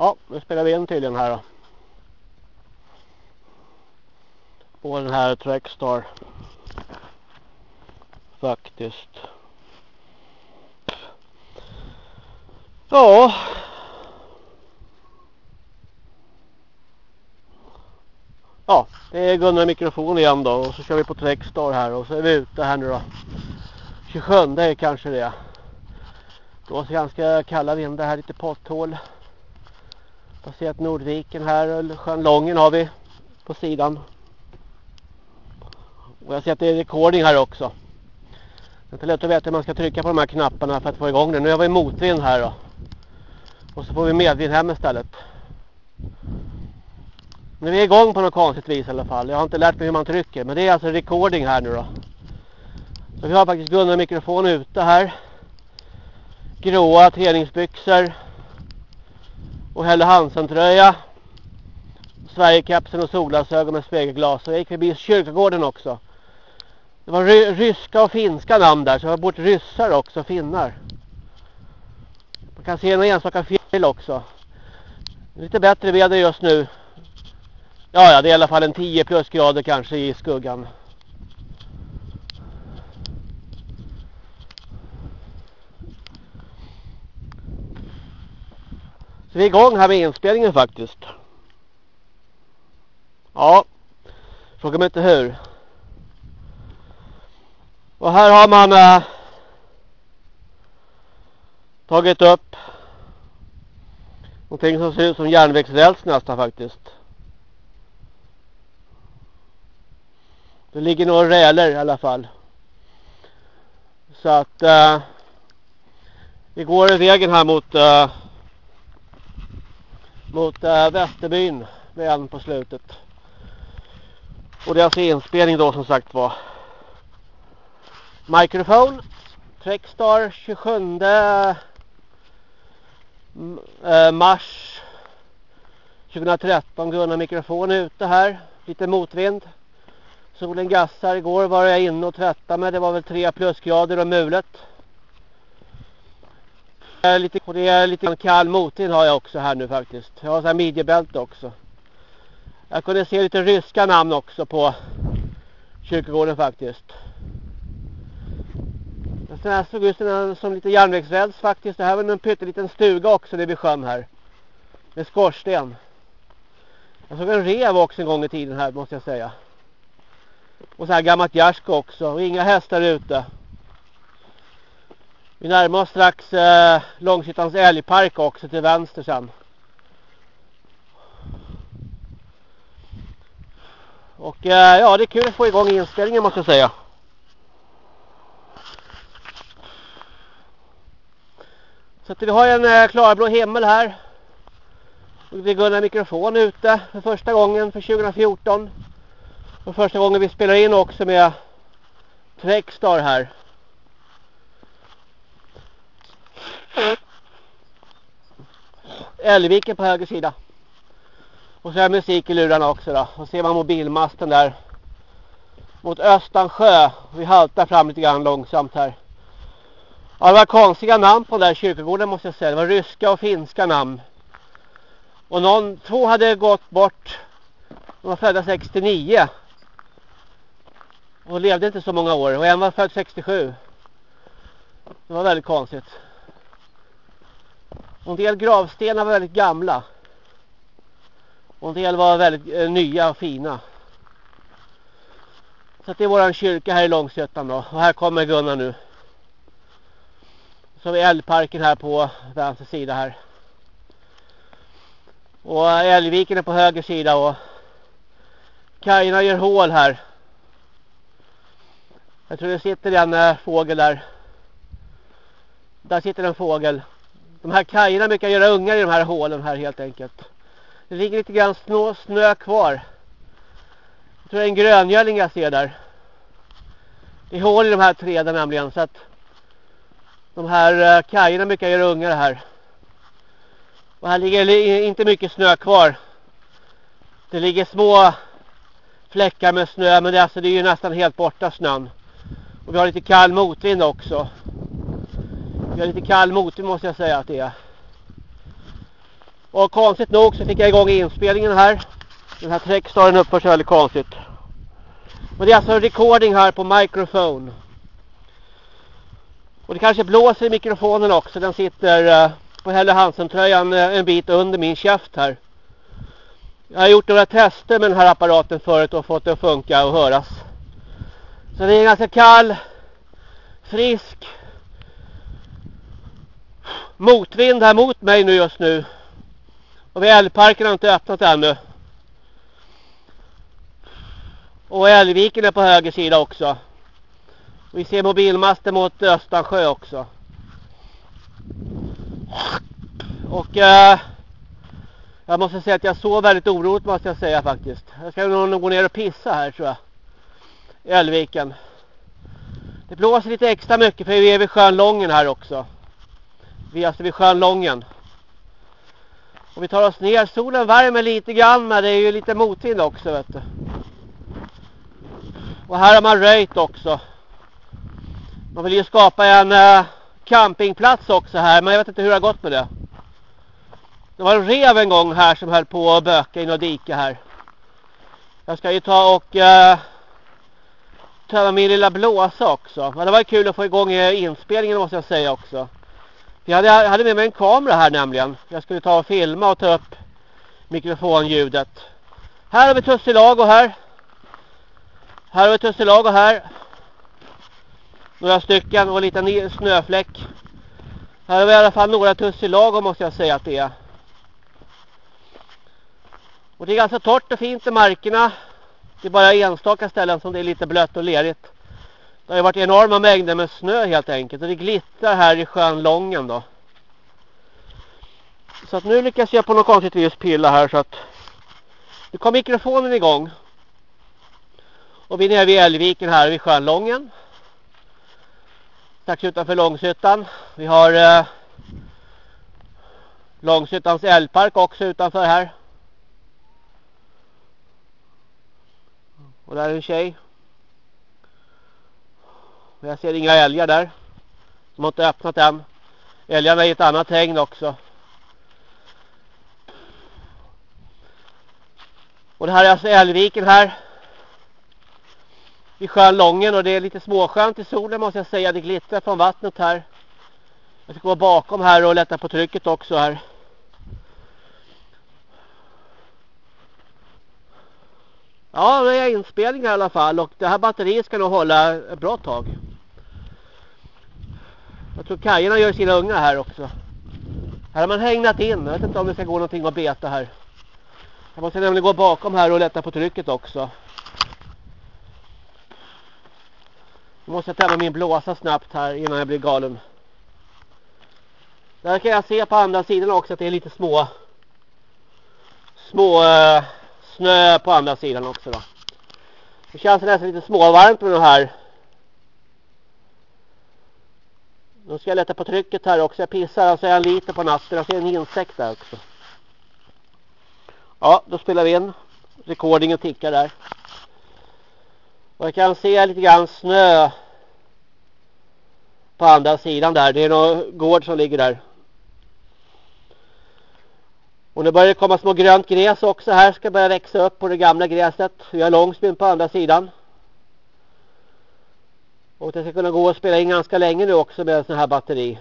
Ja, nu spelar vi in tydligen här då. På den här Trackstar. Faktiskt. Ja. Ja, det är Gunnar mikrofon igen då. Och så kör vi på Trackstar här. Och så är vi ute här nu då. 27 är kanske det. Då ser ganska kalla vindar här. Lite potthål. Passerat Nordviken här. och Sjön Lången har vi på sidan. Och jag ser att det är recording här också. Det är inte lätt att veta hur man ska trycka på de här knapparna för att få igång den. Nu har vi motvind här då. Och så får vi medvind hem istället. Nu är vi igång på något konstigt vis i alla fall. Jag har inte lärt mig hur man trycker. Men det är alltså recording här nu då. Så vi har faktiskt Gunnar mikrofon ute här. Gråa träningsbyxor. Och Helle Hansen-tröja. Sverigekepsen och solglasögon med spegelglas. Och jag gick förbi kyrkogården också. Det var ry ryska och finska namn där. Så jag har bott ryssar också, finnar. Man kan se en enstaka fjäll också. Lite bättre väder just nu. Ja, ja, det är i alla fall en 10 plusgrader kanske i skuggan. Så vi är igång här med inspelningen faktiskt. Ja, fråga mig inte hur. Och här har man äh, tagit upp någonting som ser ut som järnvägsräls nästan faktiskt. Det ligger några räler i alla fall. Så att äh, vi går vägen här mot äh, mot äh, Västerbyn med en på slutet. Och det är alltså inspelning då som sagt var. Eh, mikrofon. Trackstar 27 äh, mars 2013. Gunnar mikrofon ute här. Lite motvind. Solen gassar. Igår var jag inne och tvättade mig. Det var väl 3 plusgrader och mulet. Det är lite, det är lite kall motvind har jag också här nu faktiskt. Jag har så här midjebälte också. Jag kunde se lite ryska namn också på kyrkogården faktiskt. Den här såg ut som, som lite järnvägsräls faktiskt. Det här var en pytteliten stuga också det vid sjön här. Med skorsten. Jag såg en rev också en gång i tiden här måste jag säga. Och så här gammalt järsko också. Och inga hästar ute. Vi närmar oss strax eh, Långsittans älgpark också till vänster sen. Och eh, ja, det är kul att få igång inspelningen måste jag säga. Så att vi har en eh, klarblå himmel här. Och vi Gunnar mikrofon ute för första gången för 2014. Och första gången vi spelar in också med Trexstar här. Älgviken på höger sida. Och så är musik i lurarna också då. Och ser man mobilmasten där. Mot Östansjö. Vi haltar fram lite grann långsamt här. Ja, det var konstiga namn på den där kyrkogården måste jag säga. Det var ryska och finska namn. Och någon, två hade gått bort. De var födda 69. Och levde inte så många år. Och en var född 67. Det var väldigt konstigt. Och en del gravstenar var väldigt gamla. Och en del var väldigt eh, nya och fina. Så det är våran kyrka här i Långsötan då. Och här kommer Gunnar nu. Så har vi älgparken här på vänster sida här. Och älgviken är på höger sida och kajerna gör hål här. Jag tror det sitter en äh, fågel där. Där sitter en fågel. De här kajerna brukar göra ungar i de här hålen här helt enkelt. Det ligger lite grann snö, snö kvar. Jag tror det är en gröngöling jag ser där. Det är hål i de här träden nämligen så att de här eh, kajerna brukar göra ungar här. Och här ligger inte mycket snö kvar. Det ligger små fläckar med snö men det, alltså, det är ju nästan helt borta snön. Och vi har lite kall motvind också. Vi har lite kall motvind måste jag säga att det är. Och konstigt nog så fick jag igång inspelningen här. Den här Trexstaren uppför sig väldigt konstigt. Men det är alltså en recording här på microphone. Och det kanske blåser i mikrofonen också. Den sitter eh, på Helle Hansen-tröjan eh, en bit under min käft här. Jag har gjort några tester med den här apparaten förut och fått det att funka och höras. Så det är ganska kall, frisk motvind här mot mig nu just nu. Och älgparken har inte öppnat ännu. Och älgviken är på höger sida också. Vi ser mobilmaster mot Östansjö också. Och eh, jag måste säga att jag sov väldigt oroligt måste jag säga faktiskt. Jag ska nog gå ner och pissa här tror jag. I Älgviken. Det blåser lite extra mycket för vi är vid sjön Lången här också. Vi är alltså vid sjön Lången. Och vi tar oss ner. Solen värmer lite grann men det är ju lite motvind också vet du. Och här har man röjt också. Man vill ju skapa en uh, campingplats också här men jag vet inte hur det har gått med det. Det var en rev en gång här som höll på att böka i något dike här. Jag ska ju ta och eh, uh, tömma min lilla blåsa också. Men det var kul att få igång eh, inspelningen måste jag säga också. Jag hade, jag hade med mig en kamera här nämligen. Jag skulle ta och filma och ta upp mikrofonljudet. Här har vi tussilago här. Här har vi tussilago här. Några stycken och en liten snöfläck. Här har vi i alla fall några tussilago måste jag säga att det är. Och det är ganska torrt och fint i markerna. Det är bara enstaka ställen som det är lite blött och lerigt. Det har varit enorma mängder med snö helt enkelt. Och det glittrar här i sjön Lången då. Så att nu lyckas jag på något konstigt vis pilla här så att nu kom mikrofonen igång. Och vi är nere vid Älgviken här vid sjön Lången. Strax utanför Långshyttan. Vi har eh, Långshyttans älgpark också utanför här. Och där är en tjej. Men Jag ser inga älgar där. De har inte öppnat än. Älgarna är i ett annat hägn också. Och det här är alltså Älgviken här. I sjön Lången och det är lite småskönt i solen måste jag säga. Det glittrar från vattnet här. Jag ska gå bakom här och lätta på trycket också här. Ja, det är inspelning i alla fall och det här batteriet ska nog hålla ett bra tag. Jag tror kajerna gör sina unga här också. Här har man hängnat in. Jag vet inte om det ska gå någonting att beta här. Jag måste nämligen gå bakom här och lätta på trycket också. Nu måste jag tämma min blåsa snabbt här innan jag blir galen. Där kan jag se på andra sidan också att det är lite små små eh, snö på andra sidan också då. Det känns nästan lite småvarmt med de här. Nu ska jag lätta på trycket här också. Jag pissar alltså en liter på natten. Jag ser en insekt där också. Ja, då spelar vi in. Rekordingen tickar där. Och jag kan se lite grann snö på andra sidan där. Det är någon gård som ligger där. Och nu börjar det komma små grönt gräs också här. Ska börja växa upp på det gamla gräset. Vi har Långsbyn på andra sidan. Och det ska kunna gå att spela in ganska länge nu också med en sån här batteri.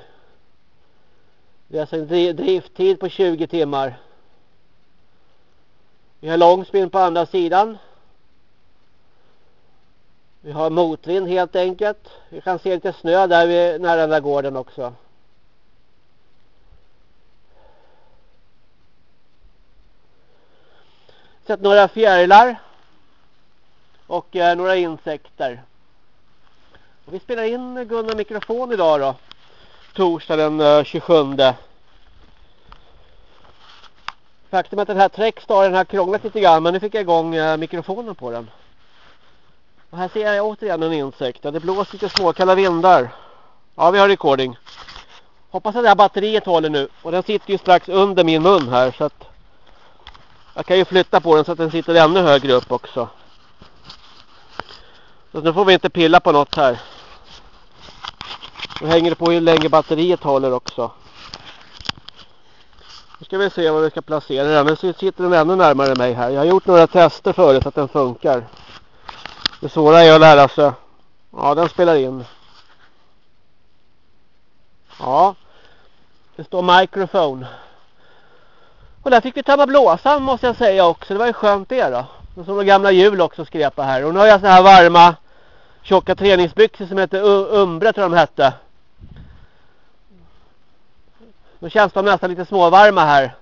Det är alltså en drifttid på 20 timmar. Vi har långspinn på andra sidan. Vi har motvind helt enkelt. Vi kan se lite snö där vi, nära den där gården också. Sett några fjärilar. Och eh, några insekter. Vi spelar in Gunnar mikrofon idag då. Torsdag den eh, 27. Faktum är att den här Trexstaren har krånglat lite grann. Men nu fick jag igång eh, mikrofonen på den. Och här ser jag återigen en insekt. Det blåser lite småkalla vindar. Ja, vi har recording. Hoppas att det här batteriet håller nu. Och den sitter ju strax under min mun här. Så att jag kan ju flytta på den så att den sitter ännu högre upp också. Så nu får vi inte pilla på något här. Nu hänger det på hur länge batteriet håller också. Nu ska vi se var vi ska placera den. Nu sitter den ännu närmare mig här. Jag har gjort några tester förut att den funkar. Det svåra är att lära sig. Ja, den spelar in. Ja. Det står microphone. Och där fick vi tömma blåsan måste jag säga också. Det var ju skönt det då. Och så de gamla hjul också skrepa här. Och nu har jag så här varma tjocka träningsbyxor som heter Umbra tror jag de hette. Nu känns de nästan lite småvarma här.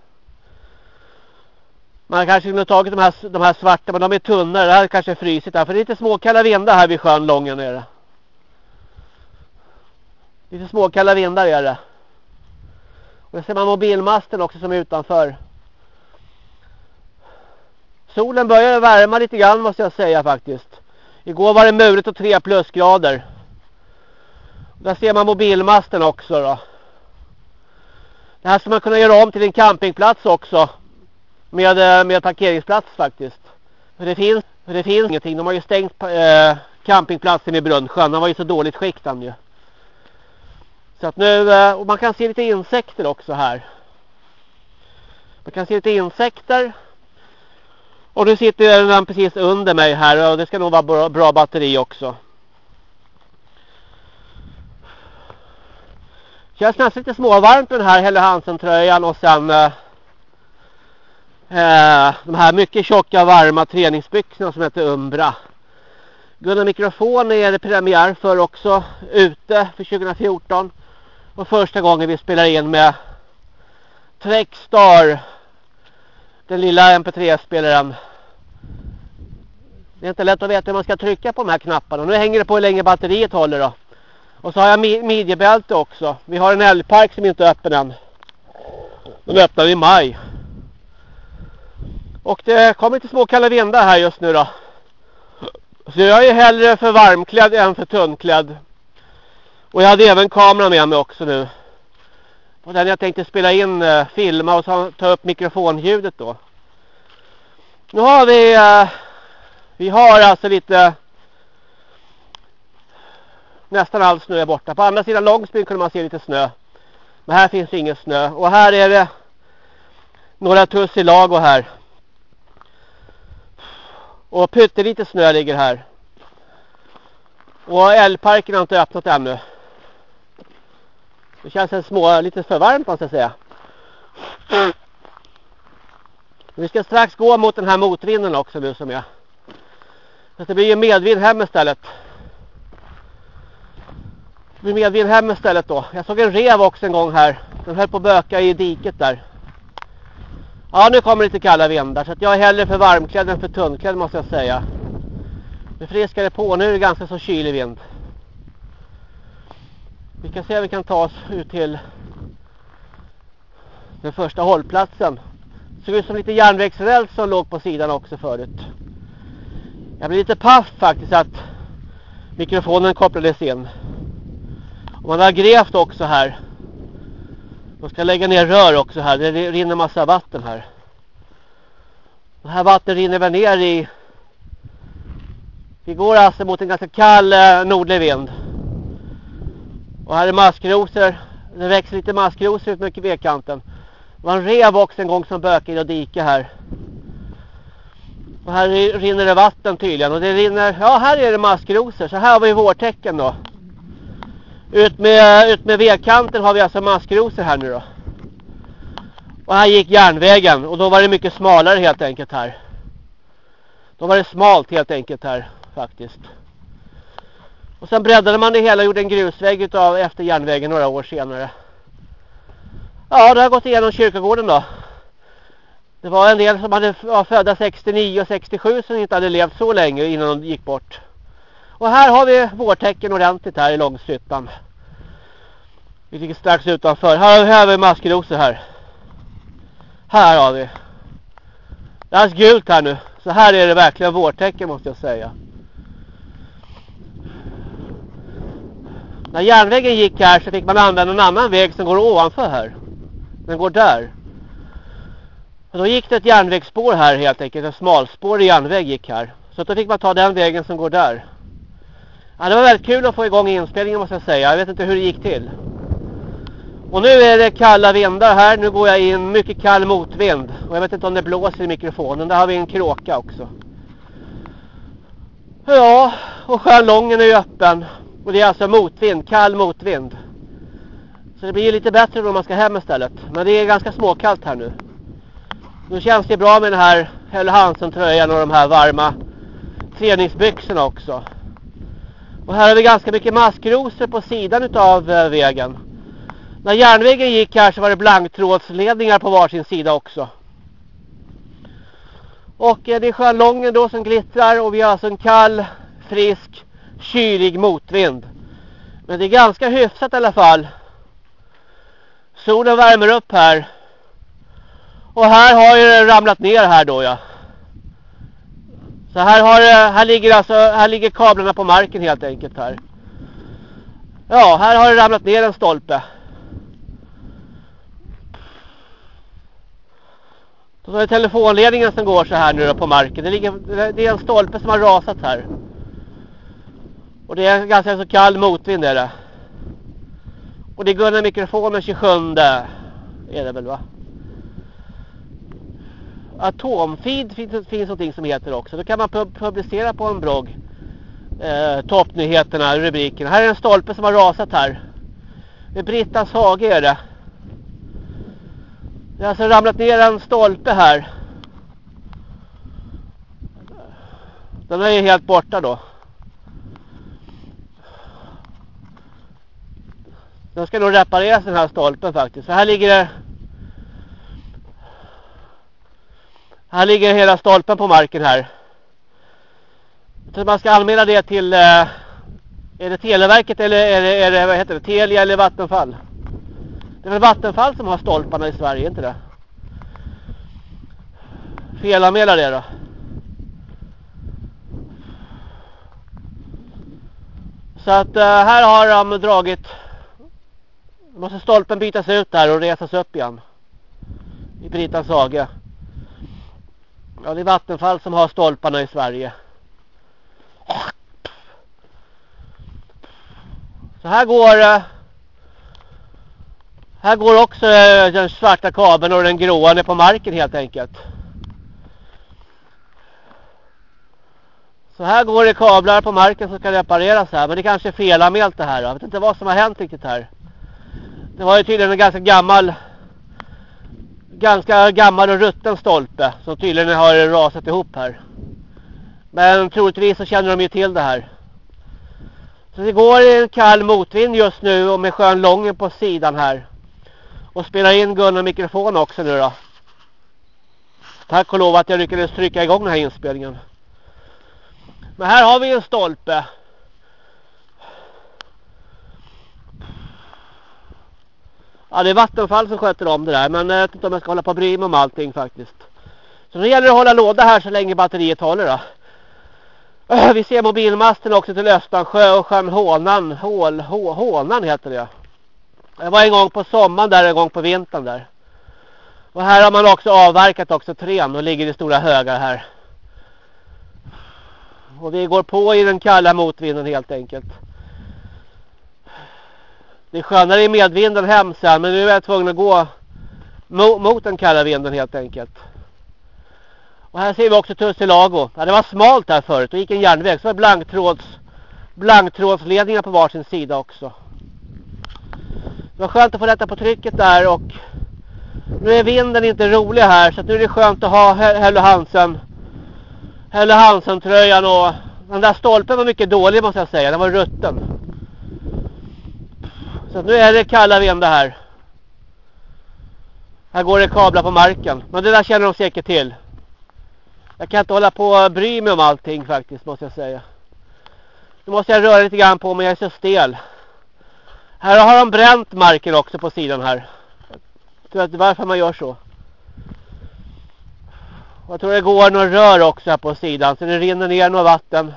Man kanske kunde tagit de här, de här svarta men de är tunnare. Det här kanske är frysigt här. För det är lite småkalla vindar här vid sjön Lången är det. Lite småkalla vindar är det. Och där ser man mobilmasten också som är utanför. Solen börjar värma lite grann måste jag säga faktiskt. Igår var det mulet och 3 plusgrader. Där ser man mobilmasten också då. Det här ska man kunna göra om till en campingplats också. Med, eh, med parkeringsplats faktiskt. För det finns, för det finns ingenting. De har ju stängt eh, campingplatsen i Brunnsjön. Den var ju så dåligt skick den ju. Så att nu, eh, och man kan se lite insekter också här. Man kan se lite insekter. Och nu sitter den precis under mig här och det ska nog vara bra, bra batteri också. Känns nästan lite småvarmt med den här Helle Hansen-tröjan och sen eh, eh, de här mycket tjocka varma träningsbyxorna som heter Umbra. Gunnar Mikrofon är det premiär för också ute för 2014. Och första gången vi spelar in med Trexstar den lilla mp3-spelaren. Det är inte lätt att veta hur man ska trycka på de här knapparna. Nu hänger det på hur länge batteriet håller då. Och så har jag midjebälte också. Vi har en älgpark som inte är öppen än. Den öppnar vi i maj. Och det kommer lite små kalla vindar här just nu då. Så jag är hellre för varmklädd än för tunnklädd. Och jag hade även kameran med mig också nu. Och den jag tänkte spela in, eh, filma och ta upp mikrofonljudet då. Nu har vi, eh, vi har alltså lite, nästan all snö är borta. På andra sidan Långsbyn kunde man se lite snö. Men här finns ingen snö. Och här är det några tuss i här. Och pyttelite snö ligger här. Och älgparken har inte öppnat ännu. Det känns en små, lite för varmt måste jag säga. Vi ska strax gå mot den här motvinden också nu som jag. Så det blir ju medvind hem istället med medvind hem istället då. Jag såg en rev också en gång här. Den höll på att böka i diket där. Ja nu kommer lite kalla vindar så jag är hellre för varmklädd än för tunnklädd måste jag säga. Nu friskar det på, nu är det ganska så kylig vind. Vi kan se om vi kan ta oss ut till den första hållplatsen. Det såg ut som lite järnvägsräls som låg på sidan också förut. Jag blev lite paff faktiskt att mikrofonen kopplades in. Och man har grävt också här. Man ska lägga ner rör också här. Det rinner massa vatten här. Det här vattnet rinner väl ner i... Vi går alltså mot en ganska kall eh, nordlig vind. Och här är maskrosor. Det växer lite maskrosor ut mycket vedkanten. Det var en rev också en gång som bökade i och dike här. Och här rinner det vatten tydligen. Och det rinner, ja här är det maskrosor. Så här har vi vårtecken då. Ut med, ut med vägkanten har vi alltså maskrosor här nu då. Och här gick järnvägen. Och då var det mycket smalare helt enkelt här. Då var det smalt helt enkelt här faktiskt. Och sen breddade man det hela och gjorde en grusväg utav efter järnvägen några år senare. Ja, det har gått igenom kyrkogården då. Det var en del som hade var födda 69 och 67 som inte hade levt så länge innan de gick bort. Och här har vi vårtecken ordentligt här i Långshyttan. Vi ligger strax utanför. Här, här har vi maskrosor här. Här har vi. Det är alldeles gult här nu. Så här är det verkligen vårtecken måste jag säga. När järnvägen gick här så fick man använda en annan väg som går ovanför här. Den går där. Och då gick det ett järnvägsspår här helt enkelt. En smalspårig järnväg gick här. Så då fick man ta den vägen som går där. Ja, det var väldigt kul att få igång inspelningen måste jag säga. Jag vet inte hur det gick till. Och nu är det kalla vindar här. Nu går jag i en mycket kall motvind. Och jag vet inte om det blåser i mikrofonen. Där har vi en kråka också. Ja, och sjön är ju öppen. Och det är alltså motvind, kall motvind. Så det blir ju lite bättre då man ska hem istället. Men det är ganska småkallt här nu. Nu känns det bra med den här Helle Hansen-tröjan och de här varma träningsbyxorna också. Och här har vi ganska mycket maskrosor på sidan av eh, vägen. När järnvägen gick här så var det blanktrådsledningar på varsin sida också. Och eh, det är sjön då som glittrar och vi har alltså en kall, frisk, kylig motvind. Men det är ganska hyfsat i alla fall. Solen värmer upp här. Och här har ju den ramlat ner här då ja. Så här, har, eh, här, ligger alltså, här ligger kablarna på marken helt enkelt här. Ja, här har det ramlat ner en stolpe. Så är det telefonledningen som går så här nu på marken. Det, ligger, det är en stolpe som har rasat här. Och det är ganska så kall motvind är det. Och det är Gunnar mikrofonen 27 är det väl va? Atomfeed finns, finns någonting som heter också. Då kan man publicera på en blogg eh, toppnyheterna, rubriken. Här är en stolpe som har rasat här. Det är Brittas hage är det. Det har alltså ramlat ner en stolpe här. Den är ju helt borta då. Den ska nog repareras den här stolpen faktiskt. Så här ligger det Här ligger hela stolpen på marken här. Så man ska anmäla det till eh, är det Televerket eller är det, är det vad heter det, Telia eller Vattenfall? Det är väl Vattenfall som har stolparna i Sverige, inte det? Felanmäla det då. Så att eh, här har de dragit måste stolpen bytas ut där och resas upp igen. I Britans hage. Ja, det är Vattenfall som har stolparna i Sverige. Så här går eh, här går också eh, den svarta kabeln och den gråa ner på marken helt enkelt. Så här går det kablar på marken som ska repareras här. Men det kanske är felanmält det här. Jag vet inte vad som har hänt riktigt här. Det var ju tydligen en ganska gammal ganska gammal och rutten stolpe som tydligen har rasat ihop här. Men troligtvis så känner de ju till det här. Så det går en kall motvind just nu och med sjön Lången på sidan här. Och spelar in Gunnar mikrofon också nu då. Tack och lov att jag lyckades trycka igång den här inspelningen. Men här har vi en stolpe. Ja, det är Vattenfall som sköter om det där. Men eh, jag vet inte om jag ska hålla på och bry mig om allting faktiskt. Så nu gäller det att hålla låda här så länge batteriet håller då. Eh, vi ser mobilmasten också till Östansjö och sjön Hånan. Hål, Hå, Hånan heter det. Jag var en gång på sommaren där, en gång på vintern där. Och här har man också avverkat också trän och ligger i stora högar här. Och vi går på i den kalla motvinden helt enkelt. Det är skönare i medvinden hem sen men nu är jag tvungen att gå mot den kalla vinden helt enkelt. Och här ser vi också Tussilago. Ja, det var smalt här förut. Det gick en järnväg. Så var det blanktråds, blanktrådsledningar på varsin sida också. Det var skönt att få lätta på trycket där och nu är vinden inte rolig här så nu är det skönt att ha Helle Hansen Helle Hansen tröjan och den där stolpen var mycket dålig måste jag säga. Den var rutten. Så nu är det kalla vindar här. Här går det kablar på marken. Men det där känner de säkert till. Jag kan inte hålla på och bry mig om allting faktiskt måste jag säga. Nu måste jag röra lite grann på mig, jag är så stel. Här har de bränt marken också på sidan här. Jag vet inte varför man gör så. Jag tror det går några rör också här på sidan så det rinner ner något vatten.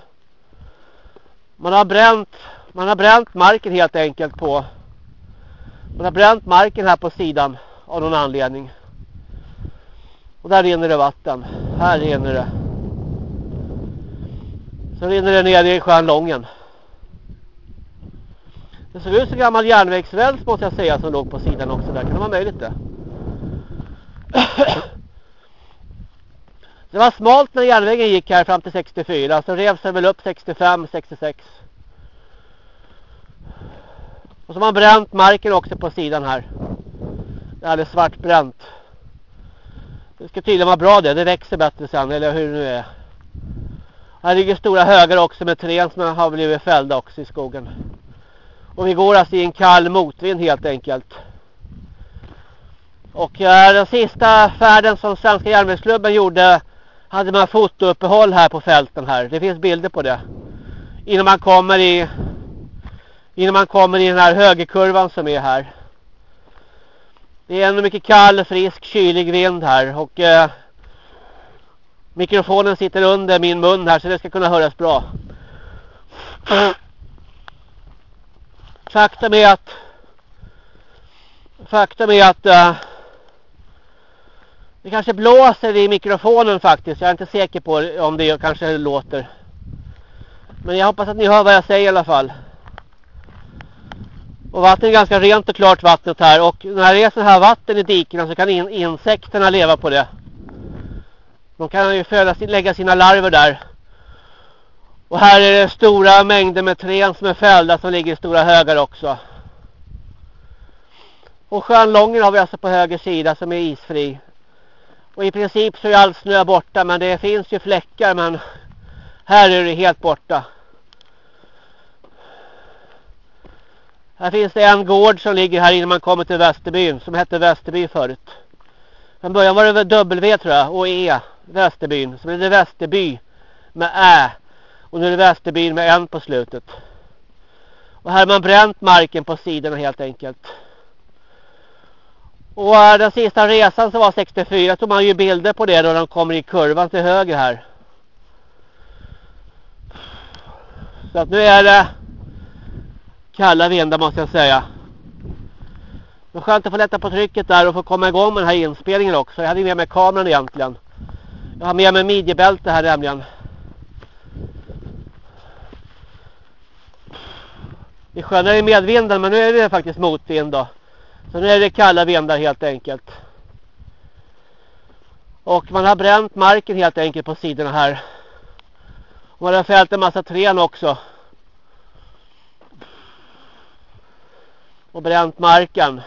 Man har bränt, man har bränt marken helt enkelt på. Man har bränt marken här på sidan av någon anledning. Och där rinner det vatten. Här rinner det. Så rinner det ner i sjön Lången. Det såg ut som gammal järnvägsräls måste jag säga som låg på sidan också där. Kan det vara möjligt det? Det var smalt när järnvägen gick här fram till 64. Så revs den väl upp 65, 66. Och så har man bränt marken också på sidan här. Det är alldeles svart bränt. Det ska tydligen vara bra det. Det växer bättre sen. Eller hur det nu är. Här ligger stora högar också med träd som har blivit fällda också i skogen. Och vi går alltså i en kall motvind helt enkelt. Och eh, den sista färden som Svenska järnvägsklubben gjorde hade man fotouppehåll här på fälten här. Det finns bilder på det. Innan man kommer i innan man kommer i den här högerkurvan som är här. Det är en mycket kall, frisk, kylig vind här och eh, mikrofonen sitter under min mun här så det ska kunna höras bra. Faktum är att faktum är att uh, det kanske blåser i mikrofonen faktiskt. Jag är inte säker på om det kanske låter. Men jag hoppas att ni hör vad jag säger i alla fall. Och vattnet är ganska rent och klart vattnet här. Och när det är så här vatten i dikerna så kan in insekterna leva på det. De kan ju föda, lägga sina larver där. Och här är det stora mängder med trän som är fällda som ligger i stora högar också. Och sjön Lången har vi alltså på höger sida som är isfri. Och i princip så är all snö borta men det finns ju fläckar men här är det helt borta. Här finns det en gård som ligger här innan man kommer till Västerbyn som hette Västerby förut. Från början var det W tror jag och E, Västerbyn. Så blev det Västerby med Ä. Och nu är det Västerbyn med N på slutet. Och här har man bränt marken på sidorna helt enkelt. Och eh, den sista resan som var 64 tog man ju bilder på det då de kommer i kurvan till höger här. Så att nu är det kalla vindar måste jag säga. Det skönt att få lätta på trycket där och få komma igång med den här inspelningen också. Jag hade med mig kameran egentligen. Jag har med mig midjebälte här nämligen. Det är skönare i medvinden men nu är det faktiskt motvind då. Så nu är det kalla vindar helt enkelt. Och man har bränt marken helt enkelt på sidorna här. Och man har fällt en massa trän också. Och bränt marken.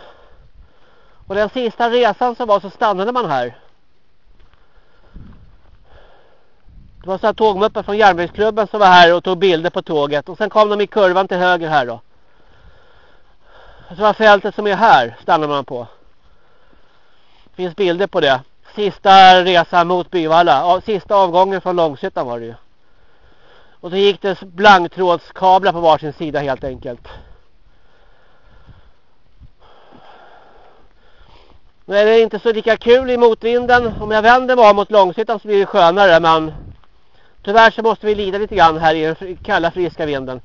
Och den sista resan som var så stannade man här. Det var så här tågmuppar från järnvägsklubben som var här och tog bilder på tåget. Och sen kom de i kurvan till höger här då. Så var fältet som är här stannar man på. Det finns bilder på det. Sista resan mot Byvalla. Sista avgången från Långshyttan var det ju. Och så gick det blanktrådskablar på varsin sida helt enkelt. Nu är det inte så lika kul i motvinden. Om jag vänder mig mot Långshyttan så blir det skönare. Men tyvärr så måste vi lida lite grann här i den kalla friska vinden.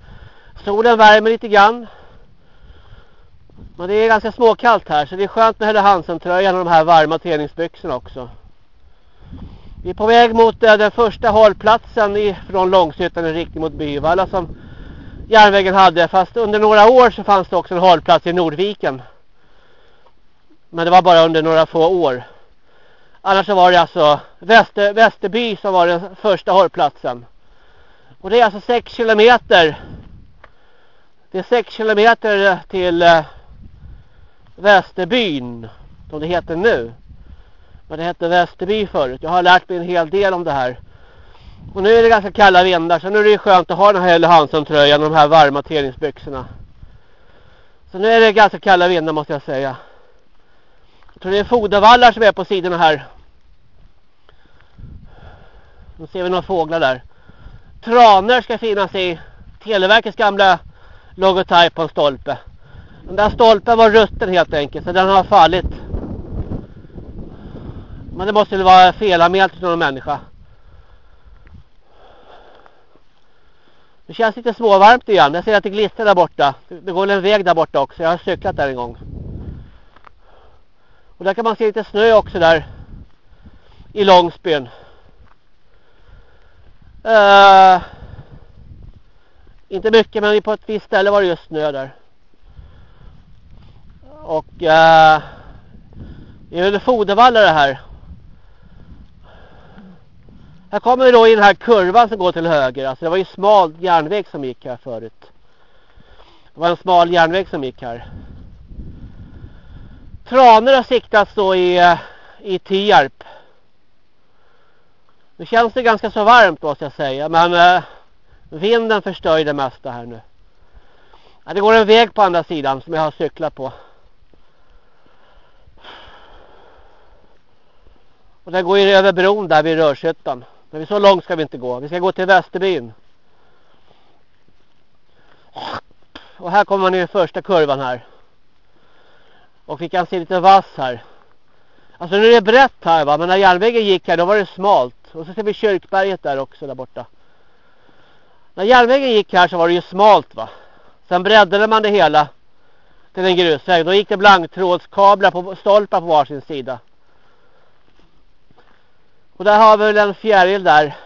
Solen värmer lite grann. Men det är ganska småkallt här så det är skönt med Helle Hansen-tröjan och de här varma träningsbyxorna också. Vi är på väg mot eh, den första hållplatsen från Långshyttan i riktning mot Byvalla som järnvägen hade. Fast under några år så fanns det också en hållplats i Nordviken. Men det var bara under några få år. Annars så var det alltså Väster, Västerby som var den första hållplatsen. Och det är alltså 6 kilometer. Det är 6 kilometer till eh, Västerbyn som det heter nu. Men det hette Västerby förut. Jag har lärt mig en hel del om det här. Och nu är det ganska kalla vindar så nu är det skönt att ha den här Helle Hansson-tröjan och de här varma träningsbyxorna. Så nu är det ganska kalla vindar måste jag säga. Jag tror det är fodervallar som är på sidorna här. Nu ser vi några fåglar där. Traner ska finnas i Televerkets gamla logotyp på en stolpe. Den där stolpen var rutten helt enkelt så den har fallit. Men det måste väl vara felanmält till någon människa. Det känns lite småvarmt igen. Jag ser att det glistrar där borta. Det går en väg där borta också. Jag har cyklat där en gång. Och där kan man se lite snö också där. I Långsbyn. Uh, inte mycket men på ett visst ställe var det just snö där. Och eh, uh, det är väl det här. Här kommer vi då i den här kurvan som går till höger. Alltså det var ju smal järnväg som gick här förut. Det var en smal järnväg som gick här. Traner har siktats då i, eh, i Tierp. Nu känns det ganska så varmt måste jag säga. Men eh, vinden förstör det mesta här nu. Ja, det går en väg på andra sidan som jag har cyklat på. Och den går ju över bron där vid Rörshyttan. Men så långt ska vi inte gå. Vi ska gå till Västerbyn. Och här kommer man i första kurvan här. Och vi kan se lite vass här. Alltså nu är det brett här va. Men när järnvägen gick här då var det smalt. Och så ser vi kyrkberget där också där borta. När järnvägen gick här så var det ju smalt va. Sen breddade man det hela till en grusväg. Då gick det blanktrådskablar på stolpar på varsin sida. Och där har vi väl en fjäril där.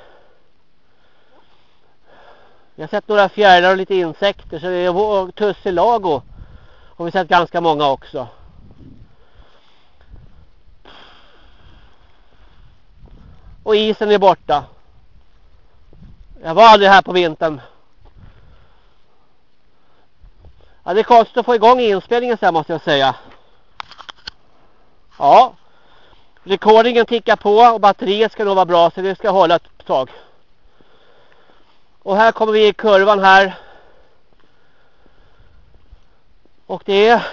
Jag har sett några fjärilar och lite insekter. Så det är tussilago. Har vi sett ganska många också. Och isen är borta. Jag var aldrig här på vintern. Ja, det är konstigt att få igång inspelningen så här måste jag säga. Ja. Rekordingen tickar på och batteriet ska nog vara bra så det ska hålla ett tag. Och här kommer vi i kurvan här. Och det är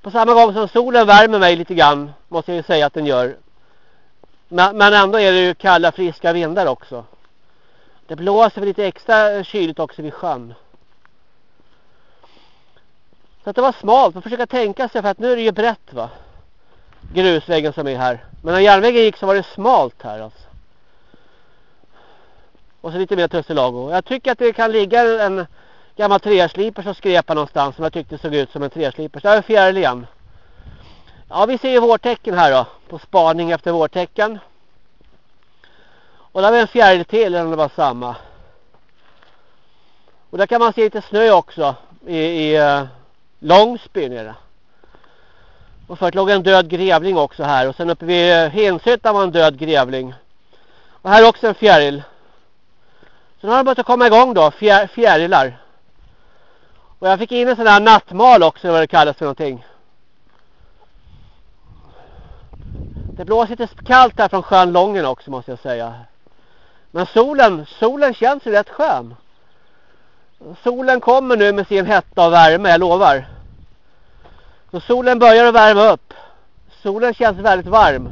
på samma gång som solen värmer mig lite grann måste jag ju säga att den gör. Men, men ändå är det ju kalla friska vindar också. Det blåser lite extra kyligt också vid sjön. Så att det var smalt. Man försöka tänka sig för att nu är det ju brett va. Grusvägen som är här. Men när järnvägen gick så var det smalt här alltså. Och så lite mer tussilago. Jag tycker att det kan ligga en gammal träsliper som skrepa någonstans. Som jag tyckte såg ut som en träsliper. Så där är fjäril igen. Ja vi ser ju vårtecken här då. På spaning efter vårtecken. Och där var en fjäril till eller det var samma. Och där kan man se lite snö också. I, i uh, Långsby nere. Och förut låg en död grävling också här. Och sen uppe vid eh, Henshyttan var en död grävling. Och här också en fjäril. Så nu har de börjat komma igång då. Fjär, fjärilar. Och jag fick in en sån här nattmal också. Vad det kallas för någonting. Det blåser lite kallt här från sjön Lången också måste jag säga. Men solen, solen känns ju rätt skön. Solen kommer nu med sin hetta och värme, jag lovar. Så solen börjar att värma upp. Solen känns väldigt varm.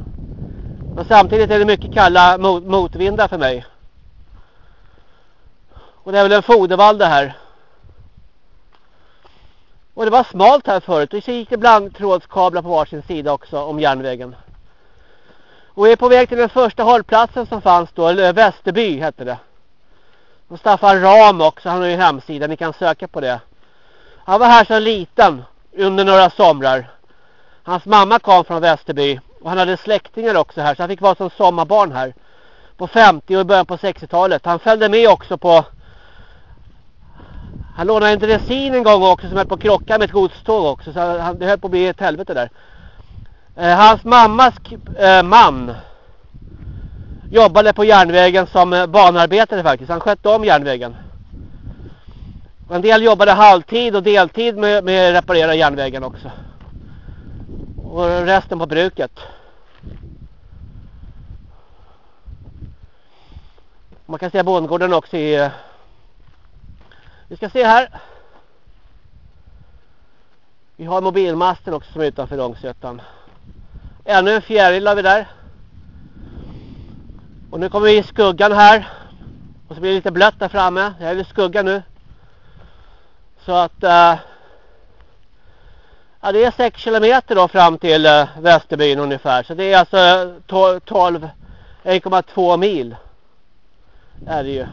Men samtidigt är det mycket kalla mot motvindar för mig. Och det är väl en fodervall det här. Och det var smalt här förut. Och så gick det blandtrådskablar på varsin sida också om järnvägen. Och vi är på väg till den första hållplatsen som fanns då. Eller Västerby hette det. Och Staffan Ram också. Han har ju hemsida. Ni kan söka på det. Han var här som liten under några somrar. Hans mamma kom från Västerby och han hade släktingar också här så han fick vara som sommarbarn här på 50 och i början på 60-talet. Han följde med också på han lånade en dressin en gång också som höll på att krocka med ett godståg också så han, det höll på att bli ett helvete där. Eh, hans mammas eh, man jobbade på järnvägen som eh, banarbetare faktiskt. Han skötte om järnvägen. En del jobbade halvtid och deltid med, med att reparera järnvägen också. Och resten på bruket. Man kan se bondgården också i... Vi ska se här. Vi har mobilmasten också som är utanför Långsötan. Ännu en fjäril har vi där. Och nu kommer vi i skuggan här. Och så blir det lite blött där framme. Det är skugga nu. Så att Äh, ja, det är 6 kilometer då fram till äh, Västerbyn ungefär. Så det är alltså 12 1,2 mil är det ju.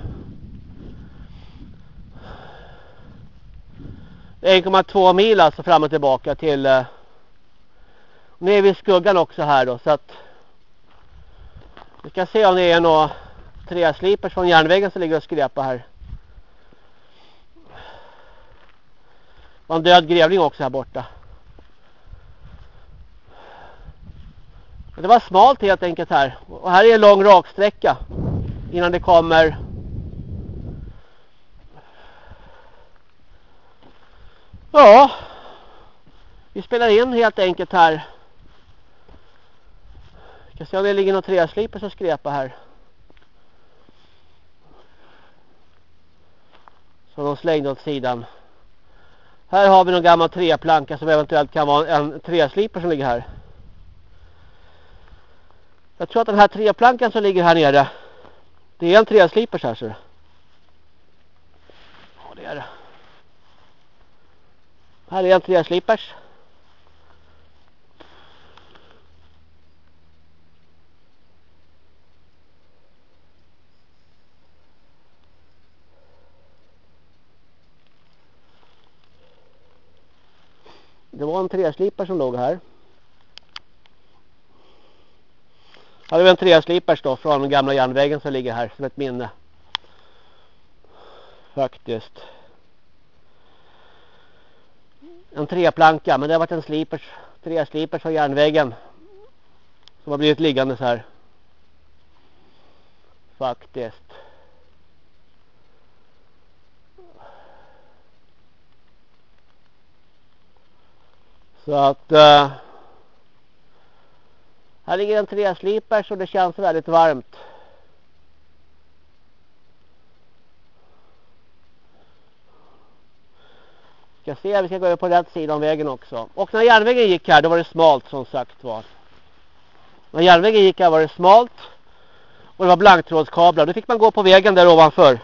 1,2 mil alltså fram och tillbaka till Äh, nu är vi i skuggan också här då så att vi ska se om det är några träslipers från järnvägen som ligger och skräpar här. Det var en död grävling också här borta. Det var smalt helt enkelt här. Och här är en lång raksträcka innan det kommer Ja, vi spelar in helt enkelt här. Vi se om det ligger någon träsliper som skräpar här. Som de slängde åt sidan. Här har vi någon gammal träplanka som eventuellt kan vara en träsliper som ligger här. Jag tror att den här träplankan som ligger här nere. Det är en träsliper så här ser Ja det är det. Här är en träslipers. Det var en träslipar som låg här. Här har vi en träslipers då från den gamla järnvägen som ligger här som ett minne. Faktiskt. En treplanka men det har varit en slipers, träslipers från järnvägen. Som har blivit liggande så här. Faktiskt. Så att Eh, här ligger en träslipers och det känns väldigt varmt. Ska se, vi ska gå över på rätt sida om vägen också. Och när järnvägen gick här då var det smalt som sagt var. När järnvägen gick här var det smalt. Och det var blanktrådskablar. Då fick man gå på vägen där ovanför.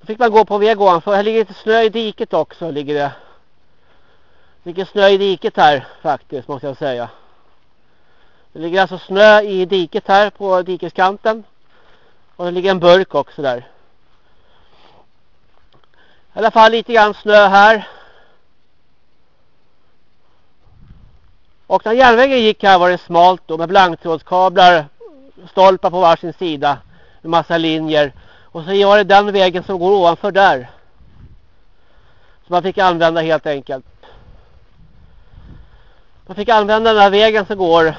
Då fick man gå på väg ovanför. Här ligger lite snö i diket också. Ligger det. Ligger snö i diket här faktiskt måste jag säga. Det ligger alltså snö i diket här på dikeskanten. Och det ligger en burk också där. I alla fall lite grann snö här. Och när järnvägen gick här var det smalt då med blanktrådskablar, stolpar på varsin sida, en massa linjer. Och så var det den vägen som går ovanför där. Som man fick använda helt enkelt. Man fick använda den här vägen som går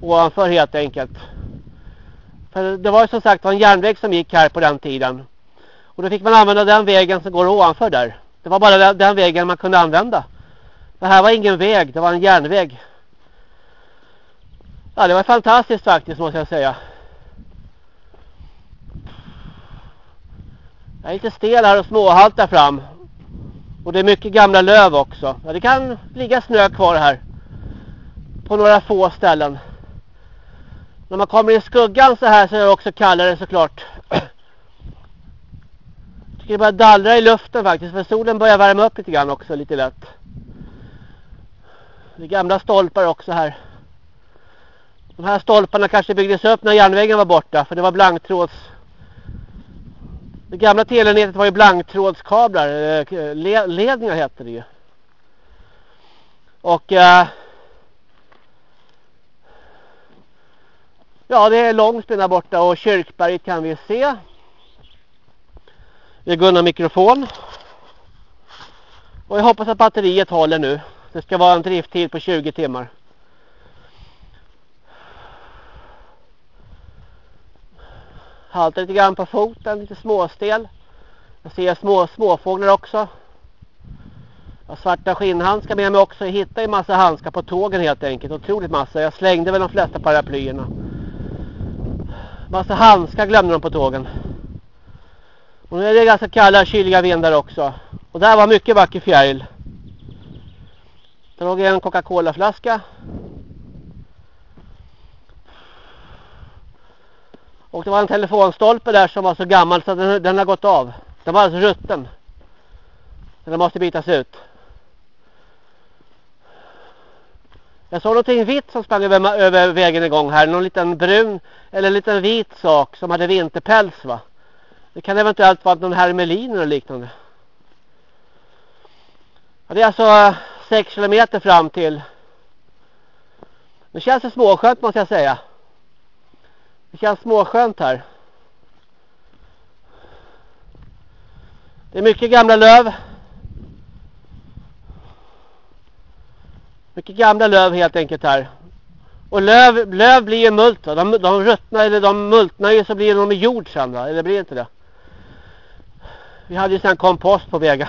ovanför helt enkelt. För det var ju som sagt en järnväg som gick här på den tiden. Och då fick man använda den vägen som går ovanför där. Det var bara den, vägen man kunde använda. Det här var ingen väg, det var en järnväg. Ja, det var fantastiskt faktiskt måste jag säga. Jag är lite stel här och småhaltar fram. Och det är mycket gamla löv också. Ja, det kan ligga snö kvar här. På några få ställen. När man kommer i skuggan så här så är det också kallare såklart Jag tycker det börjar dallra i luften faktiskt. För solen börjar värma upp lite grann också, lite lätt. Det är gamla stolpar också här. De här stolparna kanske byggdes upp när järnvägen var borta. För det var blanktråds... Det gamla telenätet var ju blanktrådskablar. Eh, ledningar hette det ju. Och... Eh, ja, det är Långsben där borta och Kyrkberget kan vi se. Det är Gunnar mikrofon. Och jag hoppas att batteriet håller nu. Det ska vara en drifttid på 20 timmar. Haltar lite grann på foten, lite småstel. Jag ser små småfåglar också. Jag har svarta skinnhandskar med mig också. Jag hittade en massa handskar på tågen helt enkelt. Otroligt massa. Jag slängde väl de flesta paraplyerna. Massa handskar glömde de på tågen. Och nu är det ganska kalla kyliga vindar också. Och där var mycket vacker fjäril. Där låg en Coca-Cola flaska. Och det var en telefonstolpe där som var så gammal så den, den har gått av. Den var alltså rutten. Den måste bytas ut. Jag såg någonting vitt som sprang över, över vägen igång här. Någon liten brun eller en liten vit sak som hade vinterpäls va. Det kan eventuellt vara någon hermelin eller liknande. Ja, det är alltså eh, 6 kilometer fram till. Nu känns det småskönt måste jag säga. Det känns småskönt här. Det är mycket gamla löv. Mycket gamla löv helt enkelt här. Och löv, löv blir ju mult va? De, de ruttnar eller de multnar ju så blir de i jord sen va? Eller blir inte det? Vi hade ju sån kompost på vägen.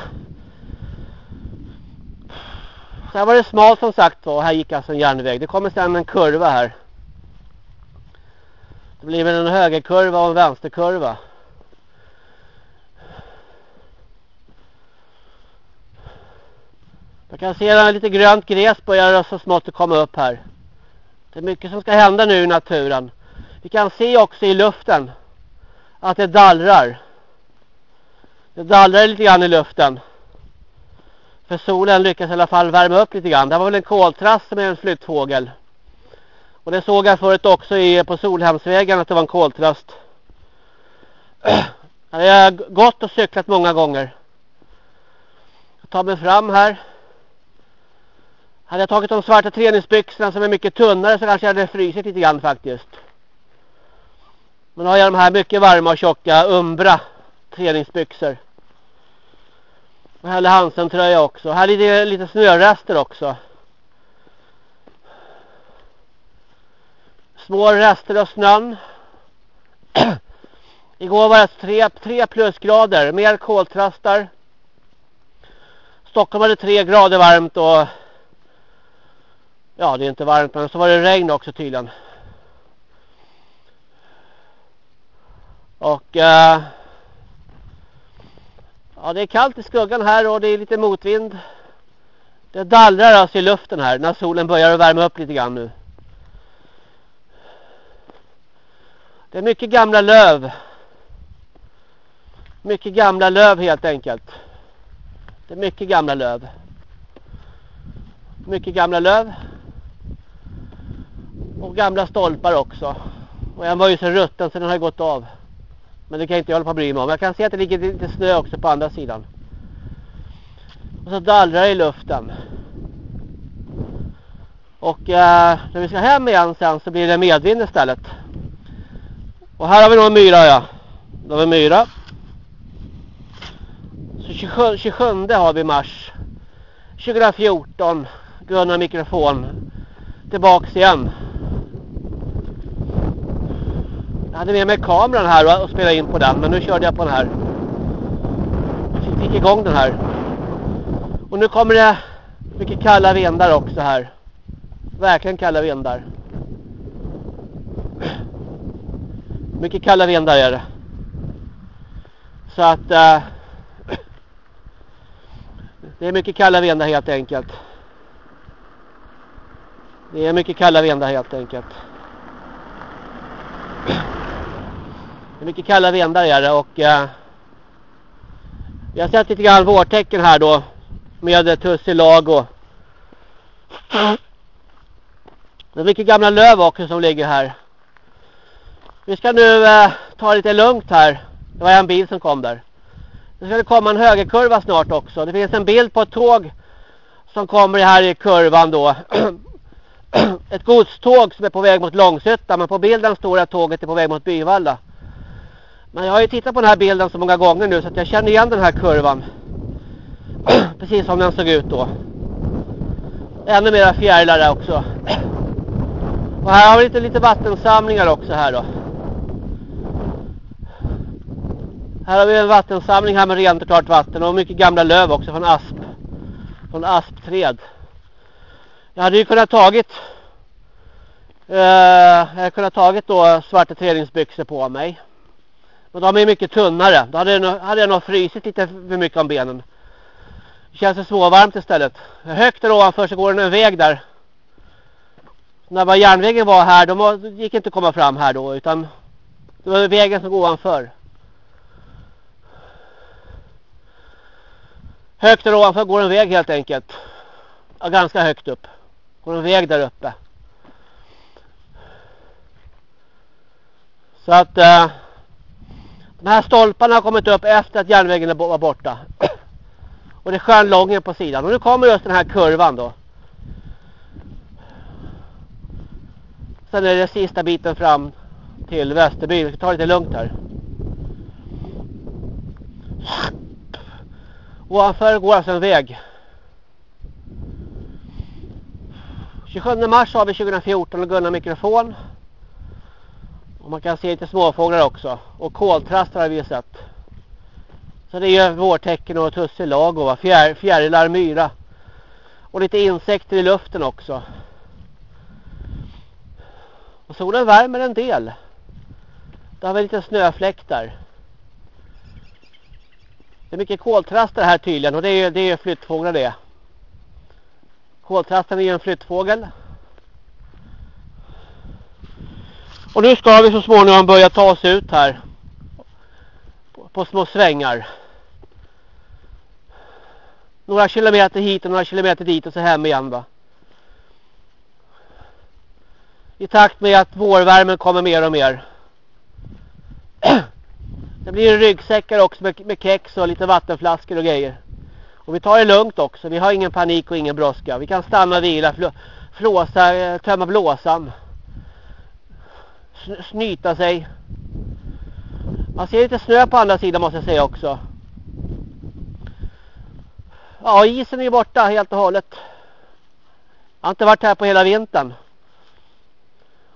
Så här var det smalt som sagt och här gick alltså en järnväg. Det kommer sen en kurva här. Det blir väl en högerkurva och en vänsterkurva. Jag kan se att lite grönt gräs börjar så smått att komma upp här. Det är mycket som ska hända nu i naturen. Vi kan se också i luften att det dallrar. Det dallrar lite grann i luften. För solen lyckas i alla fall värma upp lite grann. Det var väl en koltrast som är en flyttfågel. Och det såg jag förut också i, på Solhemsvägen att det var en koltrast. Jag har gått och cyklat många gånger. Jag tar mig fram här. Hade jag tagit de svarta träningsbyxorna som är mycket tunnare så kanske jag hade frysit lite grann faktiskt. Men nu har jag de här mycket varma och tjocka Umbra träningsbyxor. Och här är Hansen tröja också. Här är det lite snörester också. Små rester av snön. Igår var det tre, tre plusgrader. Mer koltrastar. Stockholm hade 3 grader varmt och ja det är inte varmt men så var det regn också tydligen. Och eh, Ja, det är kallt i skuggan här och det är lite motvind. Det dallrar alltså i luften här när solen börjar värma upp lite grann nu. Det är mycket gamla löv. Mycket gamla löv helt enkelt. Det är mycket gamla löv. Mycket gamla löv. Och gamla stolpar också. Och en var ju så rutten så den har gått av. Men det kan jag inte hålla på att bry mig om. Jag kan se att det ligger lite snö också på andra sidan. Och så dallrar det i luften. Och eh, när vi ska hem igen sen så blir det medvind istället. Och här har vi då en myra ja. Då har vi myra. Så 27, 27 har vi mars. 2014. Gunnar mikrofon. Tillbaks igen. Jag hade med mig kameran här och spelade in på den. Men nu körde jag på den här. Jag fick igång den här. Och nu kommer det mycket kalla vindar också här. Verkligen kalla vindar. Mycket kalla vindar är det. Så att... eh, det är mycket kalla vindar helt enkelt. Det är mycket kalla vindar helt enkelt. Det är mycket kalla vindar är det och eh, vi har sett lite grann vårtecken här då med tussilago. Det är mycket gamla löv också som ligger här. Vi ska nu eh, ta lite lugnt här. Det var en bil som kom där. Nu ska det komma en högerkurva snart också. Det finns en bild på ett tåg som kommer här i kurvan då. ett godståg som är på väg mot Långsötta. Men på bilden står att tåget är på väg mot Byvalla. Men jag har ju tittat på den här bilden så många gånger nu så att jag känner igen den här kurvan. Precis som den såg ut då. Ännu mera fjärilar där också. Och här har vi lite, lite vattensamlingar också här då. Här har vi en vattensamling här med rent och klart vatten och mycket gamla löv också från asp. Från aspträd. Jag hade ju kunnat tagit eh, jag hade kunnat tagit då svarta träningsbyxor på mig. Men de är mycket tunnare. Då hade jag, nog, hade jag nog frysit lite för mycket om benen. Det känns det småvarmt istället. Högt där ovanför så går det en väg där. När bara järnvägen var här, då gick inte att komma fram här då. Utan det var vägen som går ovanför. Högt där ovanför går en väg helt enkelt. Ja, ganska högt upp. Går en väg där uppe. Så att... Uh, de här stolparna har kommit upp efter att järnvägen var borta. Och det är skönlången på sidan. Och nu kommer just den här kurvan då. Sen är det sista biten fram till Västerby. Vi ska ta lite lugnt här. Ovanför går alltså en väg. 27 mars har vi 2014 och Gunnar mikrofon. Och man kan se lite småfåglar också. Och koltrastar har vi sett. Så det är ju vårtecken och tussilago, Fjär, fjärilar, myra. Och lite insekter i luften också. Och solen värmer en del. Det har vi lite snöfläktar. Det är mycket koltrastar här tydligen och det är, det är flyttfåglar det. Koltrasten är ju en flyttfågel. Och nu ska vi så småningom börja ta oss ut här. På, på små svängar. Några kilometer hit och några kilometer dit och så hem igen va. I takt med att vårvärmen kommer mer och mer. Det blir ryggsäckar också med, med kex och lite vattenflaskor och grejer. Och vi tar det lugnt också. Vi har ingen panik och ingen brådska. Vi kan stanna och vila, flåsa, eh, tömma blåsan. Snyta sig. Man ser lite snö på andra sidan måste jag säga också. Ja, isen är ju borta helt och hållet. Jag har inte varit här på hela vintern.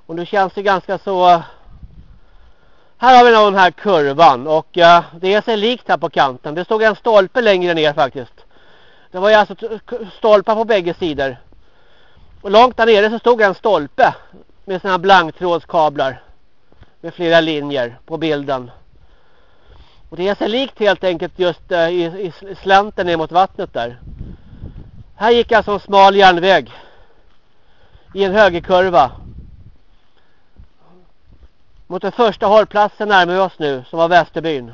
Och nu känns det ganska så eh, här har vi den här kurvan och eh, det är sig likt här på kanten. Det stod en stolpe längre ner faktiskt. Det var ju alltså stolpar på bägge sidor. Och långt där nere så stod en stolpe med sina blanktrådskablar. Med flera linjer på bilden. Och det är sig likt helt enkelt just eh, i, i slänten ner mot vattnet där. Här gick alltså en smal järnväg. I en högerkurva. Mot den första hållplatsen närmar vi oss nu, som var Västerbyn.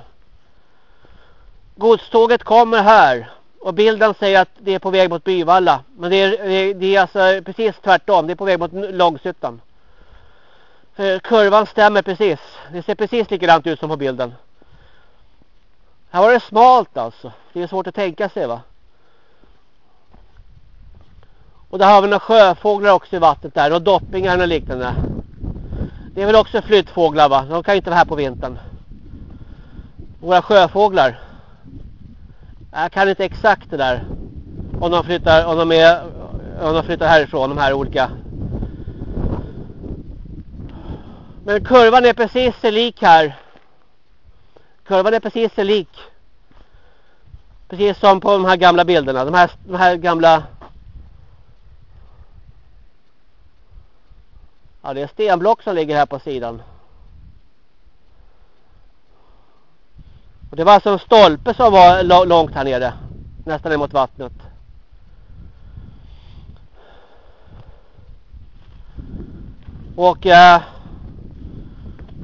Godståget kommer här. Och bilden säger att det är på väg mot Byvalla. Men det är, det är alltså precis tvärtom. Det är på väg mot Långshyttan. Eh, kurvan stämmer precis. Det ser precis likadant ut som på bilden. Här var det smalt alltså. Det är svårt att tänka sig va. Och där har vi några sjöfåglar också i vattnet där. Och doppingar och liknande. Det är väl också flyttfåglar va? De kan inte vara här på vintern. Våra sjöfåglar. Jag kan inte exakt det där. Om de flyttar, om de är, om de flyttar härifrån, de här olika. Men kurvan är precis lik här. Kurvan är precis lik. Precis som på de här gamla bilderna. De här, de här gamla Ja, det är stenblock som ligger här på sidan. Och det var alltså en stolpe som var långt här nere. Nästan emot vattnet. Och eh,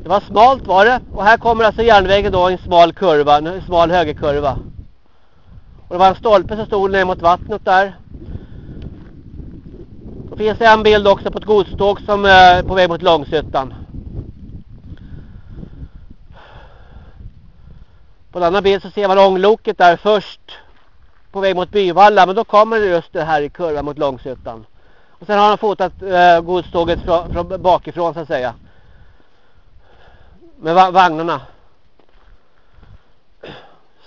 det var smalt var det. Och här kommer alltså järnvägen då en smal kurva, en smal högerkurva. Och det var en stolpe som stod ner mot vattnet där. Det finns en bild också på ett godståg som är på väg mot Långsötan. På en annan bild så ser man ångloket där först på väg mot Byvalla. Men då kommer det just det här i kurvan mot Långsötan. Och sen har han fotat eh, godståget från, från bakifrån så att säga. Med va vagnarna.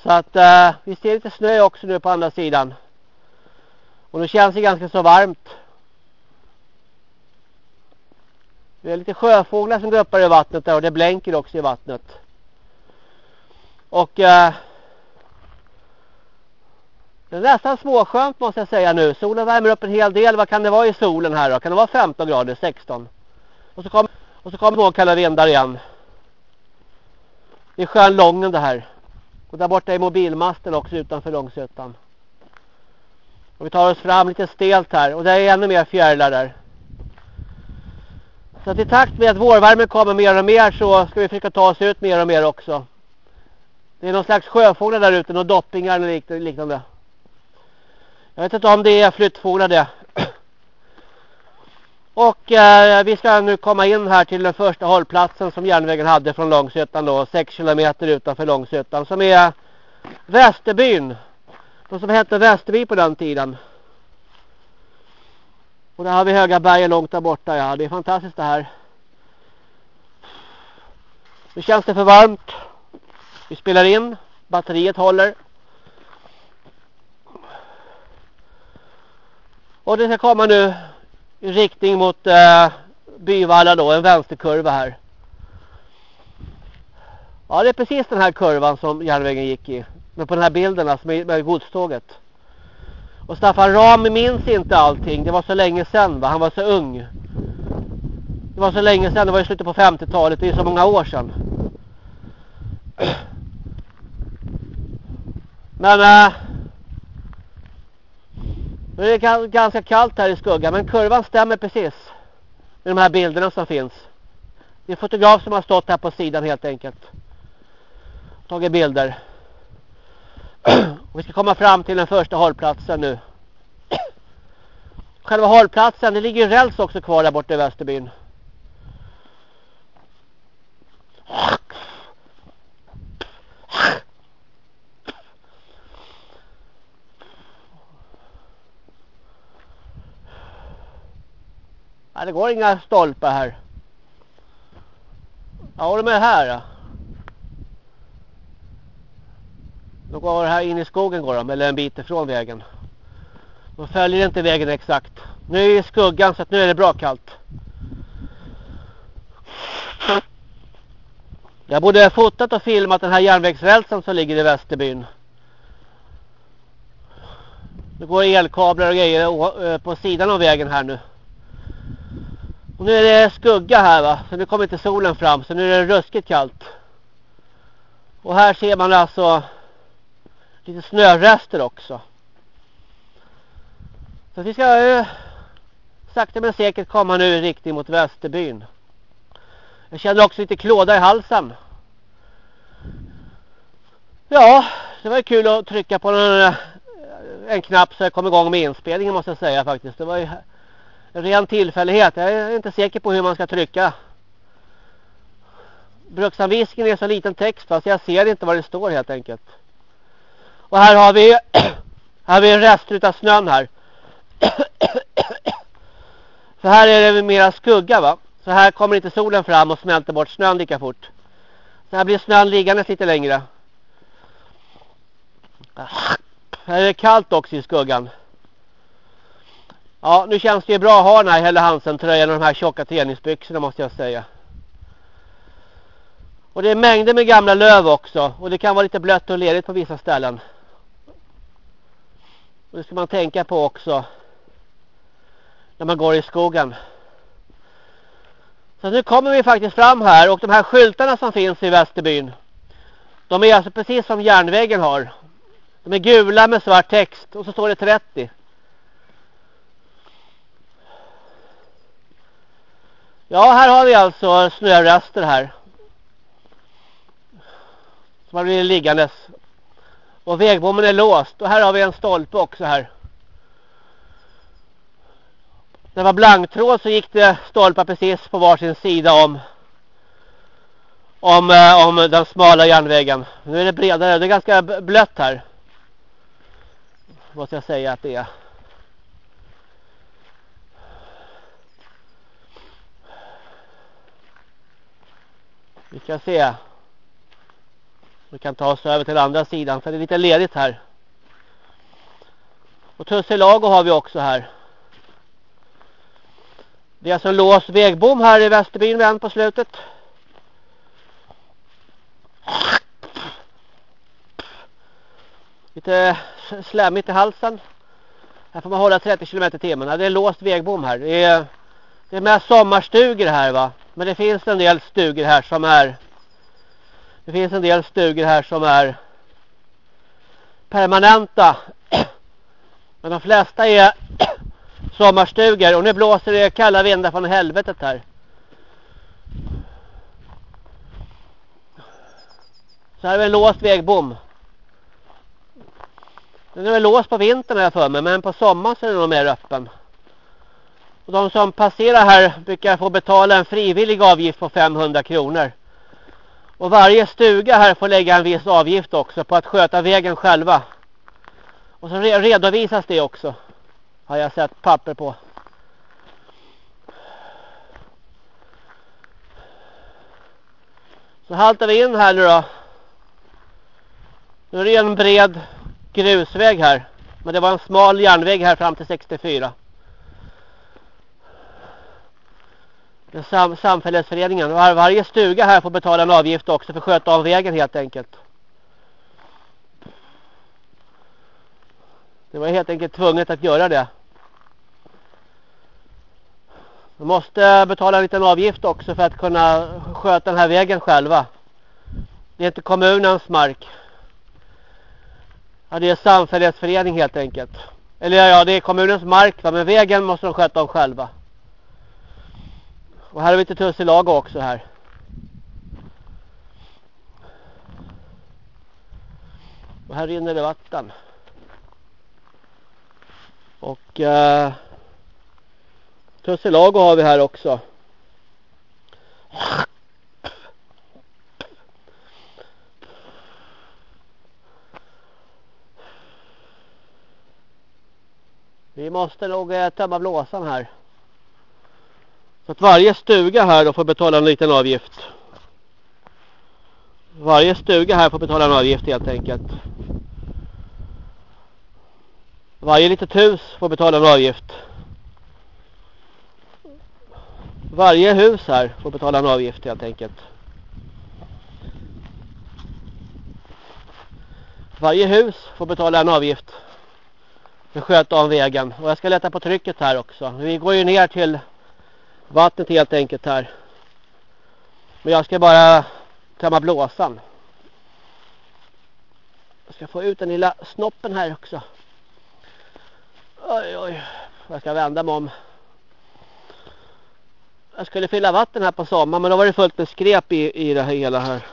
Så att eh, vi ser lite snö också nu på andra sidan. Och nu känns det ganska så varmt. Det är lite sjöfåglar som guppar i vattnet där och det blänker också i vattnet. Och eh, det är nästan småskönt måste jag säga nu. Solen värmer upp en hel del. Vad kan det vara i solen här då? Kan det vara 15 grader, 16? Och så kommer, och så kommer kalla vindar igen. Det är sjön Lången det här. Och där borta är mobilmasten också utanför Långsötan. Och vi tar oss fram lite stelt här. Och det är ännu mer fjärilar där. Så att i takt med att vårvärmen kommer mer och mer så ska vi försöka ta oss ut mer och mer också. Det är någon slags sjöfåglar där ute, några doppingar eller liknande. Jag vet inte om det är flyttfåglar det. Och eh, vi ska nu komma in här till den första hållplatsen som järnvägen hade från Långsötan då. 6 kilometer utanför Långsötan som är Västerbyn. De som hette Västerby på den tiden. Och där har vi höga berg långt där borta. Ja, det är fantastiskt det här. Nu känns det för varmt. Vi spelar in. Batteriet håller. Och det ska komma nu i riktning mot eh, Byvalla då, en vänsterkurva här. Ja, det är precis den här kurvan som järnvägen gick i. Men på den här bilden alltså med, med godståget. Och Staffan Ram minns inte allting. Det var så länge sedan va? Han var så ung. Det var så länge sedan. Det var i slutet på 50-talet. Det är så många år sedan. Men... Äh, det är ganska kallt här i skuggan. Men kurvan stämmer precis. Med de här bilderna som finns. Det är en fotograf som har stått här på sidan helt enkelt. Tagit bilder. Vi ska komma fram till den första hållplatsen nu. Själva hållplatsen, det ligger räls också kvar där borta i Västerbyn. Ja, det går inga stolpar här. Ja, de är här då. De går här in i skogen går de, eller en bit ifrån vägen. De följer inte vägen exakt. Nu är det skuggan så att nu är det bra kallt. Jag borde ha fotat och filmat den här järnvägsrälsen som ligger i Västerbyn. Det går elkablar och grejer på sidan av vägen här nu. Och nu är det skugga här va. Så nu kommer inte solen fram. Så nu är det ruskigt kallt. Och här ser man alltså lite snörester också. Så vi ska ju sakta men säkert komma nu i riktning mot Västerbyn. Jag känner också lite klåda i halsen. Ja, det var ju kul att trycka på en, eh, en knapp så jag kom igång med inspelningen måste jag säga faktiskt. Det var ju en ren tillfällighet. Jag är inte säker på hur man ska trycka. Bruksanvisningen är så liten text fast jag ser inte vad det står helt enkelt. Och här har vi här har vi en rest av snön här. Så här är det mera skugga va. Så här kommer inte solen fram och smälter bort snön lika fort. Så här blir snön liggandes lite längre. Här är det kallt också i skuggan. Ja, nu känns det ju bra att ha den här Helle Hansen-tröjan och de här tjocka träningsbyxorna måste jag säga. Och det är mängder med gamla löv också. Och det kan vara lite blött och ledigt på vissa ställen. Och det ska man tänka på också. När man går i skogen. Så nu kommer vi faktiskt fram här. Och de här skyltarna som finns i Västerbyn. De är alltså precis som järnvägen har. De är gula med svart text. Och så står det 30. Ja, här har vi alltså snörester här. Som har blivit liggandes. Och vägbommen är låst. Och här har vi en stolpe också här. När det var blanktråd så gick det stolpar precis på varsin sida om om, eh, om den smala järnvägen. Nu är det bredare. Det är ganska blött här. Måste jag säga att det är. Vi ska se. Vi kan ta oss över till andra sidan för det är lite ledigt här. Och Tusselago har vi också här. Det är alltså en låst vägbom här i Västerbyn vänd på slutet. Lite slämmigt i halsen. Här får man hålla 30 km i timmen. Det är en låst vägbom här. Det är, det är mest sommarstugor här va. Men det finns en del stugor här som är det finns en del stugor här som är permanenta. Men de flesta är sommarstugor. Och nu blåser det kalla vindar från helvetet här. Så här är en låst vägbom. Den är väl låst på vintern här för mig. Men på sommaren så är den nog mer öppen. Och de som passerar här brukar få betala en frivillig avgift på 500 kronor. Och varje stuga här får lägga en viss avgift också på att sköta vägen själva. Och så redovisas det också. Har jag sett papper på. Så haltar vi in här nu då. Nu är det en bred grusväg här. Men det var en smal järnväg här fram till 64. Sam, samfällighetsföreningen. Var, varje stuga här får betala en avgift också för att sköta om vägen helt enkelt. Det var helt enkelt tvunget att göra det. De måste betala en liten avgift också för att kunna sköta den här vägen själva. Det är inte kommunens mark. Ja, det är samfällighetsförening helt enkelt. Eller ja, det är kommunens mark va? men vägen måste de sköta om själva. Och här har vi lite tussilago också här. Och här rinner det vatten. Och eh, tussilago har vi här också. Vi måste nog eh, tömma blåsan här. Så att varje stuga här då får betala en liten avgift. Varje stuga här får betala en avgift helt enkelt. Varje litet hus får betala en avgift. Varje hus här får betala en avgift helt enkelt. Varje hus får betala en avgift. För att sköta om vägen. Och jag ska lätta på trycket här också. Vi går ju ner till vattnet helt enkelt här. Men jag ska bara tömma blåsan. Jag ska få ut den lilla snoppen här också. Oj oj. Jag ska vända mig om. Jag skulle fylla vatten här på sommaren men då var det fullt med skrep i, i det hela här.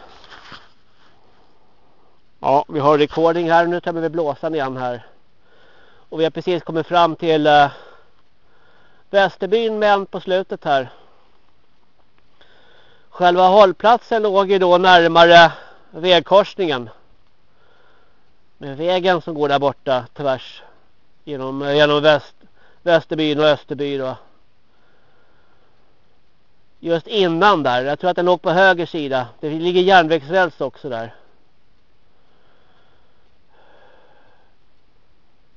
Ja, vi har recording här. Nu tar vi blåsan igen här. Och vi har precis kommit fram till uh, Västerbyn men på slutet här. Själva hållplatsen låg ju då närmare vägkorsningen. Med vägen som går där borta tvärs genom, genom väst, Västerbyn och Österby då. Just innan där. Jag tror att den låg på höger sida. Det ligger järnvägsräls också där.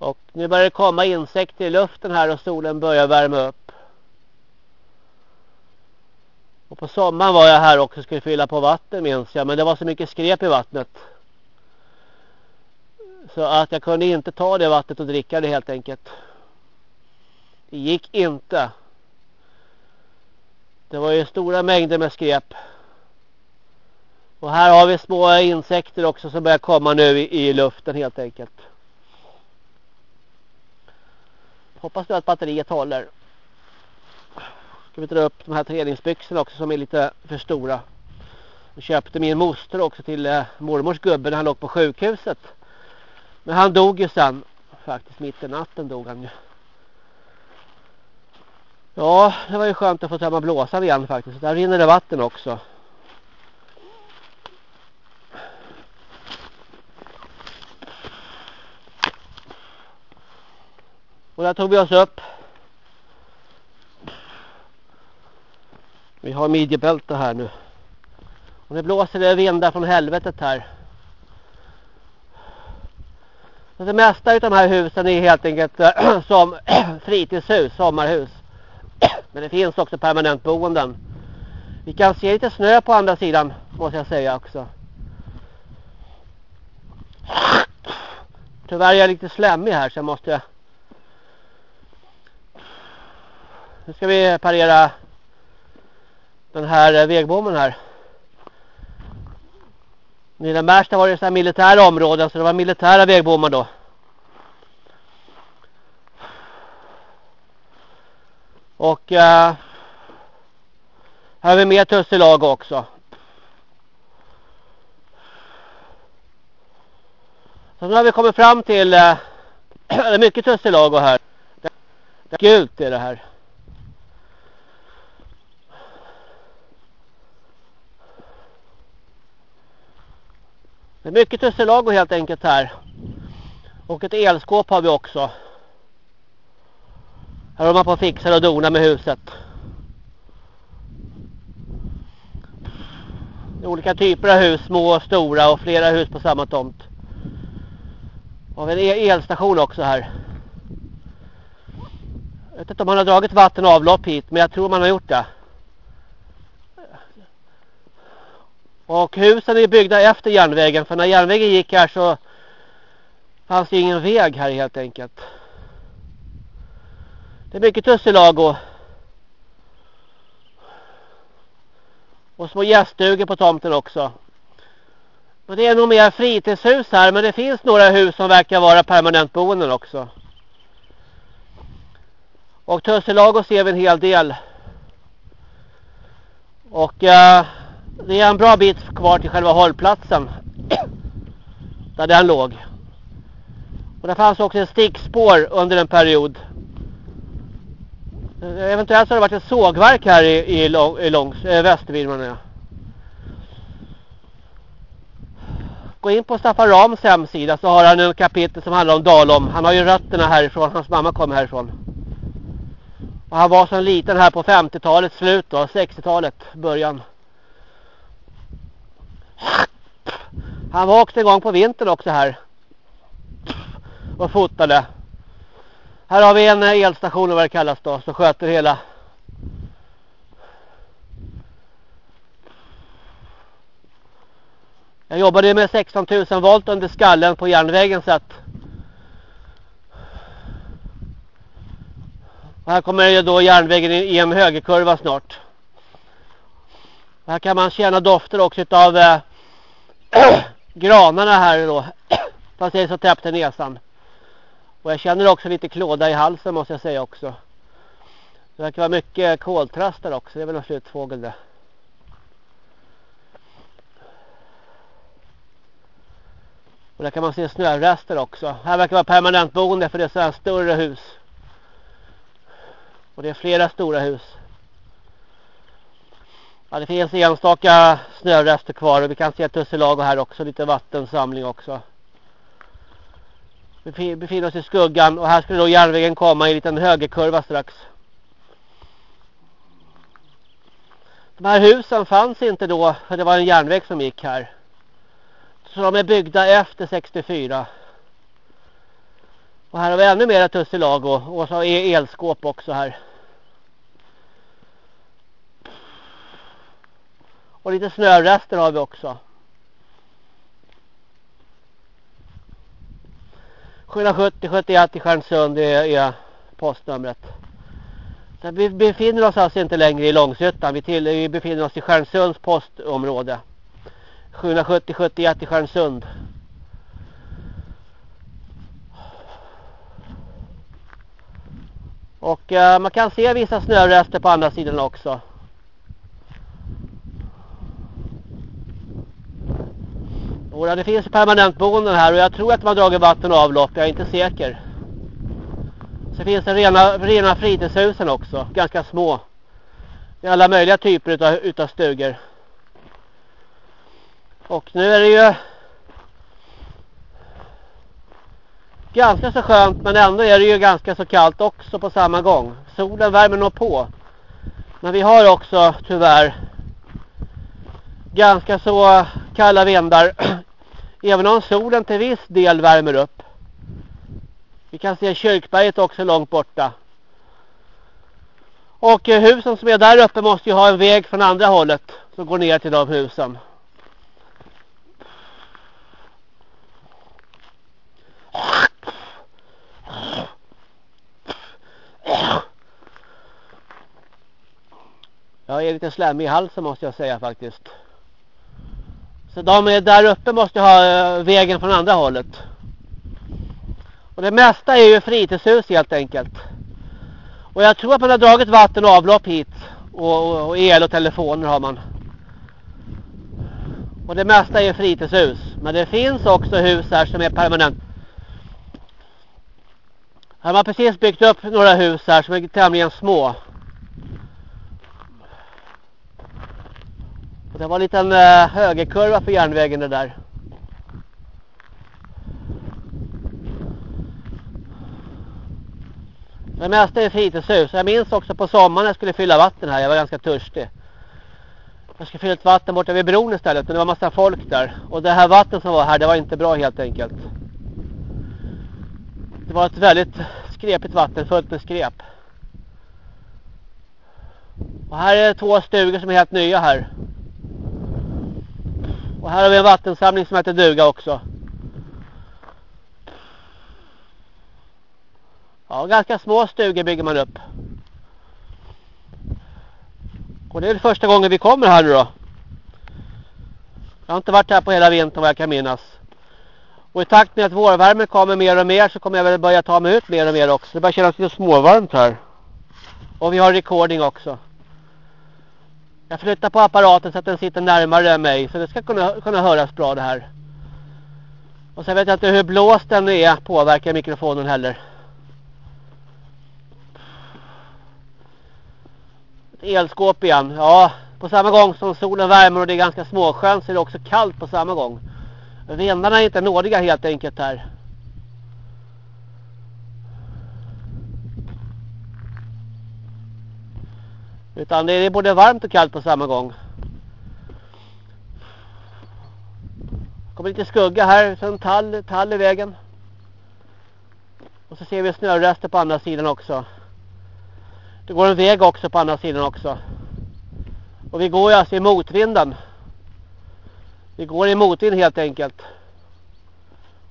Och nu börjar det komma insekter i luften här och solen börjar värma upp. Och på sommaren var jag här också och skulle fylla på vatten minns jag. Men det var så mycket skrep i vattnet. Så att jag kunde inte ta det vattnet och dricka det helt enkelt. Det gick inte. Det var ju stora mängder med skräp. Och här har vi små insekter också som börjar komma nu i, i luften helt enkelt. Hoppas nu att batteriet håller. Ska vi dra upp de här träningsbyxorna också som är lite för stora. Jag köpte min moster också till eh, mormors gubbe när han låg på sjukhuset. Men han dog ju sen. Faktiskt mitt i natten dog han ju. Ja, det var ju skönt att få tömma blåsan igen faktiskt. Där rinner det vatten också. Och där tog vi oss upp. Vi har midjebälte här nu. Och det blåser det vindar från helvetet här. Så det mesta av de här husen är helt enkelt som fritidshus, sommarhus. Men det finns också permanentboenden. Vi kan se lite snö på andra sidan måste jag säga också. Tyvärr är jag lite slemmig här så jag måste Nu ska vi parera den här eh, vägbommen här. I Märsta var det så här militära områden så det var militära vägbommar då. Och uh, här har vi mer tusselag också. Så nu har vi kommit fram till uh, det är mycket tusselag här. Det är gult är det här. Det är mycket tussilago helt enkelt här. Och ett elskåp har vi också. Här har man på att fixa och dona med huset. Det är olika typer av hus, små och stora och flera hus på samma tomt. Och en elstation också här. Jag vet inte om man har dragit vatten och avlopp hit men jag tror man har gjort det. Och husen är byggda efter järnvägen. För när järnvägen gick här så fanns det ingen väg här helt enkelt. Det är mycket tussilago. Och små gäststugor på tomten också. Men det är nog mer fritidshus här. Men det finns några hus som verkar vara permanentboenden också. Och tussilago ser vi en hel del. Och eh, det är en bra bit kvar till själva hållplatsen. Där den låg. Och det fanns också ett stickspår under en period. Eventuellt så har det varit ett sågverk här i, i, lång, i långs, eh, äh, Västervirman. Gå in på Staffan Rams hemsida så har han en kapitel som handlar om Dalom. Han har ju rötterna härifrån, hans mamma kommer härifrån. Och han var som liten här på 50-talets slut då, 60-talet början. Han var också en gång på vintern också här. Och fotade. Här har vi en eh, elstation vad det kallas då. Som sköter hela. Jag jobbade med 16 000 volt under skallen på järnvägen så att. Och här kommer ju då järnvägen i en högerkurva snart. Här kan man känna dofter också av granarna här då. Fast det är så täppt i näsan. Och jag känner också lite klåda i halsen måste jag säga också. Det verkar vara mycket koltrastar också. Det är väl en slutfågel det. Och där kan man se snörester också. Här verkar vara permanentboende för det är så här större hus. Och det är flera stora hus. Ja, det finns enstaka snörester kvar och vi kan se tusselago här också. Lite vattensamling också. Vi befinner oss i skuggan och här skulle då järnvägen komma i en liten högerkurva strax. De här husen fanns inte då för det var en järnväg som gick här. Så de är byggda efter 64. Och här har vi ännu mera tusselago och så är elskåp också här. Och lite snörester har vi också. 770 71 i Stjärnsund det är postnumret. Så vi befinner oss alltså inte längre i Långshyttan. Vi, till, vi befinner oss i Stjärnsunds postområde. 770 71 i Stjärnsund. Och eh, man kan se vissa snörester på andra sidan också. Och det finns permanentboenden här och jag tror att man dragit vatten och avlopp. Jag är inte säker. Så finns det rena, rena fritidshusen också. Ganska små. I alla möjliga typer utav, utav stugor. Och nu är det ju ganska så skönt men ändå är det ju ganska så kallt också på samma gång. Solen värmer nog på. Men vi har också tyvärr ganska så kalla vindar även om solen till viss del värmer upp. Vi kan se kyrkberget också långt borta. Och eh, husen som är där uppe måste ju ha en väg från andra hållet som går ner till de husen. Jag är lite slemmig i halsen måste jag säga faktiskt. Så de är där uppe måste ha eh, vägen från andra hållet. Och det mesta är ju fritidshus helt enkelt. Och jag tror att man har dragit vatten och avlopp hit. Och, och, och el och telefoner har man. Och det mesta är ju fritidshus. Men det finns också hus här som är permanent. Här har man precis byggt upp några hus här som är tämligen små. Och det var en liten eh, högerkurva för järnvägen det där. Det mesta är fritidshus. Jag minns också på sommaren när jag skulle fylla vatten här. Jag var ganska törstig. Jag skulle fylla ett vatten borta vid bron istället. Men det var massa folk där. Och det här vatten som var här, det var inte bra helt enkelt. Det var ett väldigt skrepigt vatten, fullt med skrep. Och här är två stugor som är helt nya här. Och här har vi en vattensamling som heter Duga också. Ja, ganska små stugor bygger man upp. Och det är första gången vi kommer här nu då. Jag har inte varit här på hela vintern vad jag kan minnas. Och i takt med att vårvärmen kommer mer och mer så kommer jag väl börja ta mig ut mer och mer också. Det börjar kännas lite småvarmt här. Och vi har recording också. Jag flyttar på apparaten så att den sitter närmare mig. Så det ska kunna, kunna höras bra det här. Och sen vet jag inte hur blåst den är påverkar mikrofonen heller. Ett elskåp igen. Ja, på samma gång som solen värmer och det är ganska småskönt så är det också kallt på samma gång. Vindarna är inte nådiga helt enkelt här. Utan det är både varmt och kallt på samma gång. Det kommer lite skugga här, sen tall, tall i vägen. Och så ser vi snörester på andra sidan också. Det går en väg också på andra sidan också. Och vi går ju alltså i motvinden. Vi går i motvind helt enkelt.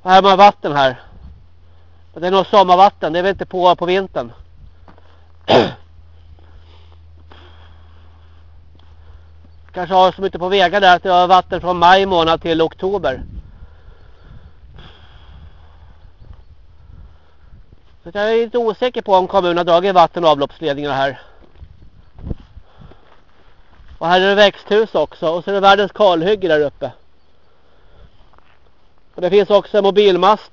Och här har man vatten här. Men det är nog sommarvatten, det är väl inte på på vintern. Kanske har som ute på vägar där att det har vatten från maj månad till oktober. Så jag är lite osäker på om kommunen har dragit vatten och avloppsledningarna här. Och här är det växthus också. Och så är det världens kalhygge där uppe. Och det finns också en mobilmast.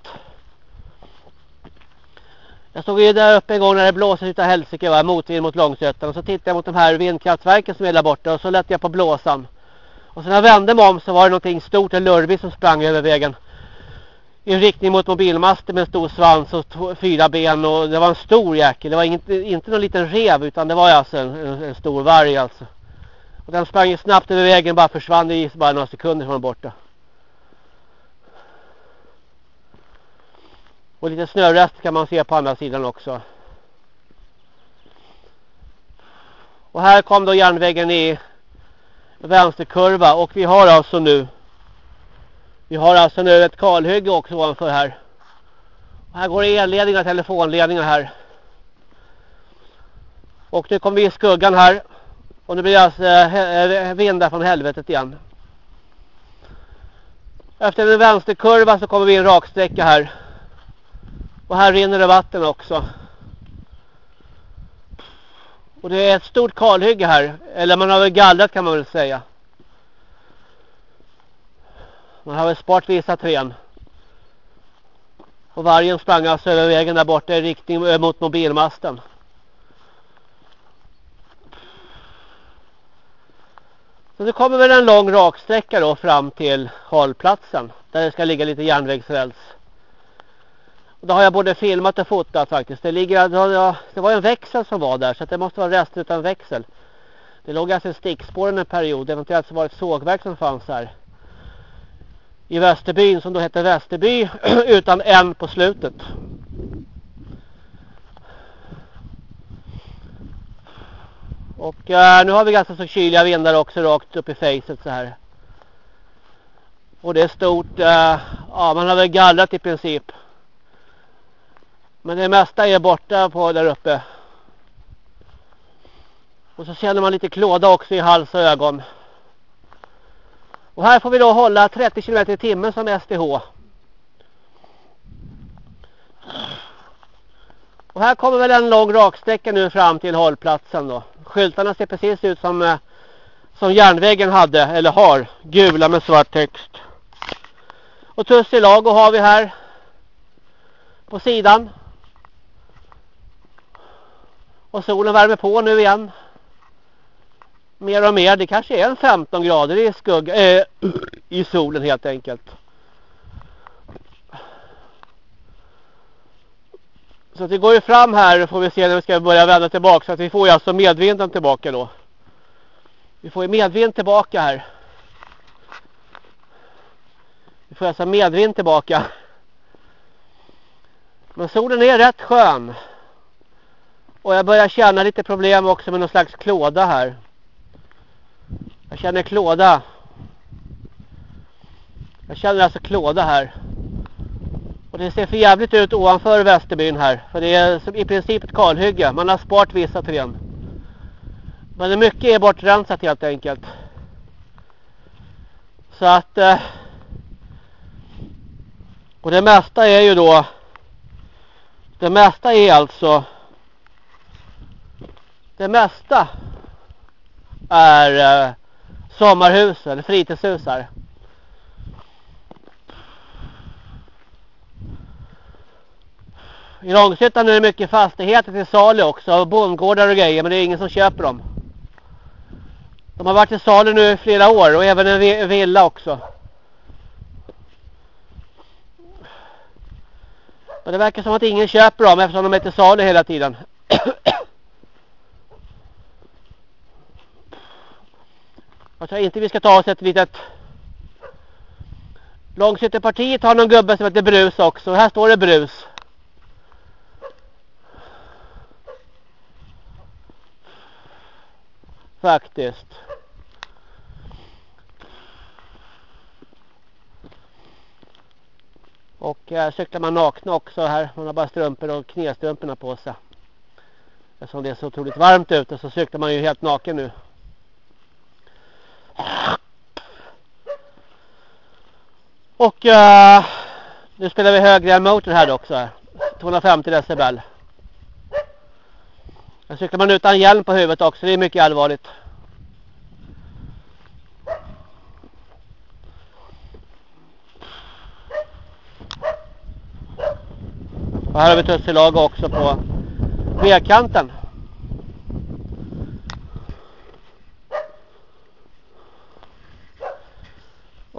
Jag stod ju där uppe en gång när det blåser utav helsike va, motvind mot Långsötan. Och så tittade jag mot de här vindkraftverken som är där borta och så lät jag på blåsan. Och sen när jag vände mig om så var det någonting stort, en lurvig som sprang över vägen. I riktning mot mobilmasten med en stor svans och fyra ben och det var en stor jäkel. Det var inte, inte någon liten rev utan det var alltså en, en, en stor varg alltså. Och den sprang ju snabbt över vägen bara försvann i bara några sekunder från borta. Och lite snörest kan man se på andra sidan också. Och här kom då järnvägen i vänsterkurva och vi har alltså nu vi har alltså nu ett kalhygge också ovanför här. Och här går elledningar och telefonledningar här. Och nu kommer vi i skuggan här. Och nu blir det alltså eh, eh vindar från helvetet igen. Efter en vänsterkurva så kommer vi i en raksträcka här. Och här rinner det vatten också. Och det är ett stort kalhygge här. Eller man har väl gallrat kan man väl säga. Man har väl sparat vissa trän. Och vargen sprang alltså över vägen där borta i riktning eh, mot mobilmasten. Så det kommer väl en lång raksträcka då fram till hållplatsen. Där det ska ligga lite järnvägsräls. Och då har jag både filmat och fotat faktiskt. Det, ligger, det var en växel som var där så det måste vara rester utan växel. Det låg alltså stickspår en period. Eventuellt så var det ett sågverk som fanns här. I Västerbyn som då hette Västerby utan en på slutet. Och eh, nu har vi ganska så kyliga vindar också rakt upp i facet så här. Och det är stort. eh, ja, man har väl gallrat i princip. Men det mesta är borta på där uppe. Och så känner man lite klåda också i hals och ögon. Och här får vi då hålla 30 km i timmen som STH. Och här kommer väl en lång raksträcka nu fram till hållplatsen då. Skyltarna ser precis ut som, eh, som järnvägen hade eller har. Gula med svart text. Och Tussilago har vi här på sidan. Och solen värmer på nu igen. Mer och mer. Det kanske är en 15 grader i skugga äh, eh, i solen helt enkelt. Så att vi går ju fram här får vi se när vi ska börja vända tillbaka. Så att vi får ju alltså medvinden tillbaka då. Vi får ju medvind tillbaka här. Vi får alltså medvind tillbaka. Men solen är rätt skön. Och jag börjar känna lite problem också med någon slags klåda här. Jag känner klåda. Jag känner alltså klåda här. Och det ser för jävligt ut ovanför Västerbyn här. För det är i princip ett kalhygge. Man har sparat vissa träd. Men mycket är bortrensat helt enkelt. Så att... Eh, och det mesta är ju då... Det mesta är alltså... Det mesta är eh, sommarhus eller fritidshus här. I Långshyttan är det mycket fastigheter till salu också. Bondgårdar och grejer. Men det är ingen som köper dem. De har varit till salu nu i flera år. Och även en villa också. Men det verkar som att ingen köper dem. Eftersom de är till salu hela tiden. Jag tror inte vi ska ta oss ett litet... Långshyttepartiet har någon gubbe som heter Brus också. Här står det Brus. Faktiskt. Och här cyklar man nakna också här. Man har bara strumpor och knästrumporna på sig. Eftersom det är så otroligt varmt ute så cyklar man ju helt naken nu. Och uh, nu spelar vi högre motor här också. 250 decibel. Här cyklar man utan hjälm på huvudet också. Det är mycket allvarligt. Och här har vi tusselag också på vägkanten.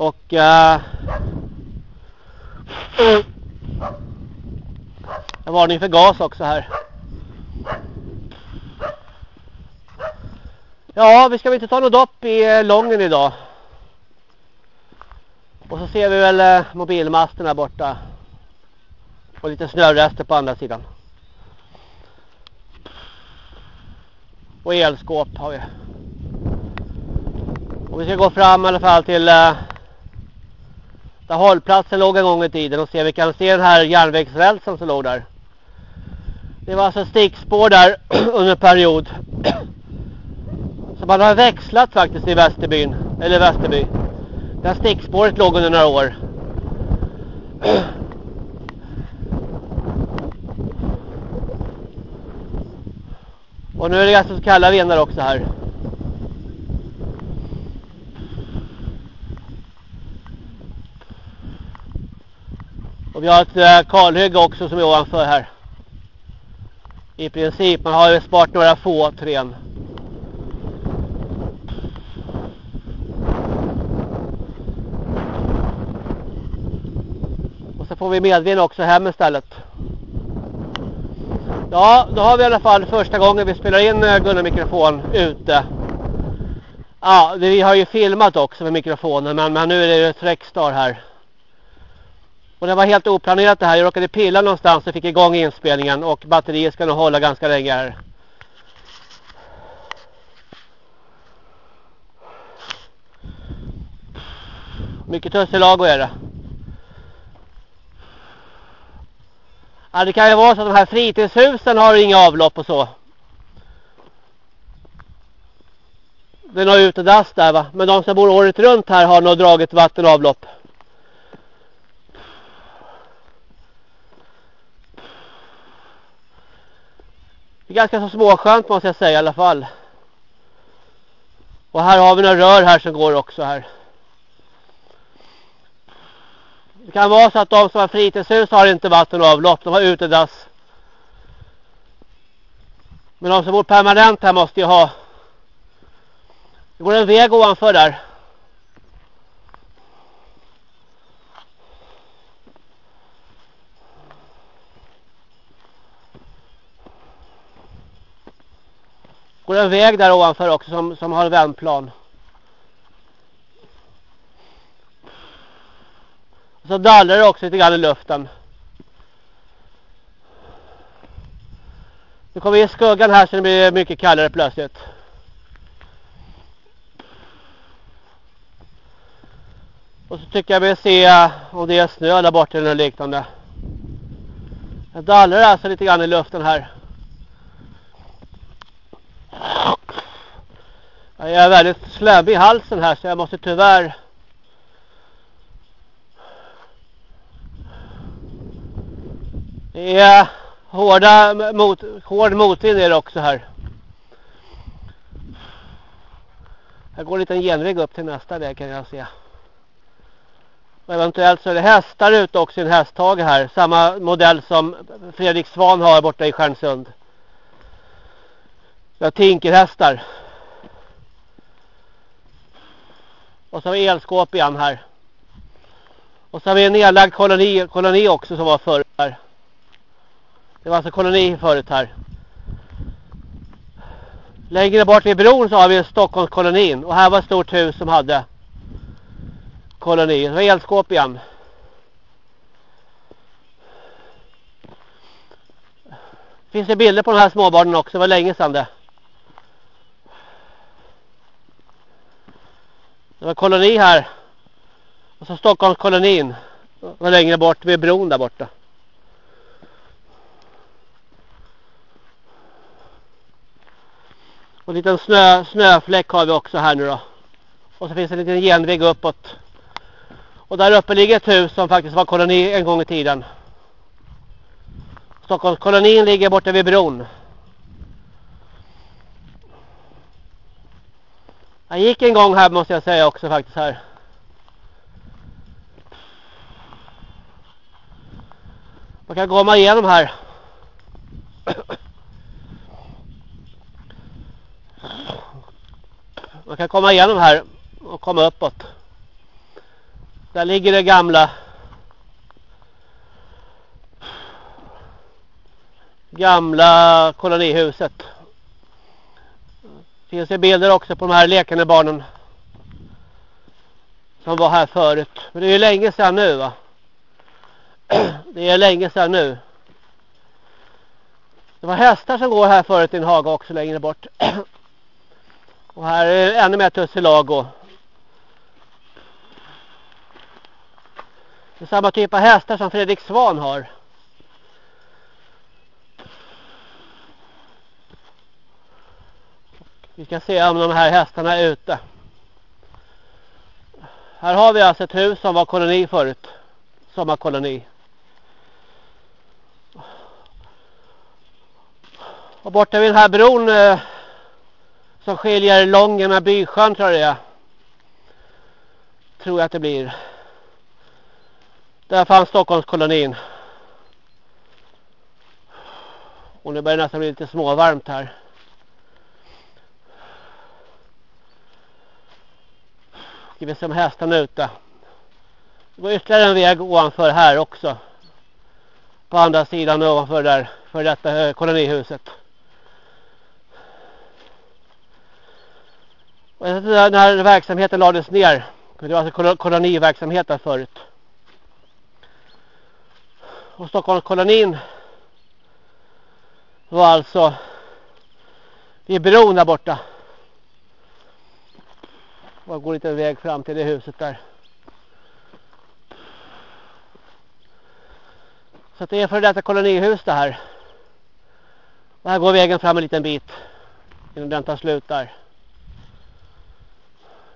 Och uh, en varning för gas också här. Ja, vi ska väl inte ta något dopp i eh, Lången idag. Och så ser vi väl eh, här borta. Och lite snörester på andra sidan. Och elskåp har vi. Och vi ska gå fram i alla fall till eh, där hållplatsen låg en gång i tiden och se vi kan se den här järnvägsrälsen som låg där. Det var alltså stickspår där under en period. Så man har växlat faktiskt i Västerbyn, eller Västerby. Där stickspåret låg under några år. Och nu är det ganska så kalla vindar också här. Och vi har ett eh, kalhygge också som är ovanför här. I princip, man har ju sparat några få trän. Och så får vi medvind också hem istället. Ja, då har vi i alla fall första gången vi spelar in eh, Gunnar mikrofon ute. Ja, vi har ju filmat också med mikrofonen men, men nu är det ju ett här. Och det var helt oplanerat det här. Jag råkade pilla någonstans och fick igång inspelningen. Och batteriet ska nog hålla ganska länge här. Mycket tusselago är det. Ja, det kan ju vara så att de här fritidshusen har inga avlopp och så. Det är nog utedass där va. Men de som bor året runt här har nog dragit vatten och avlopp. Det är ganska så småskönt måste jag säga i alla fall. Och här har vi några rör här som går också här. Det kan vara så att de som har fritidshus har inte vatten och avlopp. De har utedass. Men de som bor permanent här måste ju ha. Det går en väg ovanför där. Går en väg där ovanför också som, som har vändplan. Och så dallrar det också lite grann i luften. Nu kommer vi i skuggan här så det blir mycket kallare plötsligt. Och så tycker jag vi se om det är snö där borta eller liknande. Det dallrar alltså lite grann i luften här. Jag är väldigt släbbig i halsen här så jag måste tyvärr Det är hårda mot, hård motvind är det också här. Här går en liten genväg upp till nästa väg kan jag se. Och eventuellt så är det hästar ute också i en hästhage här. Samma modell som Fredrik Svan har borta i Stjärnsund. Det är tinkerhästar. Och så har vi elskåp igen här. Och så har vi en nedlagd koloni, koloni också som var förr här. Det var alltså koloni förut här. Längre bort vid bron så har vi Stockholmskolonin. Och här var ett stort hus som hade koloni. Det var elskåp igen. Finns det bilder på de här småbarnen också? Det var länge sedan det. Det var koloni här. Och så Stockholmskolonin. Och längre bort vid bron där borta. Och en liten snö, snöfläck har vi också här nu då. Och så finns det en liten genväg uppåt. Och där uppe ligger ett hus som faktiskt var koloni en gång i tiden. Stockholmskolonin ligger borta vid bron. Jag gick en gång här måste jag säga också faktiskt här. Man kan komma igenom här. Man kan komma igenom här och komma uppåt. Där ligger det gamla gamla kolonihuset. Finns det bilder också på de här lekande barnen som var här förut. Men det är ju länge sedan nu va. Det är länge sedan nu. Det var hästar som går här förut i en hage också längre bort. Och här är ännu mer tussilago. Det är samma typ av hästar som Fredrik Svan har. Vi ska se om de här hästarna är ute. Här har vi alltså ett hus som var koloni förut. Sommarkoloni. Och borta vid den här bron eh, som skiljer Lången med Bysjön tror jag. Tror jag att det blir. Där fanns Stockholmskolonin. Och nu börjar det nästan bli lite småvarmt här. Ska vi se om hästarna är ute. Det går ytterligare en väg ovanför här också. På andra sidan ovanför där. För detta eh, kolonihuset. Och när verksamheten lades ner. Det var alltså koloniverksamhet där förut. Och Stockholmskolonin var alltså vid bron där borta. Och går lite väg fram till det huset där. Så det är för detta kolonihus det här. Och här går vägen fram en liten bit. Innan den tar slut där.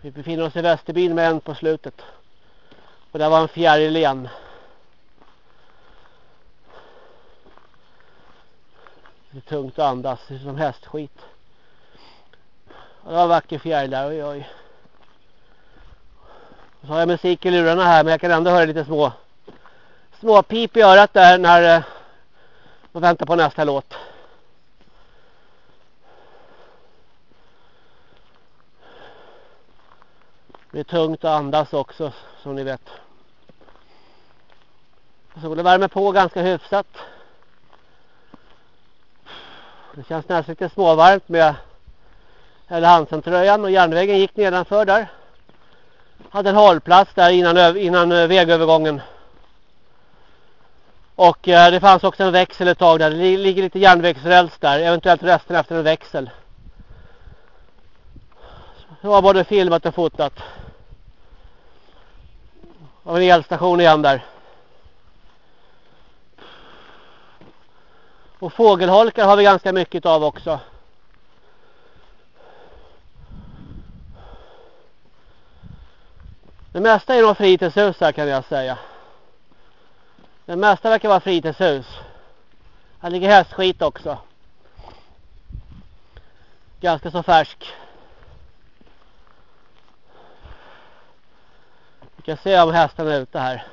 Vi befinner oss i Västerbyn med en på slutet. Och där var en fjäril igen. Det är tungt att andas. Det är som hästskit. Och det var en vacker fjäril där. Oj, oj. Så har jag musik i lurarna här. Men jag kan ändå höra lite små små pip i örat där när eh, man väntar på nästa låt. Det är tungt att andas också som ni vet. Solen värmer på ganska hyfsat. Det känns nästan lite småvarmt med eller Hansen-tröjan och järnvägen gick nedanför där. Hade en hållplats där innan, innan eh, vägövergången. Och eh, det fanns också en växel ett tag där. Det ligger lite järnvägsräls där. Eventuellt resten efter en växel. Det var både filmat och fotat. Av en elstation igen där. Och fågelholkar har vi ganska mycket av också. Det mesta är nog fritidshus här kan jag säga. Det mesta verkar vara fritidshus. Här ligger hästskit också. Ganska så färsk. Vi kan se om hästarna är ute här.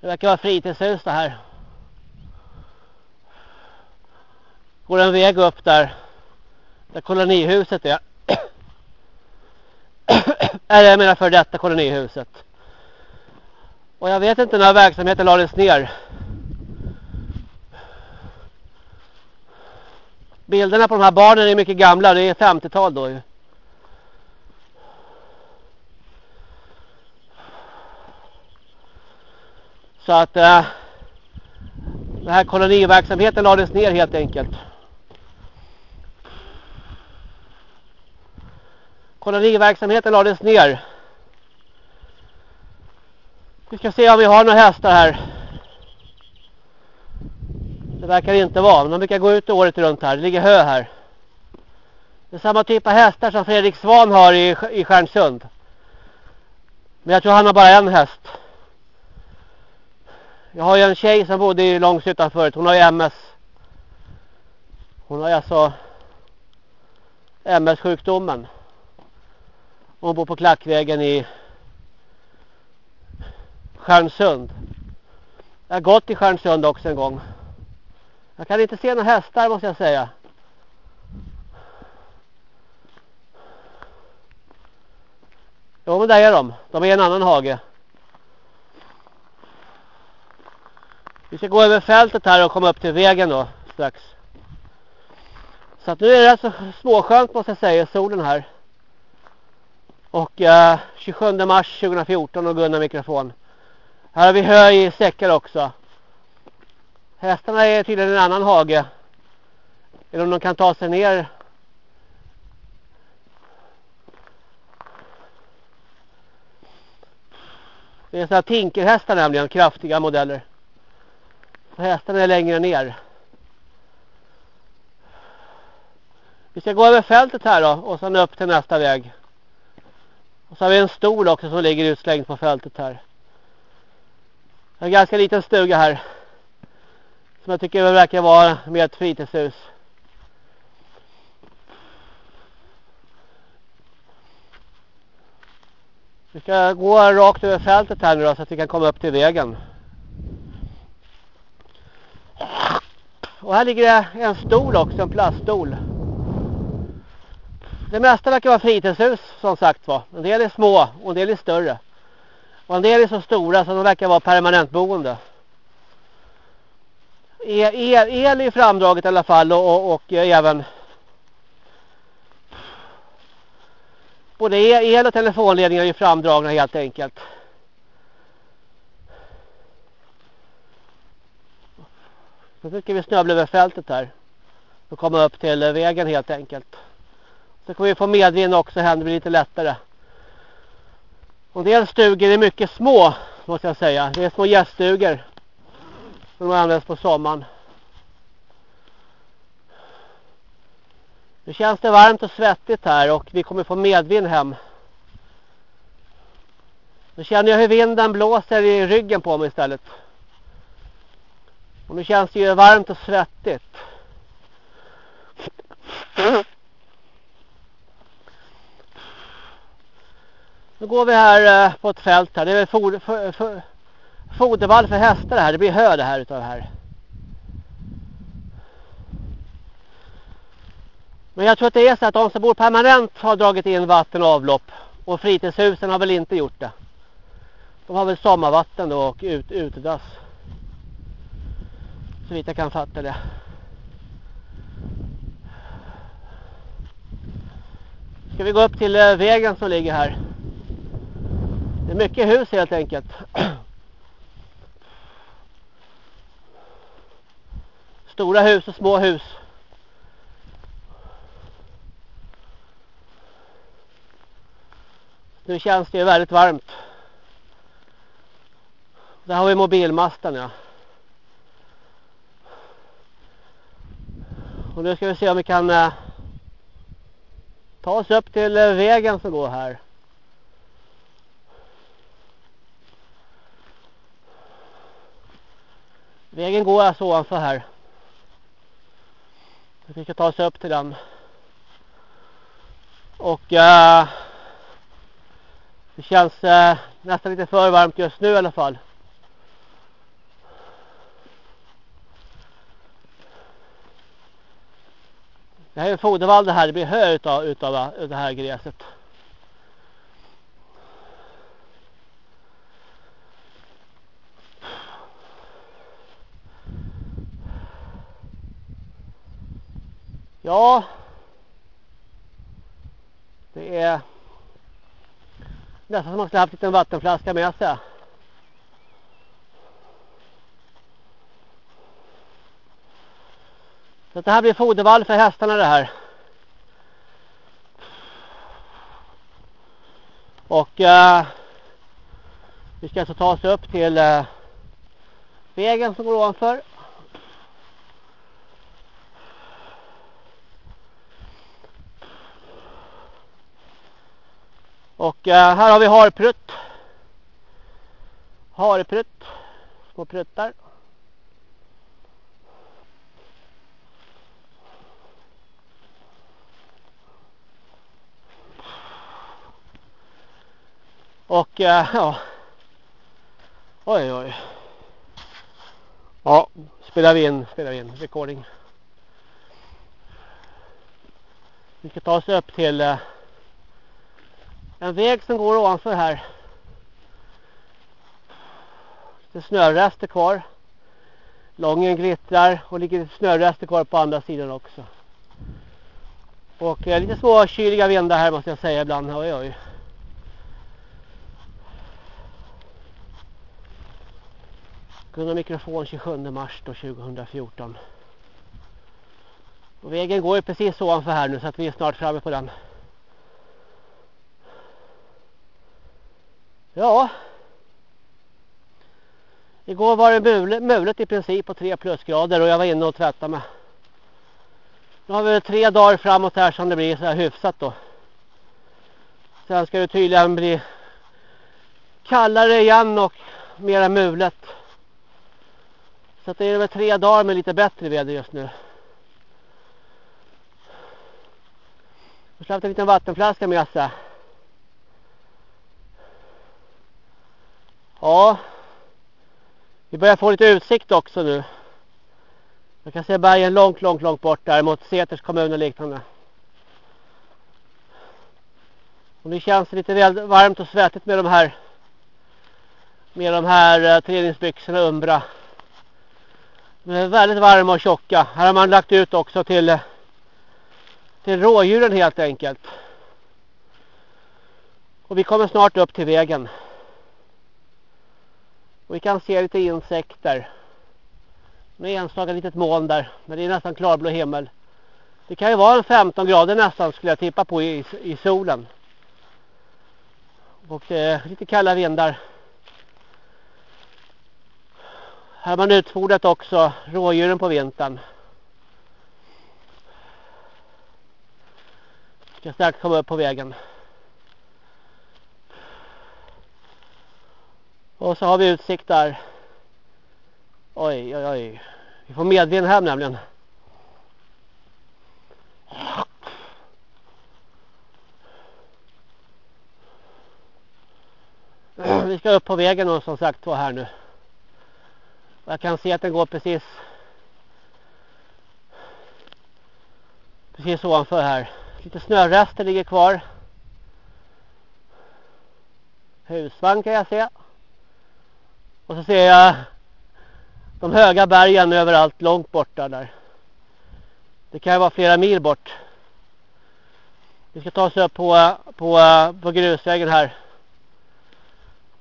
Det verkar vara fritidshus det här. Går en väg upp där. Där kolonihuset är. Eller jag menar för detta kolonihuset. Och jag vet inte när verksamheten lades ner. Bilderna på de här barnen är mycket gamla. Det är 50-tal då ju. Så att äh, den här koloniverksamheten lades ner helt enkelt. Koloniverksamheten lades ner. Vi ska se om vi har några hästar här. Det verkar inte vara, men de brukar gå ut året runt här. Det ligger hö här. Det är samma typ av hästar som Fredrik Svan har i, i Stjärnsund. Men jag tror han har bara en häst. Jag har ju en tjej som bodde i Långshyttan förut. Hon har ju MS. Hon har ju alltså MS-sjukdomen. Hon bor på Klackvägen i Stjärnsund. Jag har gått i Stjärnsund också en gång. Jag kan inte se några hästar måste jag säga. Jo men där är de. De är i en annan hage. Vi ska gå över fältet här och komma upp till vägen då strax. Så att nu är det så småskönt måste jag säga solen här. Och eh, 27 mars 2014 och Gunnar mikrofon. Här har vi hö i säckar också. Hästarna är tydligen en annan hage. Eller om de kan ta sig ner. Det är sådana tinkerhästar nämligen, kraftiga modeller. Så hästarna är längre ner. Vi ska gå över fältet här då och sen upp till nästa väg. Och så har vi en stol också som ligger utslängd på fältet här. En ganska liten stuga här. Som jag tycker verkar vara med ett fritidshus. Vi ska gå rakt över fältet här nu då så att vi kan komma upp till vägen. Och här ligger det en stol också, en plaststol. Det mesta verkar vara fritidshus som sagt var. En del är små och en del är större. Och en del är så stora så de verkar vara permanentboende. El, el, el är framdraget i alla fall och, och, och eh, även både e-, el och telefonledningar är framdragna helt enkelt. Så ska vi snöbla över fältet här. Och komma upp till eh, vägen helt enkelt. Så kommer vi få medvind också, här, det blir lite lättare. Och en del stugor är mycket små, måste jag säga. Det är små gäststugor. Som används på sommaren. Nu känns det varmt och svettigt här och vi kommer få medvind hem. Nu känner jag hur vinden blåser i ryggen på mig istället. Och nu känns det ju varmt och svettigt. Nu går vi här eh, på ett fält här. Det är fodervall för hästar här. Det blir hö det här utav det här. Men jag tror att det är så att de som bor permanent har dragit in vatten och avlopp. Och fritidshusen har väl inte gjort det. De har väl sommarvatten då och ut, utedass. Så vitt jag kan fatta det. Ska vi gå upp till eh, vägen som ligger här. Det är mycket hus helt enkelt. Stora hus och små hus. Nu känns det väldigt varmt. Där har vi mobilmasten ja. Och nu ska vi se om vi kan eh, ta oss upp till eh, vägen som går här. Vägen går alltså ovanför här. Vi ska ta oss upp till den. Och äh, det känns äh, nästan lite för varmt just nu i alla fall. Det här är fodervall det här, det blir hö utav, utav, utav det här gräset. Ja. Det är nästan som man skulle haft en vattenflaska med sig. Så det här blir fodervall för hästarna det här. Och eh, vi ska alltså ta oss upp till eh, vägen som går ovanför. Och eh, här har vi harprutt. Harprutt. Små pruttar. Och eh, ja. Oj oj. Ja, spelar vi in, spelar vi in, recording. Vi ska ta oss upp till eh, en väg som går ovanför här. Det är snörester kvar. Lången glittrar och ligger snörester kvar på andra sidan också. Och eh, lite små kyliga vindar här måste jag säga ibland. Oj, oj. Gunnar mikrofon 27 mars då 2014. Och vägen går ju precis ovanför här nu så att vi är snart framme på den. Ja. Igår var det mulet, mulet i princip på 3 plusgrader och jag var inne och tvättade mig. Nu har vi tre dagar framåt här som det blir så här hyfsat då. Sen ska det tydligen bli kallare igen och mera mulet. Så det är väl tre dagar med lite bättre väder just nu. Jag släppte en liten vattenflaska med sig. Ja. Vi börjar få lite utsikt också nu. Jag kan se bergen långt, långt, långt bort där mot Säters kommun och liknande. Och nu känns det lite varmt och svettigt med de här med de här eh, uh, träningsbyxorna Umbra. De är väldigt varma och tjocka. Här har man lagt ut också till till rådjuren helt enkelt. Och vi kommer snart upp till vägen. Och vi kan se lite insekter. Med enstaka litet moln där. Men det är nästan klarblå himmel. Det kan ju vara en 15 grader nästan skulle jag tippa på i, i solen. Och det är lite kalla vindar. Här har man utfodrat också rådjuren på vintern. Ska strax komma upp på vägen. Och så har vi utsikt där. Oj, oj, oj. Vi får medvind hem nämligen. Vi ska upp på vägen och som sagt var här nu. Jag kan se att den går precis precis ovanför här. Lite snörester ligger kvar. Husvagn kan jag se. Och så ser jag de höga bergen överallt långt borta där. Det kan vara flera mil bort. Vi ska ta oss upp på, på, på grusvägen här.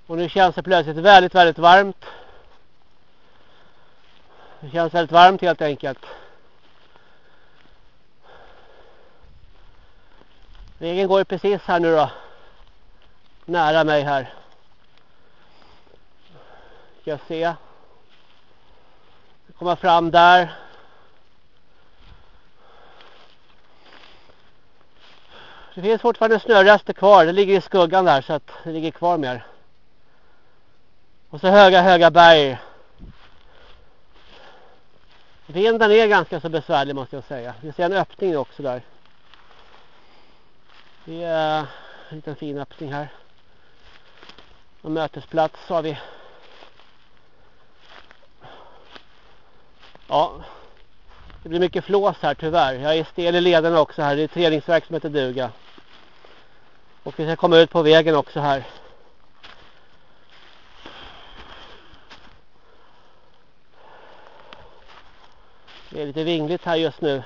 Och nu känns det plötsligt väldigt, väldigt varmt. Det känns väldigt varmt helt enkelt. Vägen går ju precis här nu då. nära mig här. Ska jag se. Komma fram där. Det finns fortfarande snörester kvar. Det ligger i skuggan där så att det ligger kvar mer. Och så höga, höga berg. Vinden är ganska så besvärlig måste jag säga. Vi ser en öppning också där. Det är en liten fin öppning här. Och mötesplats har vi. Ja. Det blir mycket flås här tyvärr. Jag är stel i lederna också här. Det är träningsverk som heter duga. Och vi ska komma ut på vägen också här. Det är lite vingligt här just nu.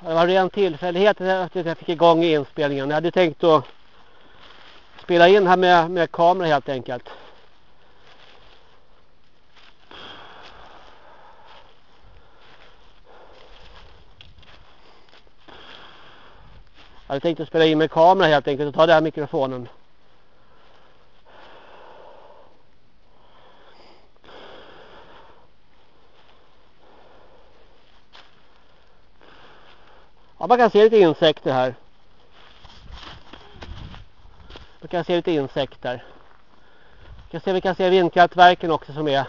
Det var ren tillfällighet att jag fick igång inspelningen. Jag hade tänkt att spela in här med, med kamera helt enkelt. Hade tänkt att spela in med kamera helt enkelt och ta den här mikrofonen. Ja, man kan se lite insekter här. Man kan se lite insekter. Vi kan se, vi kan se vindkraftverken också som är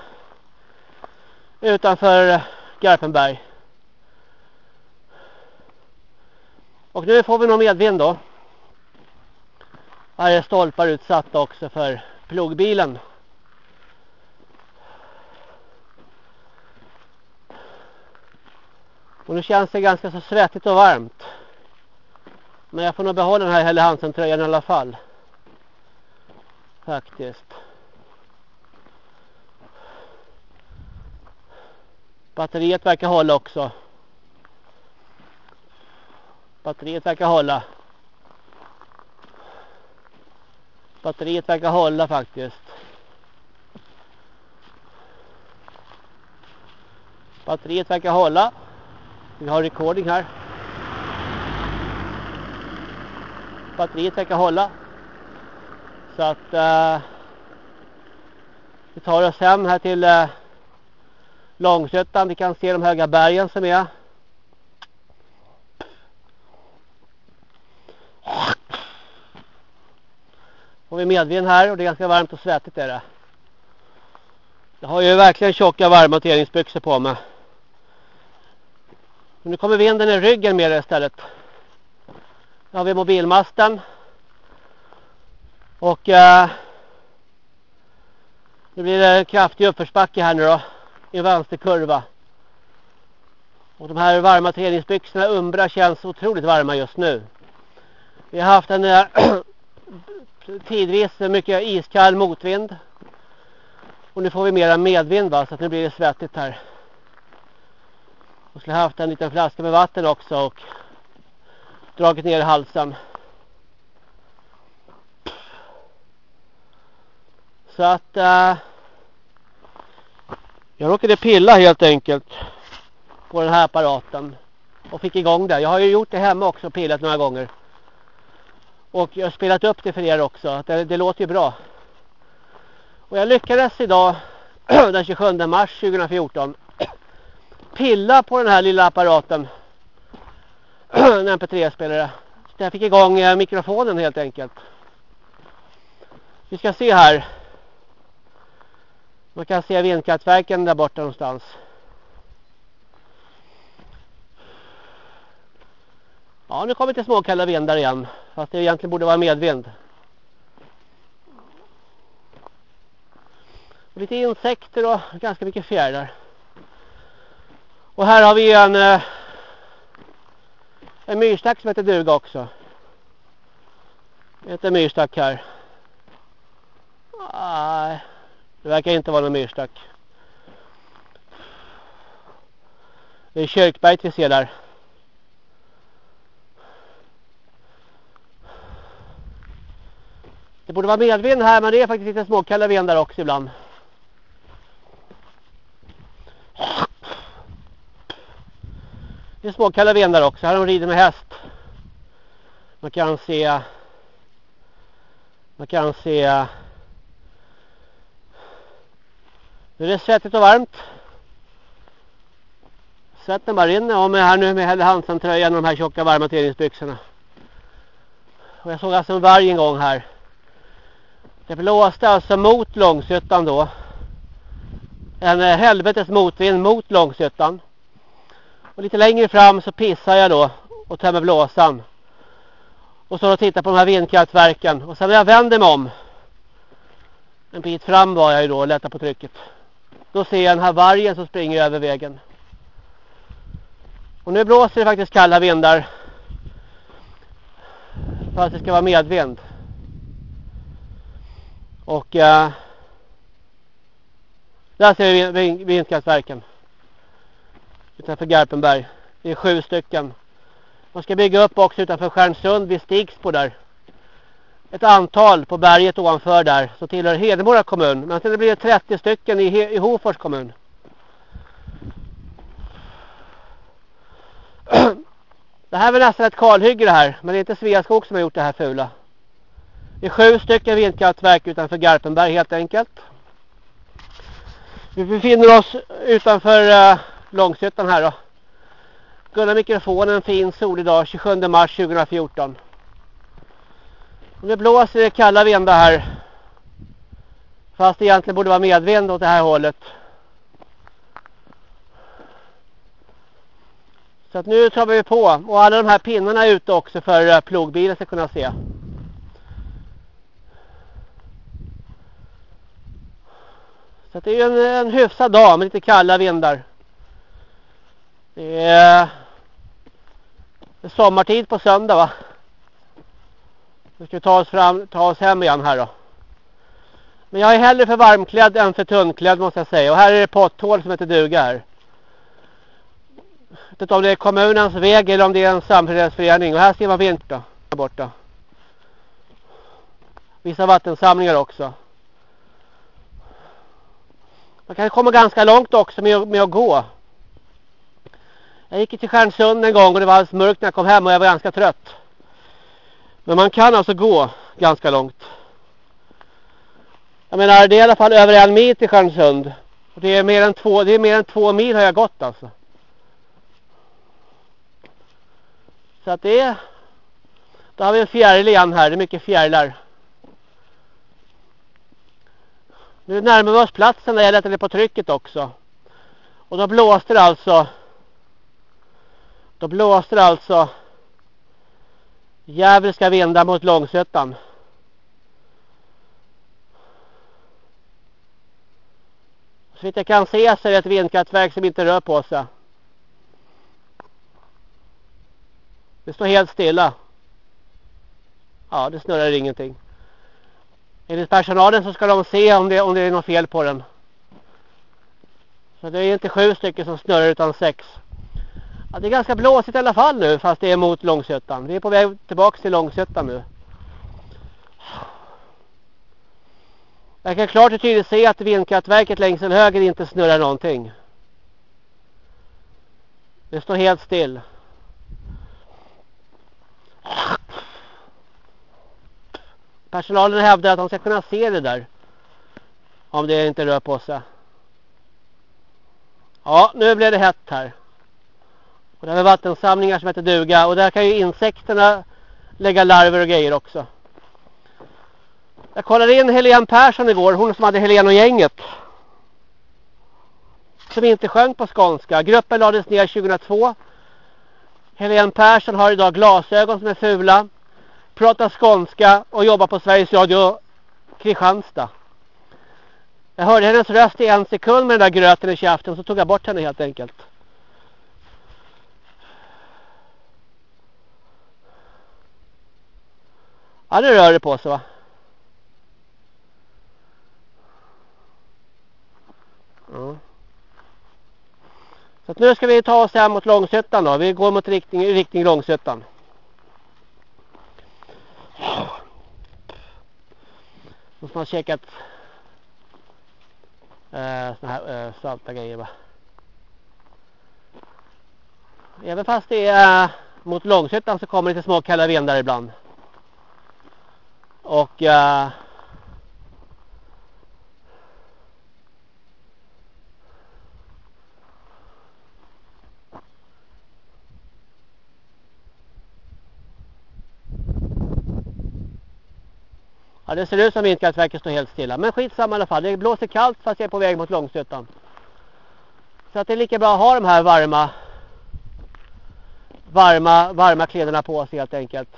utanför Garpenberg. Och nu får vi nog medvind då. Här är stolpar utsatta också för plogbilen. Och nu känns det ganska så svettigt och varmt. Men jag får nog behålla den här Helle Hansen-tröjan i alla fall. Faktiskt. Batteriet verkar hålla också. Batteriet verkar hålla. Batteriet verkar hålla faktiskt. Batteriet verkar hålla. Vi har recording här. Batteriet verkar hålla. Så att uh, vi tar oss hem här till uh, Långsötan. Vi kan se de höga bergen som är. Får vi medvind här och det är ganska varmt och svettigt är det. Jag har ju verkligen tjocka varmhanteringsbyxor på mig. Men nu kommer vinden i ryggen med det istället. Nu har vi mobilmasten. Och eh, nu blir det kraftig uppförsbacke här nu då. I vänster kurva. Och de här varma träningsbyxorna Umbra känns otroligt varma just nu. Vi har haft en eh, tidvis mycket iskall motvind. Och nu får vi mera medvind va, så att nu blir det svettigt här. Jag skulle haft en liten flaska med vatten också och dragit ner halsen. Så att äh, jag råkade pilla helt enkelt på den här apparaten och fick igång det. Jag har ju gjort det hemma också och pillat några gånger. Och jag har spelat upp det för er också. Det, det låter ju bra. Och jag lyckades idag den 27 mars 2014 pilla på den här lilla apparaten. en mp3-spelare. Så jag fick igång eh, mikrofonen helt enkelt. Vi ska se här. Man kan se vindkraftverken där borta någonstans. Ja, nu kommer det småkalla vindar igen. Fast det egentligen borde vara medvind. Lite insekter och ganska mycket fjärilar. Och här har vi en eh, en myrstack som heter duga också. Det heter myrstack här. Nej, det verkar inte vara någon myrstack. Det är kyrkberget vi ser där. Det borde vara medvind här men det är faktiskt lite småkalla vindar också ibland. Det är småkalla vindar också. Här har de rider med häst. Man kan se Man kan se nu är det svettigt och varmt. Svetten bara rinner om mig här nu med Helle Hansen-tröjan och de här tjocka varma tidningsbyxorna. Och jag såg alltså en varg en gång här. Det blåste alltså mot Långsötan då. En eh, helvetes motvind mot Långsötan. Och lite längre fram så pissar jag då och tömmer blåsan. Och så och tittar på de här vindkraftverken. Och sen när jag vänder mig om. En bit fram var jag ju då och lättar på trycket. Då ser jag den här vargen som springer över vägen. Och nu blåser det faktiskt kalla vindar. För att det ska vara medvind. Och eh, där ser vi vindkraftverken. Utanför Garpenberg. Det är sju stycken. Man ska bygga upp också utanför Stjärnsund vid Stigsbo där. Ett antal på berget ovanför där. som tillhör Hedemora kommun. Men sen blir det 30 stycken i, i Hofors kommun. Det här är nästan ett kalhygge det här. Men det är inte Sveaskog som har gjort det här fula. Det är sju stycken vindkraftverk utanför Garpenberg helt enkelt. Vi befinner oss utanför uh, Långshyttan här då. Gunnar mikrofonen en fin solig dag 27 mars 2014. Och det blåser det kalla vindar här. Fast det egentligen borde vara medvind åt det här hållet. Så att nu tar vi på. Och alla de här pinnarna är ute också för att plogbilen ska kunna se. Så det är en, en hyfsad dag med lite kalla vindar. Det är, det är sommartid på söndag va? Nu ska vi ta oss, fram, ta oss hem igen här då. Men jag är hellre för varmklädd än för tunnklädd måste jag säga. Och här är det potthål som heter duga här. Jag vet inte om det är kommunens väg eller om det är en samhällsförening. Och här ser man vinter då. Borta. Vissa vattensamlingar också. Man kan komma ganska långt också med, med att gå. Jag gick till Stjärnsund en gång och det var alldeles mörkt när jag kom hem och jag var ganska trött. Men man kan alltså gå ganska långt. Jag menar det är i alla fall över en mil till Stjärnsund. Och det är mer än två, det är mer än två mil har jag gått alltså. Så att det är... Då har vi en fjäril igen här, det är mycket fjärilar. Nu närmar vi oss platsen där jag lättade på trycket också. Och då blåste det alltså. Då blåste det alltså. Djävulska vindar mot Långsötan. Så vitt jag kan se så är det ett vindkraftverk som inte rör på sig. Det står helt stilla. Ja, det snurrar ingenting. Enligt personalen så ska de se om det, om det är något fel på den. Så det är inte sju stycken som snurrar utan sex. Ja, det är ganska blåsigt i alla fall nu fast det är mot Långsötan. Vi är på väg tillbaka till Långsötan nu. Jag kan klart och tydligt se att vindkraftverket längst till höger inte snurrar någonting. Det står helt still. Personalen hävdar att de ska kunna se det där. Om det inte rör på sig. Ja, nu blev det hett här. Och det är vattensamlingar som heter duga. Och där kan ju insekterna lägga larver och grejer också. Jag kollade in Helene Persson igår. Hon som hade Helene och gänget. Som inte sjöng på skånska. Gruppen lades ner 2002. Helene Persson har idag glasögon som är fula pratar skånska och jobbar på Sveriges Radio Kristianstad. Jag hörde hennes röst i en sekund med den där gröten i käften så tog jag bort henne helt enkelt. Ja, nu rör det på sig va? Ja. Så nu ska vi ta oss hem mot Långsötan då. Vi går mot riktning, riktning Långsötan. Och som har käkat eh, såna här eh, salta grejer va. Även fast det är eh, mot Långshyttan så kommer det lite små kalla vindar ibland. Och uh, Ja, det ser ut som vindkraftverket står helt stilla. Men skitsamma i alla fall. Det blåser kallt fast jag är på väg mot Långsötan. Så att det är lika bra att ha de här varma varma, varma kläderna på sig helt enkelt.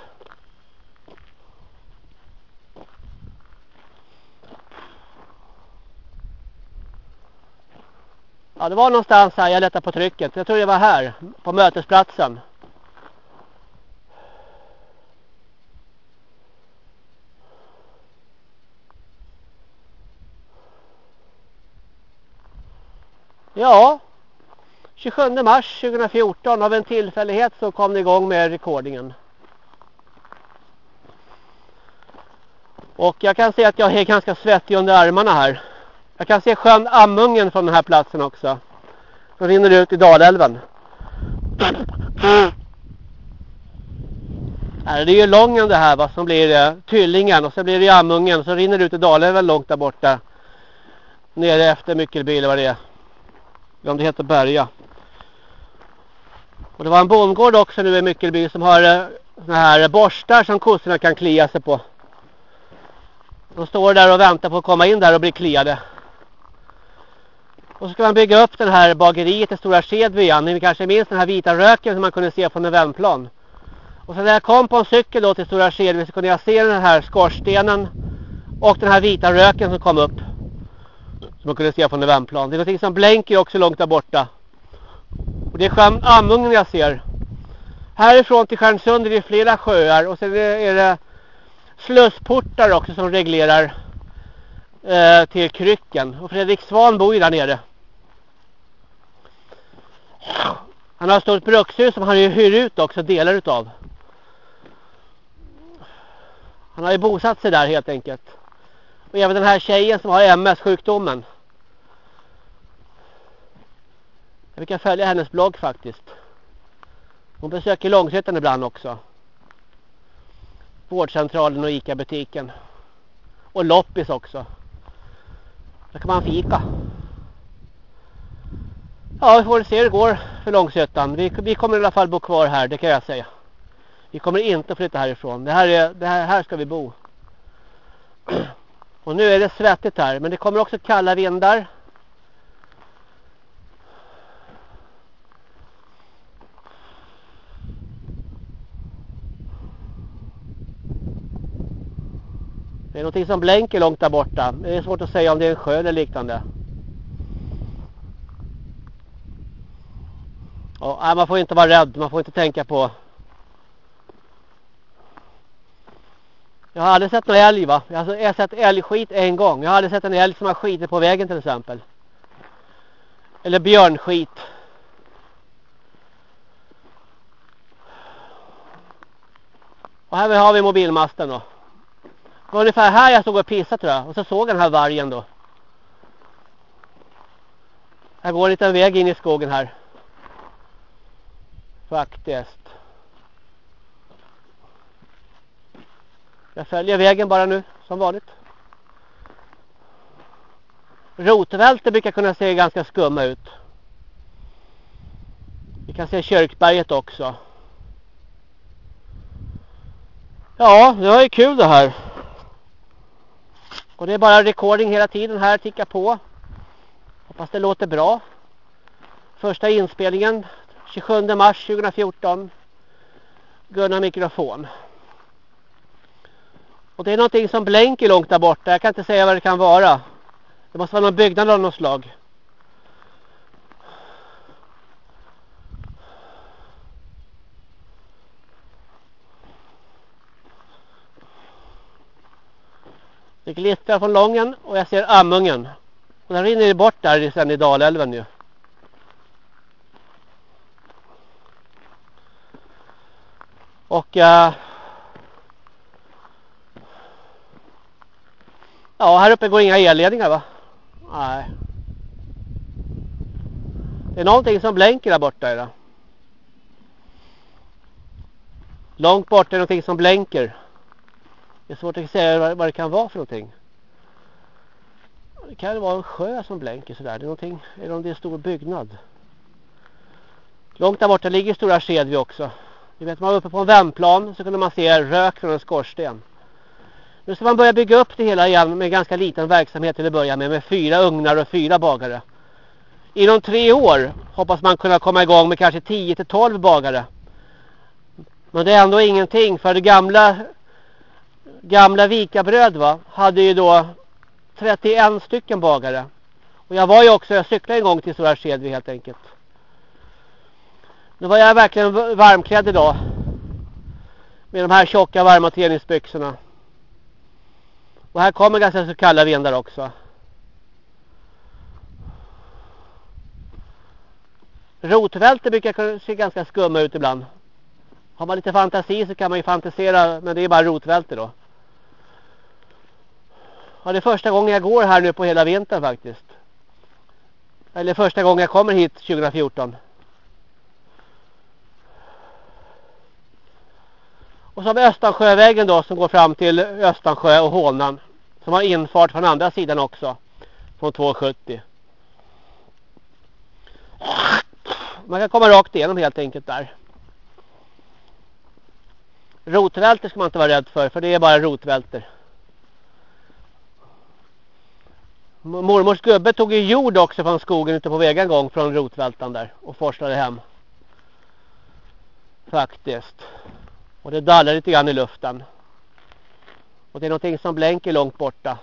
Ja, det var någonstans här jag lättade på trycket. Jag tror det var här, på mötesplatsen. Ja, 27 mars 2014 av en tillfällighet så kom det igång med rekordingen. Och jag kan se att jag är ganska svettig under armarna här. Jag kan se sjön Amungen från den här platsen också. Som rinner ut i Dalälven. Det är ju Lången det här va, som blir eh, Tyllingen och så blir det Amungen så rinner det ut i Dalälven långt där borta. Nere efter Myckelby eller vad det är. Om det heter Berga. Och det var en bondgård också nu i Myckelby som har eh, såna här borstar som kossorna kan klia sig på. De står där och väntar på att komma in där och bli kliade. Och så ska man bygga upp den här bageriet i Stora Skedby igen. Ni kanske minns den här vita röken som man kunde se från en vändplan. Och så när jag kom på en cykel då till Stora Skedby så kunde jag se den här skorstenen och den här vita röken som kom upp. Som man kunde se från en vändplan. Det är något som blänker också långt där borta. Och det är sjön Amungen jag ser. Härifrån till Stjärnsund är det flera sjöar och sen är det slussportar också som reglerar eh, till krycken. Och Fredrik Svan bor ju där nere. Han har ett stort brukshus som han ju hyr ut också delar utav. Han har ju bosatt sig där helt enkelt. Och även den här tjejen som har MS-sjukdomen. Jag brukar följa hennes blogg faktiskt. Hon besöker Långshyttan ibland också. Vårdcentralen och Ica-butiken. Och loppis också. Där kan man fika. Ja, vi får se hur det går för Långshyttan. Vi, vi kommer i alla fall bo kvar här, det kan jag säga. Vi kommer inte flytta härifrån. Det här, är, det här, här ska vi bo. Och nu är det svettigt här. Men det kommer också kalla vindar. Det är någonting som blänker långt där borta. Det är svårt att säga om det är en sjö eller liknande. Och, nej, man får inte vara rädd. Man får inte tänka på... Jag har aldrig sett någon älg va? Jag har, jag har sett älgskit en gång. Jag har aldrig sett en älg som har skitit på vägen till exempel. Eller björnskit. Och här har vi mobilmasten då. Det var ungefär här jag stod och pissade tror jag. Och så såg jag den här vargen då. Jag går en liten väg in i skogen här. Faktiskt. Jag följer vägen bara nu, som vanligt. Rotvälter brukar kunna se ganska skumma ut. Vi kan se kyrkberget också. Ja, det var ju kul det här. Och det är bara recording hela tiden här, ticka på. Hoppas det låter bra. Första inspelningen 27 mars 2014. Gunnar mikrofon. Och det är någonting som blänker långt där borta. Jag kan inte säga vad det kan vara. Det måste vara någon byggnad av något slag. Det glittrar från Lången och jag ser Amungen. Och den rinner bort där sen i Dalälven nu. Och uh, ja, här uppe går inga elledningar va? Nej. Det är någonting som blänker där borta idag. Långt bort är någonting som blänker. Det är svårt att säga vad, det kan vara för någonting. Det kan vara en sjö som blänker sådär. Det är någonting, eller om det är en stor byggnad. Långt där borta ligger stora Skedvi också. Ni vet man var uppe på en vändplan så kunde man se rök från en skorsten. Nu ska man börja bygga upp det hela igen med ganska liten verksamhet till att börja med. Med fyra ugnar och fyra bagare. Inom tre år hoppas man kunna komma igång med kanske 10 till 12 bagare. Men det är ändå ingenting för det gamla gamla vikabröd va hade ju då 31 stycken bagare. Och jag var ju också, jag cyklade en gång till Stora Skedvi helt enkelt. Nu var jag verkligen varmklädd idag. Med de här tjocka varma träningsbyxorna. Och här kommer ganska så kalla vindar också. Rotvälter brukar se ganska skumma ut ibland. Har man lite fantasi så kan man ju fantisera, men det är bara rotvälter då. Ja, det är första gången jag går här nu på hela vintern faktiskt. Eller första gången jag kommer hit 2014. Och så har vi Östansjövägen då som går fram till Östansjö och Hålnan. Som har infart från andra sidan också. Från 270. Man kan komma rakt igenom helt enkelt där. Rotvälter ska man inte vara rädd för. För det är bara rotvälter. Mormors gubbe tog ju jord också från skogen ute på vägen en gång från rotvältan där. Och forslade hem. Faktiskt. Och det dallar lite grann i luften. Och det är någonting som blänker långt borta.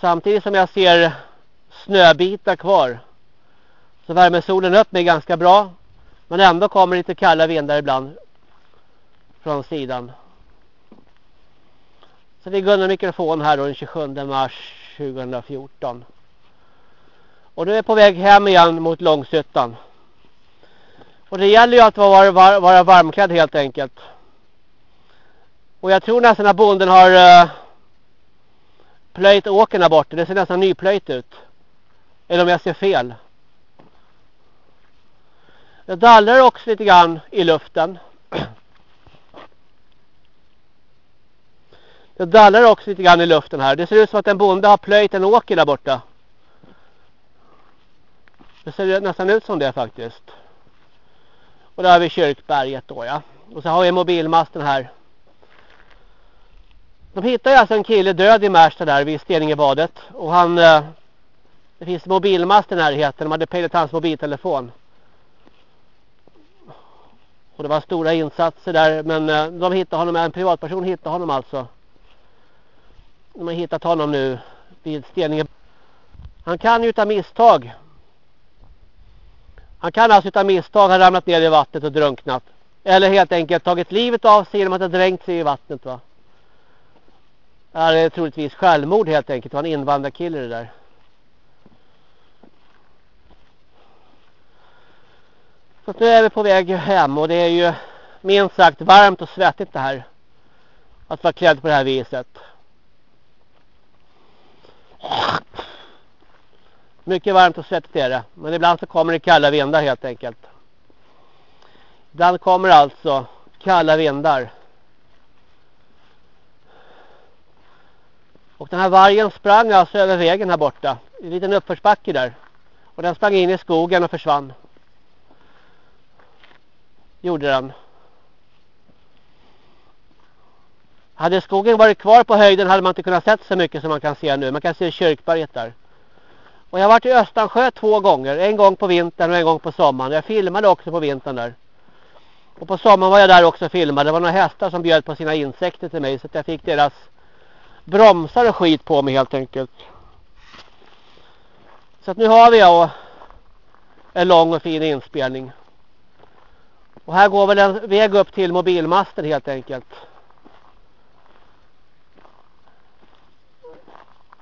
Samtidigt som jag ser snöbitar kvar. Så värmer solen upp mig ganska bra. Men ändå kommer lite kalla vindar ibland. Från sidan. Så det är Gunnar mikrofon här då den 27 mars 2014. Och nu är jag på väg hem igen mot Långshyttan. Och det gäller ju att vara, vara, vara varmklädd helt enkelt. Och jag tror nästan att bonden har uh, plöjt åkern där borta. Det ser nästan nyplöjt ut. Eller om jag ser fel. Det dallrar också lite grann i luften. Det dallrar också lite grann i luften här. Det ser ut som att en bonde har plöjt en åker där borta. Det ser nästan ut som det faktiskt. Och där har vi kyrkberget då ja. Och så har vi mobilmasten här. De hittade alltså en kille död i Märsta där vid Steningebadet. Och han... Eh, det finns mobilmast i närheten. De hade pejlat hans mobiltelefon. Och det var stora insatser där. Men eh, de hittade honom. En privatperson hittade honom alltså. De har hittat honom nu vid Steninge. Han kan ju utan misstag han kan alltså utan misstag ha ramlat ner i vattnet och drunknat. Eller helt enkelt tagit livet av sig genom att ha dränkt sig i vattnet va. Det är troligtvis självmord helt enkelt. Det var en invandrarkille det där. Så nu är vi på väg hem och det är ju minst sagt varmt och svettigt det här. Att vara klädd på det här viset. Mycket varmt och svettigt är det. Men ibland så kommer det kalla vindar helt enkelt. Ibland kommer alltså kalla vindar. Och den här vargen sprang alltså över vägen här borta. En liten uppförsbacke där. Och den sprang in i skogen och försvann. Gjorde den. Hade skogen varit kvar på höjden hade man inte kunnat se så mycket som man kan se nu. Man kan se kyrkberget där. Och jag har varit i Östansjö två gånger. En gång på vintern och en gång på sommaren. Jag filmade också på vintern där. Och på sommaren var jag där också och filmade. Det var några hästar som bjöd på sina insekter till mig. Så att jag fick deras bromsar och skit på mig helt enkelt. Så att nu har vi jag en lång och fin inspelning. Och här går väl en väg upp till mobilmasten helt enkelt.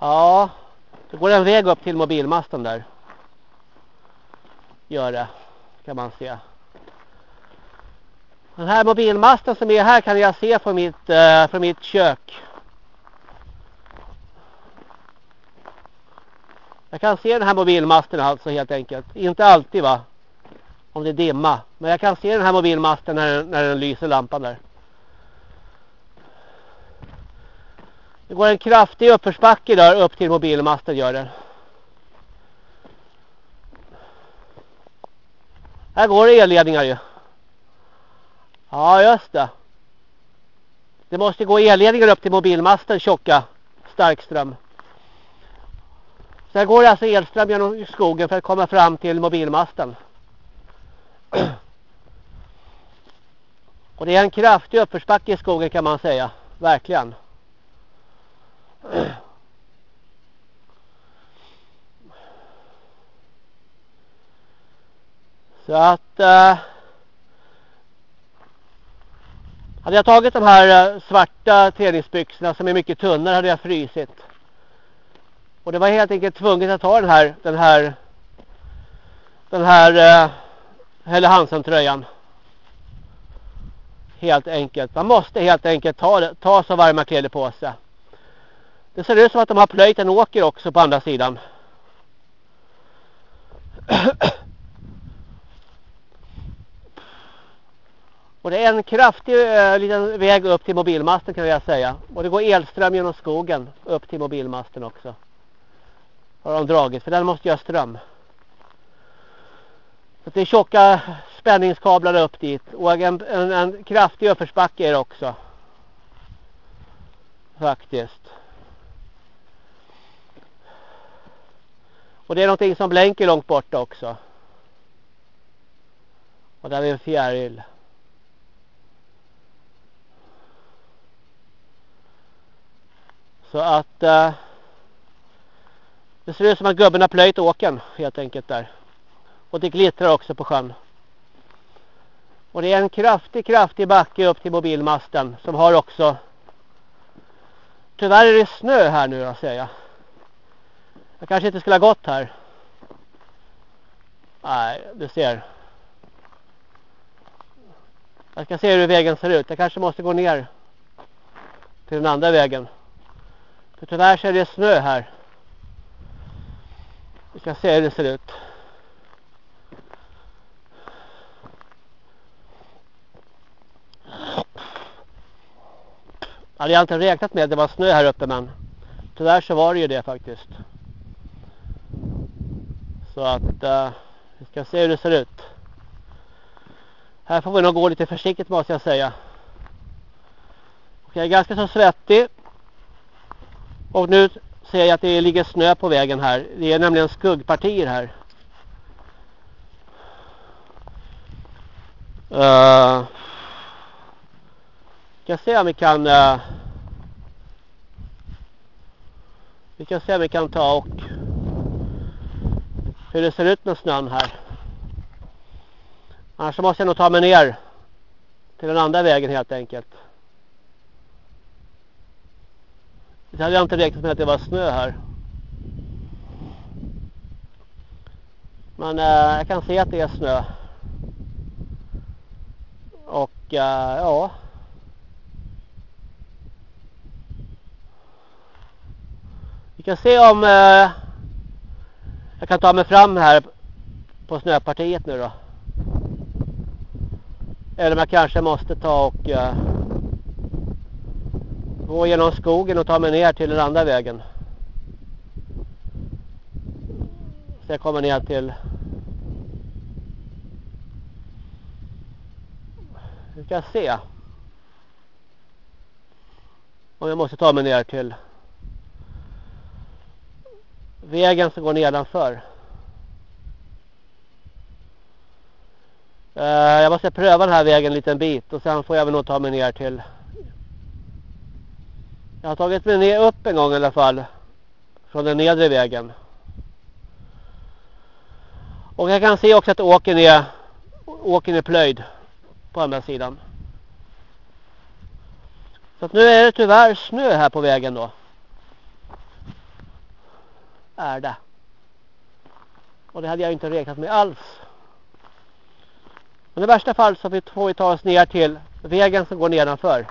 Ja, det går en väg upp till mobilmasten där. Gör det. Kan man se. Den här mobilmasten som är här kan jag se från mitt, eh, från mitt kök. Jag kan se den här mobilmasten alltså helt enkelt. Inte alltid va. Om det är dimma. Men jag kan se den här mobilmasten när, när den lyser lampan där. Det går en kraftig uppförsbacke där upp till mobilmasten gör det. Här går det elledningar ju. Ja just det. Det måste gå elledningar upp till mobilmasten tjocka starkström. Så här går det alltså elström genom skogen för att komma fram till mobilmasten. Och det är en kraftig uppförsbacke i skogen kan man säga. Verkligen. Så att... eh, hade jag tagit de här eh, svarta träningsbyxorna som är mycket tunnare hade jag frysit. Och det var helt enkelt tvunget att ta den här den här den här eh, Helle Hansen tröjan. Helt enkelt. Man måste helt enkelt ta, ta så varma kläder på sig. Det ser ut som att de har plöjt en åker också på andra sidan. Och det är en kraftig eh, liten väg upp till mobilmasten kan jag säga. Och det går elström genom skogen upp till mobilmasten också. Har de dragit, för den måste göra ström. Så det är tjocka spänningskablar upp dit. Och en, en, en kraftig uppförsbacke är det också. Faktiskt. Och det är någonting som blänker långt borta också. Och där är en fjäril. Så att eh, det ser ut som att gubben har plöjt åken helt enkelt där. Och det glittrar också på sjön. Och det är en kraftig, kraftig backe upp till mobilmasten som har också Tyvärr är det snö här nu då säger jag. Jag kanske inte skulle ha gått här. Nej, du ser. Jag ska se hur vägen ser ut. Jag kanske måste gå ner till den andra vägen. För tyvärr så är det snö här. Vi ska se hur det ser ut. Jag hade inte räknat med att det var snö här uppe men tyvärr så var det ju det faktiskt. Så att eh, vi ska se hur det ser ut. Här får vi nog gå lite försiktigt måste jag säga. Och jag är ganska så svettig. Och nu ser jag att det ligger snö på vägen här. Det är nämligen skuggpartier här. Uh, ska se om vi kan uh, vi kan se om vi kan ta och hur det ser ut med snön här. Annars måste jag nog ta mig ner till den andra vägen helt enkelt. Det hade jag inte räknat med att det var snö här. Men eh, jag kan se att det är snö. Och eh, ja. Vi kan se om eh, jag kan ta mig fram här på snöpartiet nu då. Eller om jag kanske måste ta och eh, gå genom skogen och ta mig ner till den andra vägen. Så jag kommer ner till Nu ska jag se. Om jag måste ta mig ner till vägen som går nedanför. Eh, jag måste pröva den här vägen en liten bit och sen får jag väl nog ta mig ner till jag har tagit mig ner upp en gång i alla fall. Från den nedre vägen. Och jag kan se också att åken är, åken är plöjd. På andra sidan. Så att nu är det tyvärr snö här på vägen då. Är det. Och det hade jag inte räknat med alls. Men i värsta fall så får vi ta oss ner till vägen som går nedanför.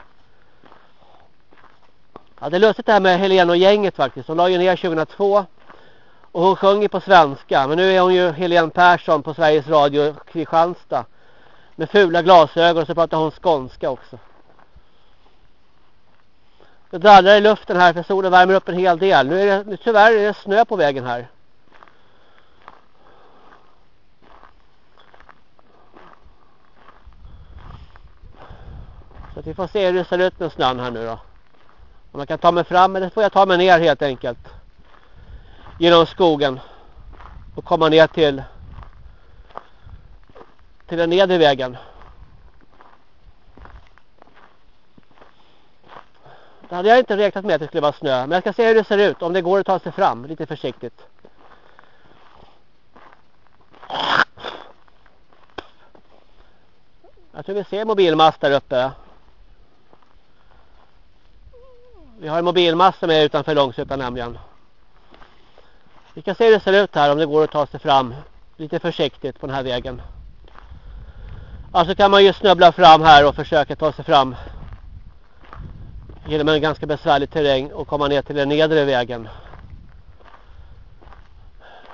Ja, det är lustigt det här med Helena och gänget faktiskt. Hon la ju ner 2002. Och hon sjunger på svenska. Men nu är hon ju Helene Persson på Sveriges Radio Kristianstad. Med fula glasögon och så pratar hon skånska också. Det dallrar i luften här för solen värmer upp en hel del. Nu är det nu tyvärr är det snö på vägen här. Så vi får se hur det ser ut med snön här nu då. Om man kan ta mig fram eller får jag ta mig ner helt enkelt. Genom skogen. Och komma ner till till den nedre vägen. Det hade jag inte räknat med att det skulle vara snö. Men jag ska se hur det ser ut. Om det går att ta sig fram lite försiktigt. Jag tror vi ser mobilmast där uppe. Vi har en mobilmast som är utanför Långsötan nämligen. Vi kan se hur det ser ut här om det går att ta sig fram lite försiktigt på den här vägen. Alltså kan man ju snubbla fram här och försöka ta sig fram genom en ganska besvärlig terräng och komma ner till den nedre vägen.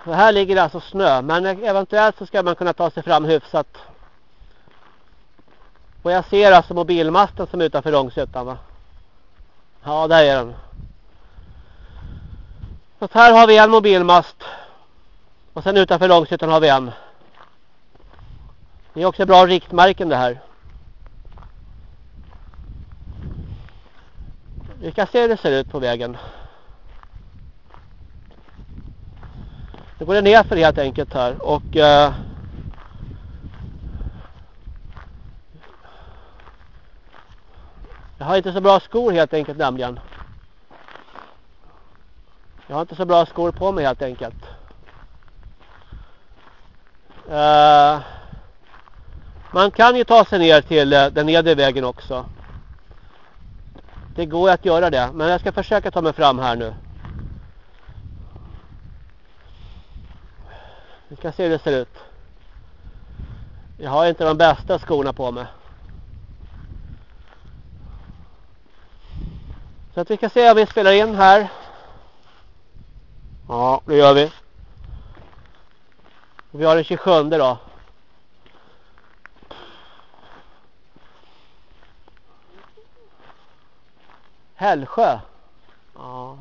Och här ligger det alltså snö men eventuellt så ska man kunna ta sig fram hyfsat. Och jag ser alltså mobilmasten som är utanför Långsötan va? Ja, där är den. Så här har vi en mobilmast. Och sen utanför Långsötan har vi en. Det är också bra riktmärken det här. Vi kan se hur det ser ut på vägen. Nu går det ner för helt enkelt här och eh, jag har inte så bra skor helt enkelt nämligen. Jag har inte så bra skor på mig helt enkelt. Eh, man kan ju ta sig ner till eh, den nedre vägen också. Det går att göra det. Men jag ska försöka ta mig fram här nu. Vi ska se hur det ser ut. Jag har inte de bästa skorna på mig. Så att vi ska se om vi spelar in här. Ja, det gör vi. Vi har den 27 då. Hällsjö. Ja.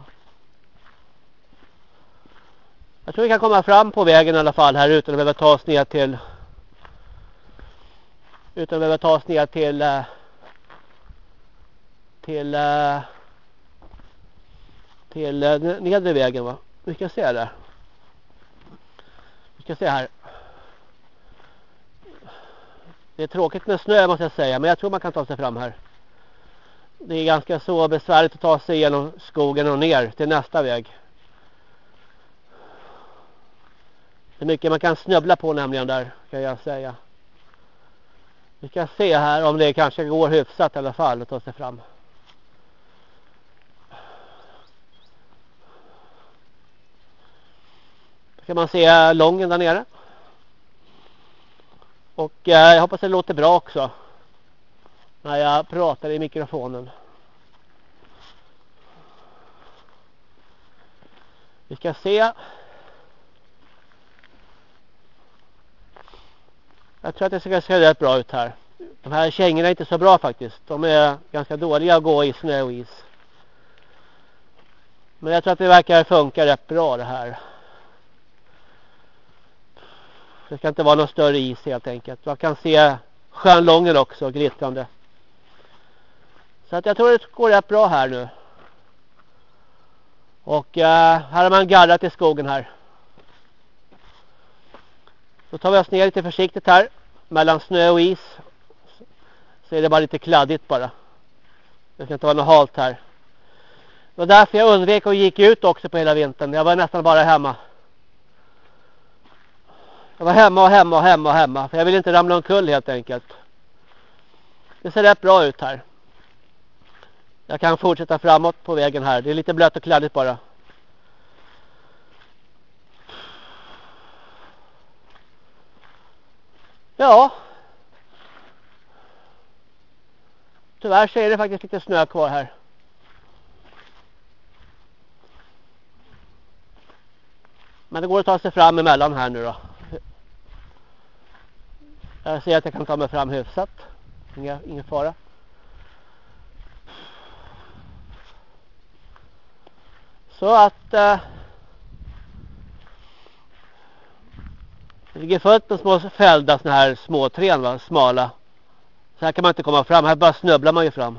Jag tror vi kan komma fram på vägen i alla fall här utan att behöva ta oss ner till utan att behöva ta oss ner till eh, till eh, till eh, nedre vägen va. Vi ska se där. Vi ska se här. Det är tråkigt med snö måste jag säga men jag tror man kan ta sig fram här det är ganska så besvärligt att ta sig igenom skogen och ner till nästa väg. Det är mycket man kan snubbla på nämligen där kan jag säga. Vi ska se här om det kanske går hyfsat i alla fall att ta sig fram. Då kan man se lången där nere. Och eh, jag hoppas det låter bra också när jag pratar i mikrofonen. Vi ska se. Jag tror att det ska se rätt bra ut här. De här kängorna är inte så bra faktiskt. De är ganska dåliga att gå i snö och is. Men jag tror att det verkar funka rätt bra det här. Det ska inte vara någon större is helt enkelt. Man kan se sjön Lången också glittrande. Så att jag tror det går rätt bra här nu. Och eh, här har man gallrat i skogen här. Så tar vi oss ner lite försiktigt här. Mellan snö och is. Så är det bara lite kladdigt bara. Det ska inte vara något halt här. Det var därför jag undvek och gick ut också på hela vintern. Jag var nästan bara hemma. Jag var hemma och hemma och hemma och hemma. För jag ville inte ramla omkull helt enkelt. Det ser rätt bra ut här. Jag kan fortsätta framåt på vägen här. Det är lite blött och kladdigt bara. Ja. Tyvärr så är det faktiskt lite snö kvar här. Men det går att ta sig fram emellan här nu då. Jag ser att jag kan ta mig fram hyfsat. Inga, ingen fara. Så att eh, det ligger fullt med små fällda sådana här små trän va, smala. Så här kan man inte komma fram, här bara snubblar man ju fram.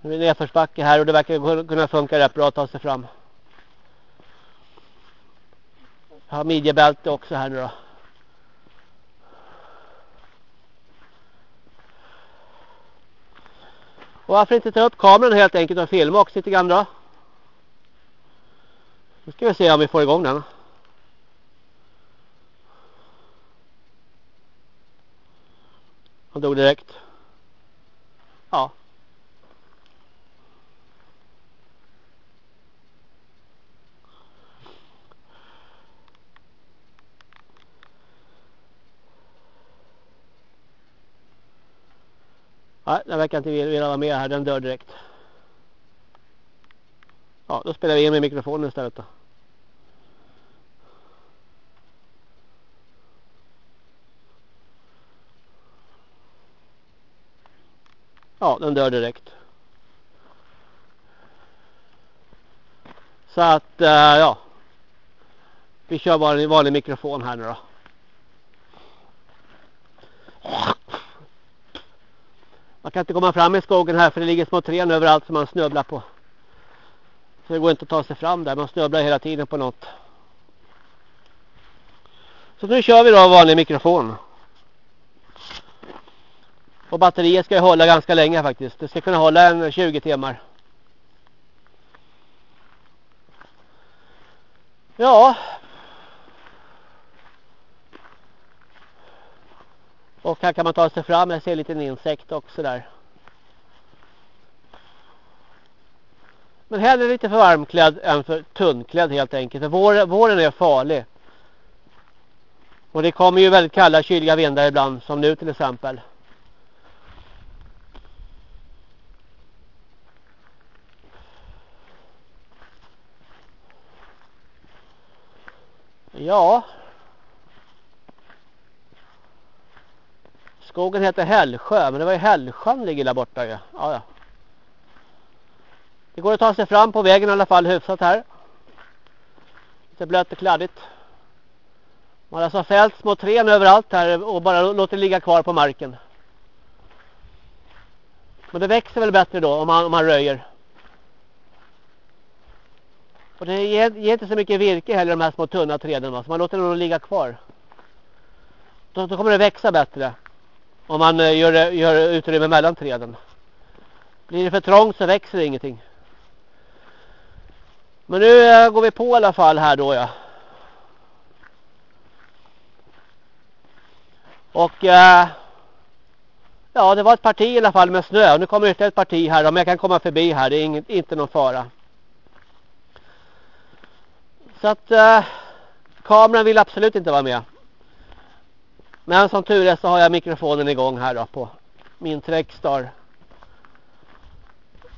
Nu är det nedförsbacke här och det verkar kunna funka rätt bra att ta sig fram. Jag har midjebälte också här nu då. Och varför inte ta upp kameran helt enkelt och filma också lite grann då? Nu ska vi se om vi får igång den. Han dog direkt. Ja. Nej, den verkar inte vilja vara med här. Den dör direkt. Ja, då spelar vi in med mikrofonen istället då. Ja, den dör direkt. Så att, eh, ja. Vi kör bara en vanlig mikrofon här nu då. Man kan inte komma fram i skogen här för det ligger små träd överallt som man snubblar på. Så det går inte att ta sig fram där. Man snubblar hela tiden på något. Så nu kör vi då vanlig mikrofon. Och batteriet ska hålla ganska länge faktiskt. Det ska kunna hålla en 20 timmar. Ja. Och här kan man ta sig fram. Jag ser en liten insekt också där. Men hellre lite för varmklädd än för tunnklädd helt enkelt. För våren, våren är farlig. Och det kommer ju väldigt kalla kyliga vindar ibland. Som nu till exempel. Ja. Skogen heter Hällsjö. Men det var ju Hällsjön ligger där borta ju. Ja, ja. Det går att ta sig fram på vägen i alla fall hyfsat här. Lite blött och kladdigt. Man har alltså fällt små trän överallt här och bara låter ligga kvar på marken. Men det växer väl bättre då om man, om man röjer. Och det ger, ger inte så mycket virke heller de här små tunna träden va? så man låter dem ligga kvar. Då, då kommer det växa bättre. Om man eh, gör, eh, gör utrymme mellan träden. Blir det för trångt så växer det ingenting. Men nu eh, går vi på i alla fall här då ja. Och ja det var ett parti i alla fall med snö. Nu kommer det ett parti här om jag kan komma förbi här. Det är inget, inte någon fara. Så att eh, kameran vill absolut inte vara med. Men som tur är så har jag mikrofonen igång här då på min Trexstar.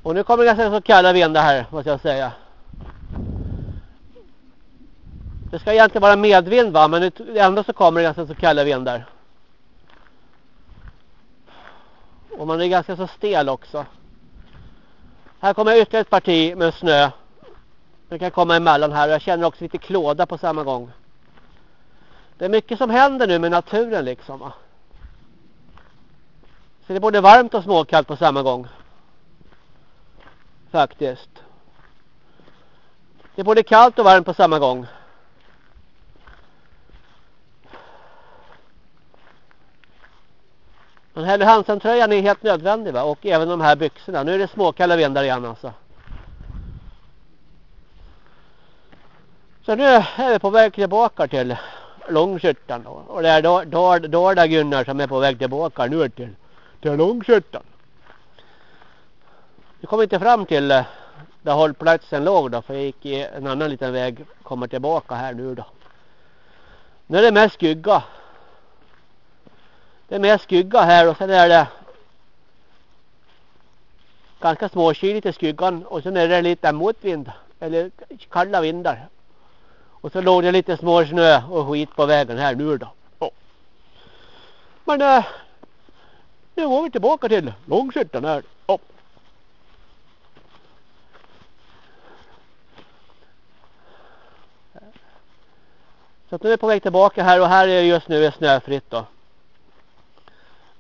Och nu kommer det ganska så kalla vindar här måste jag säga. Det ska egentligen vara medvind va men ändå så kommer det ganska så kalla vindar. Och man är ganska så stel också. Här kommer ytterligare ett parti med snö. Det kan komma emellan här och jag känner också lite klåda på samma gång. Det är mycket som händer nu med naturen liksom va. Så det är både varmt och småkallt på samma gång. Faktiskt. Det är både kallt och varmt på samma gång. Den här Hansen-tröjan är helt nödvändig va? Och även de här byxorna. Nu är det småkalla vindar igen alltså. Så nu är vi på väg tillbaka till Långshyttan då. Och det är då, Dala-Gunnar som är på väg tillbaka nu till, till Långshyttan. Vi kom inte fram till eh, där hållplatsen låg då. För jag gick i en annan liten väg. Kommer tillbaka här nu då. Nu är det mest skugga. Det är mest skugga här och sen är det ganska småkyligt i skuggan. Och sen är det lite motvind. Eller kalla vindar. Och så låg det lite småsnö och skit på vägen här nu då. Men eh, nu går vi tillbaka till Långshyttan här. Så nu är vi på väg tillbaka här och här är det just nu snöfritt då.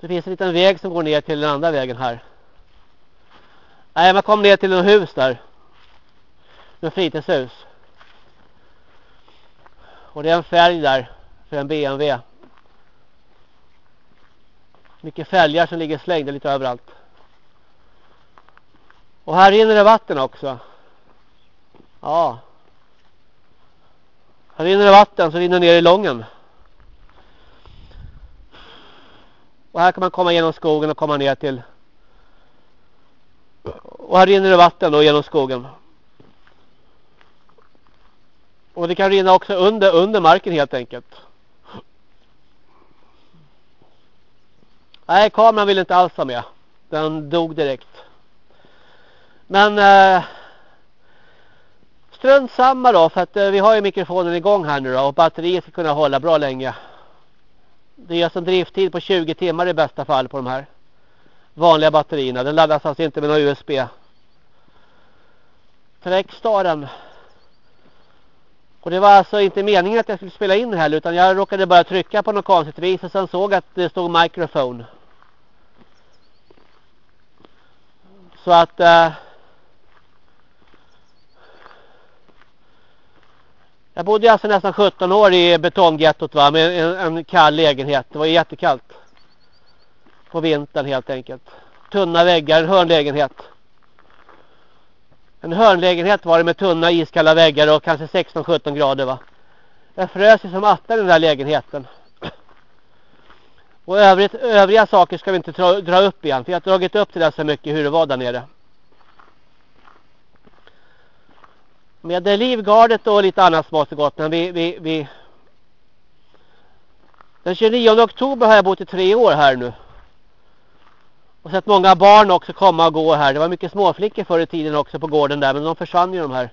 Det finns en liten väg som går ner till den andra vägen här. Nej, man kom ner till en hus där. Med fritidshus. Och det är en fälg där för en BMW. Mycket fälgar som ligger slängda lite överallt. Och här rinner det vatten också. Ja. Här rinner det vatten så rinner ner i lången. Och här kan man komma genom skogen och komma ner till. Och här rinner det vatten då genom skogen. Och det kan rinna också under, under marken helt enkelt. Nej, kameran vill inte alls vara med. Den dog direkt. Men eh, strunt samma då för att eh, vi har ju mikrofonen igång här nu då och batteriet ska kunna hålla bra länge. Det är alltså en drifttid på 20 timmar i bästa fall på de här vanliga batterierna. Den laddas alltså inte med någon USB. Trackstaren. Och det var alltså inte meningen att jag skulle spela in heller. utan jag råkade bara trycka på något konstigt vis och sen såg att det stod microphone. Så att eh, Jag bodde alltså nästan 17 år i betonggettot va med en, en kall lägenhet. Det var jättekallt. På vintern helt enkelt. Tunna väggar, en hörnlägenhet. En hörnlägenhet var det med tunna iskalla väggar och kanske 16-17 grader va. Jag frös ju som attan i den där lägenheten. Och övrigt, övriga saker ska vi inte dra, dra upp igen. För jag har dragit upp det där så mycket hur det var där nere. Med livgardet och lite annat smått och gott. Men vi, vi, vi... Den 29 oktober har jag bott i tre år här nu. Och sett många barn också komma och gå här. Det var mycket småflickor förr i tiden också på gården där. Men de försvann ju de här.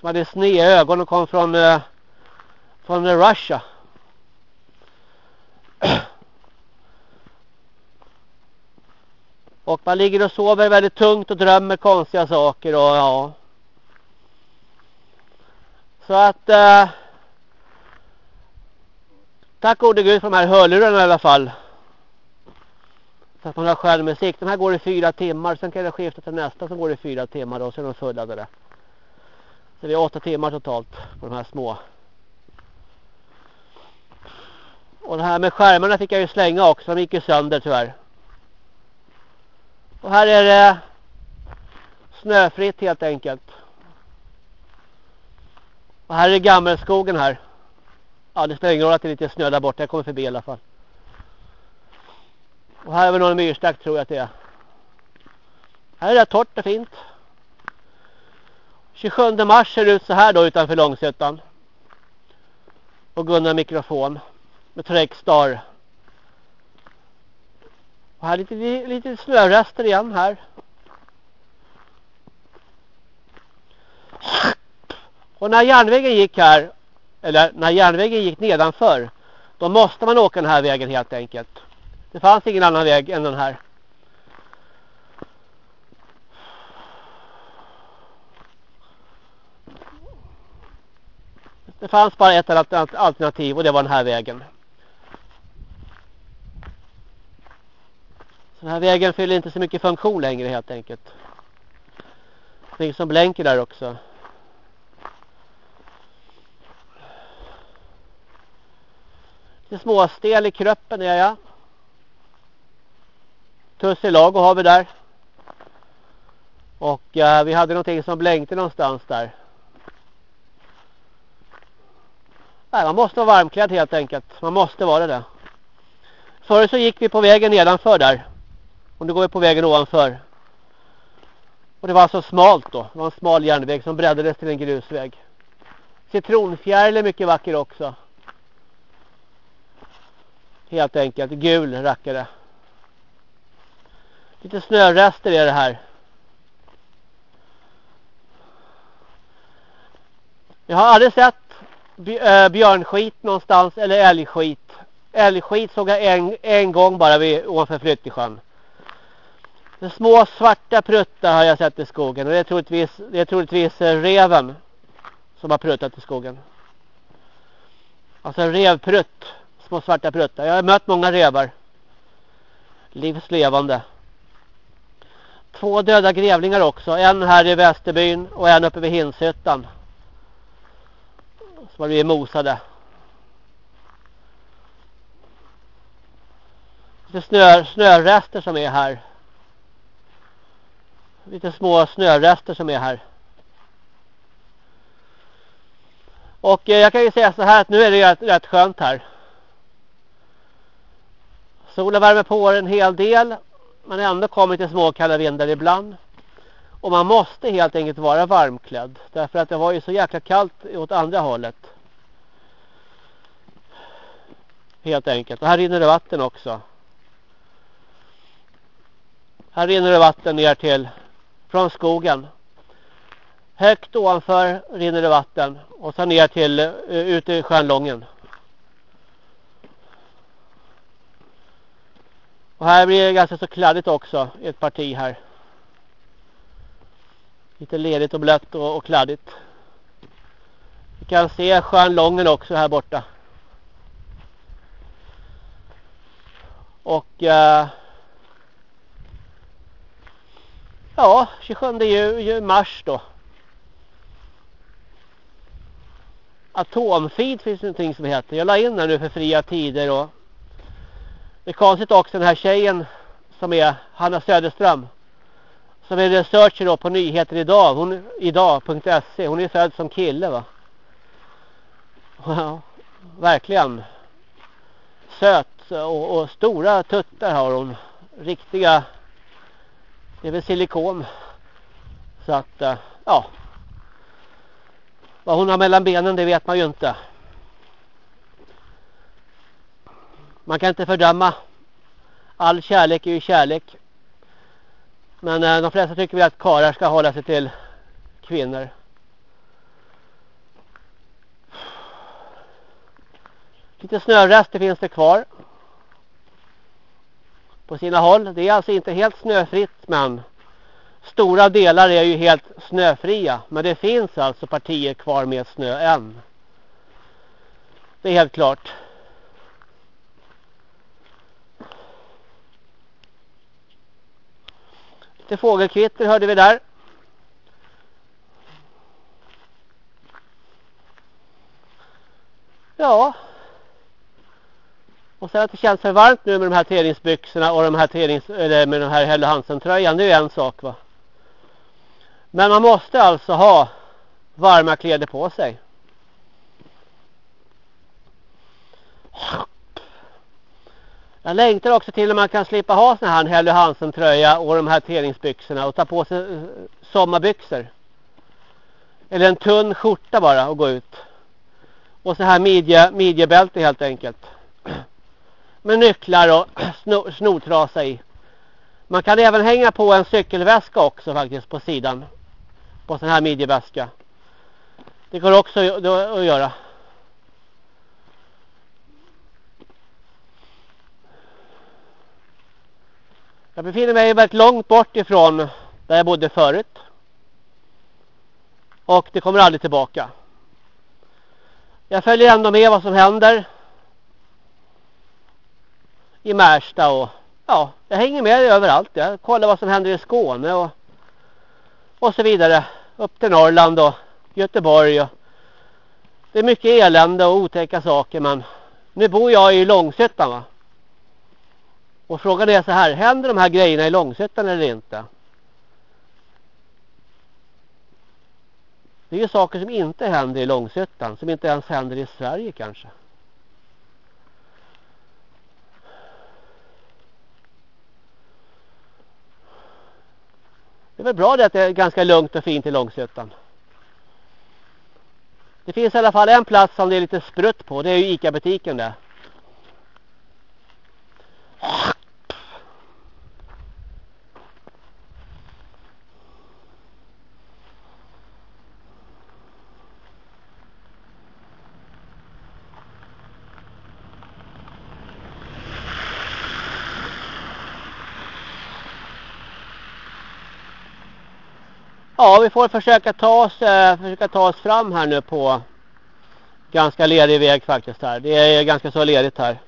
Som hade sneda ögon och kom från, eh, från Russia. Och man ligger och sover väldigt tungt och drömmer konstiga saker och ja. Så att eh, tack gode Gud för de här hörlurarna i alla fall. Så att man har skärmmusik. De här går i fyra timmar. Sen kan jag skifta till nästa som går i fyra timmar. Och så är de fulladdade. Så det är åtta timmar totalt på de här små. Och det här med skärmarna fick jag ju slänga också. De gick ju sönder tyvärr. Och här är det snöfritt helt enkelt. Och här är gammelskogen här. Ja, det spelar ingen roll att det är lite snö där borta. Jag kommer förbi i alla fall. Och här är väl någon myrstack tror jag att det är. Här är det torrt och fint. 27 mars ser det ut så här då utanför Långsötan. Och Gunnar mikrofon. Med Trexstar. Och här lite, lite snörester igen här. Och när järnvägen gick här, eller när järnvägen gick nedanför, då måste man åka den här vägen helt enkelt. Det fanns ingen annan väg än den här. Det fanns bara ett alternativ och det var den här vägen. Så den här vägen fyller inte så mycket funktion längre helt enkelt. Det är som blänker där också. Lite småstel i kroppen är jag. Tussilago har vi där. Och eh, vi hade någonting som blänkte någonstans där. Nej, man måste vara varmklädd helt enkelt. Man måste vara det. Förr så gick vi på vägen nedanför där. Och nu går vi på vägen ovanför. Och det var så smalt då. Det var en smal järnväg som breddades till en grusväg. Citronfjäril är mycket vacker också. Helt enkelt. Gul rackare. Lite snörester är det här. Jag har aldrig sett eh, björnskit någonstans eller älgskit. Älgskit såg jag en, en gång bara vid, ovanför Flyttisjön. Små svarta pruttar har jag sett i skogen. Och det är troligtvis, det är troligtvis eh, reven som har pruttat i skogen. Alltså revprutt. Små svarta pruttar. Jag har mött många revar. Livslevande. Två döda grävlingar också. En här i Västerbyn och en uppe vid Hinshyttan. Som har blivit mosade. Lite snö, snörester som är här. Lite små snörester som är här. Och eh, jag kan ju säga så här att nu är det rätt, rätt skönt här. Solen värmer på en hel del. Men ändå kommer till små kalla vindar ibland. Och man måste helt enkelt vara varmklädd. Därför att det var ju så jäkla kallt åt andra hållet. Helt enkelt. Och här rinner det vatten också. Här rinner det vatten ner till från skogen. Högt ovanför rinner det vatten och så ner till uh, ute i sjön Lången. Och här blir det ganska så kladdigt också i ett parti här. Lite ledigt och blött och, och kladdigt. Vi kan se sjön Lången också här borta. Och eh, ja, 27 ju, mars då. Atomfeed finns det någonting som heter. Jag la in den nu för fria tider och det är konstigt också den här tjejen som är Hanna Söderström. Som är researcher då på nyheter idag. Hon, idag.se. Hon är född som kille va. Ja, verkligen. Söt och, och stora tuttar har hon. Riktiga. Det är väl silikon. Så att eh, ja. Vad hon har mellan benen det vet man ju inte. Man kan inte fördöma. All kärlek är ju kärlek. Men eh, de flesta tycker väl att karar ska hålla sig till kvinnor. Lite snörester finns det kvar. På sina håll. Det är alltså inte helt snöfritt men stora delar är ju helt snöfria. Men det finns alltså partier kvar med snö än. Det är helt klart. Lite fågelkvitter hörde vi där. Ja. Och sen att det känns för varmt nu med de här träningsbyxorna och de här tränings, eller med den här Helle Hansen-tröjan. Det är en sak va. Men man måste alltså ha varma kläder på sig. Jag längtar också till när man kan slippa ha sån här Helly Hansen tröja och de här träningsbyxorna och ta på sig eh, sommarbyxor. Eller en tunn skjorta bara och gå ut. Och så här midje, midjebälte helt enkelt. Med nycklar och snor, snortrasa i. Man kan även hänga på en cykelväska också faktiskt på sidan. På sån här midjeväska. Det går också att göra. Jag befinner mig väldigt långt bort ifrån där jag bodde förut. Och det kommer aldrig tillbaka. Jag följer ändå med vad som händer. I Märsta och ja, jag hänger med överallt. Jag kollar vad som händer i Skåne och, och så vidare. Upp till Norrland och Göteborg. Och, det är mycket elände och otäcka saker men nu bor jag i Långsötan va. Och frågan är så här, händer de här grejerna i Långsötan eller inte? Det är ju saker som inte händer i Långsötan, som inte ens händer i Sverige kanske. Det är väl bra det att det är ganska lugnt och fint i Långsötan. Det finns i alla fall en plats som det är lite sprutt på, det är ju Ica-butiken där. Ja, vi får försöka ta oss, eh, försöka ta oss fram här nu på Ganska ledig väg faktiskt här. Det är ganska så ledigt här.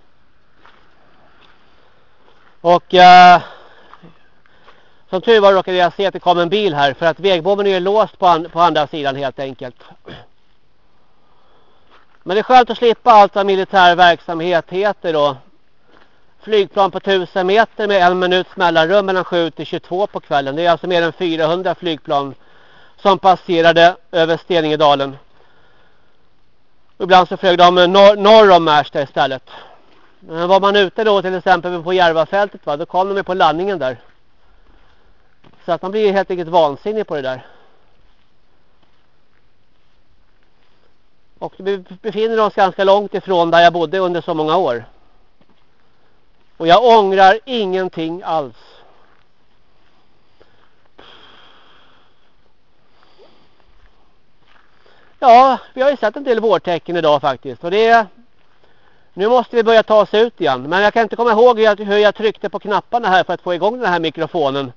Och eh, som tur var råkade jag se att det kom en bil här. För att vägbommen är låst på, an på andra sidan helt enkelt. Men det är skönt att slippa allt vad militär verksamhet heter då. Flygplan på 1000 meter med en minuts mellanrum mellan 7 till 22 på kvällen. Det är alltså mer än 400 flygplan som passerade över Steningedalen. Ibland så flög de norr, norr om Märsta istället. Men var man ute då till exempel på Järvafältet va, då kom de på landningen där. Så att man blir helt enkelt vansinnig på det där. Och vi befinner oss ganska långt ifrån där jag bodde under så många år. Och jag ångrar ingenting alls. Ja, vi har ju sett en del vårtecken idag faktiskt. Och det är... Nu måste vi börja ta oss ut igen. Men jag kan inte komma ihåg hur jag, hur jag tryckte på knapparna här för att få igång den här mikrofonen.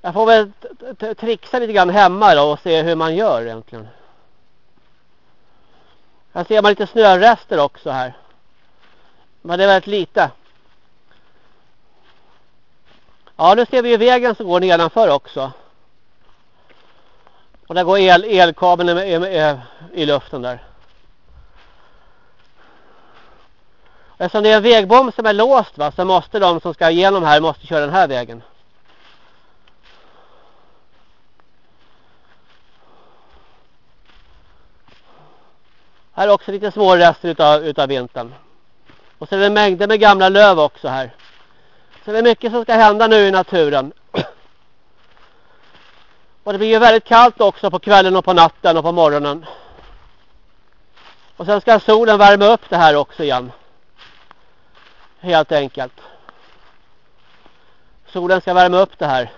Jag får väl trixa lite grann hemma då och se hur man gör egentligen. Här ser man lite snörester också här. Men det är väldigt lite. Ja, nu ser vi ju vägen som går nedanför också. Och där går el, elkabeln i, i, i luften där. Eftersom det är en vägbom som är låst va, så måste de som ska igenom här måste köra den här vägen. Här är också lite små rester utav, utav vintern. Och så är det mängder med gamla löv också här. Så det är mycket som ska hända nu i naturen. Och det blir ju väldigt kallt också på kvällen och på natten och på morgonen. Och sen ska solen värma upp det här också igen. Helt enkelt. Solen ska värma upp det här.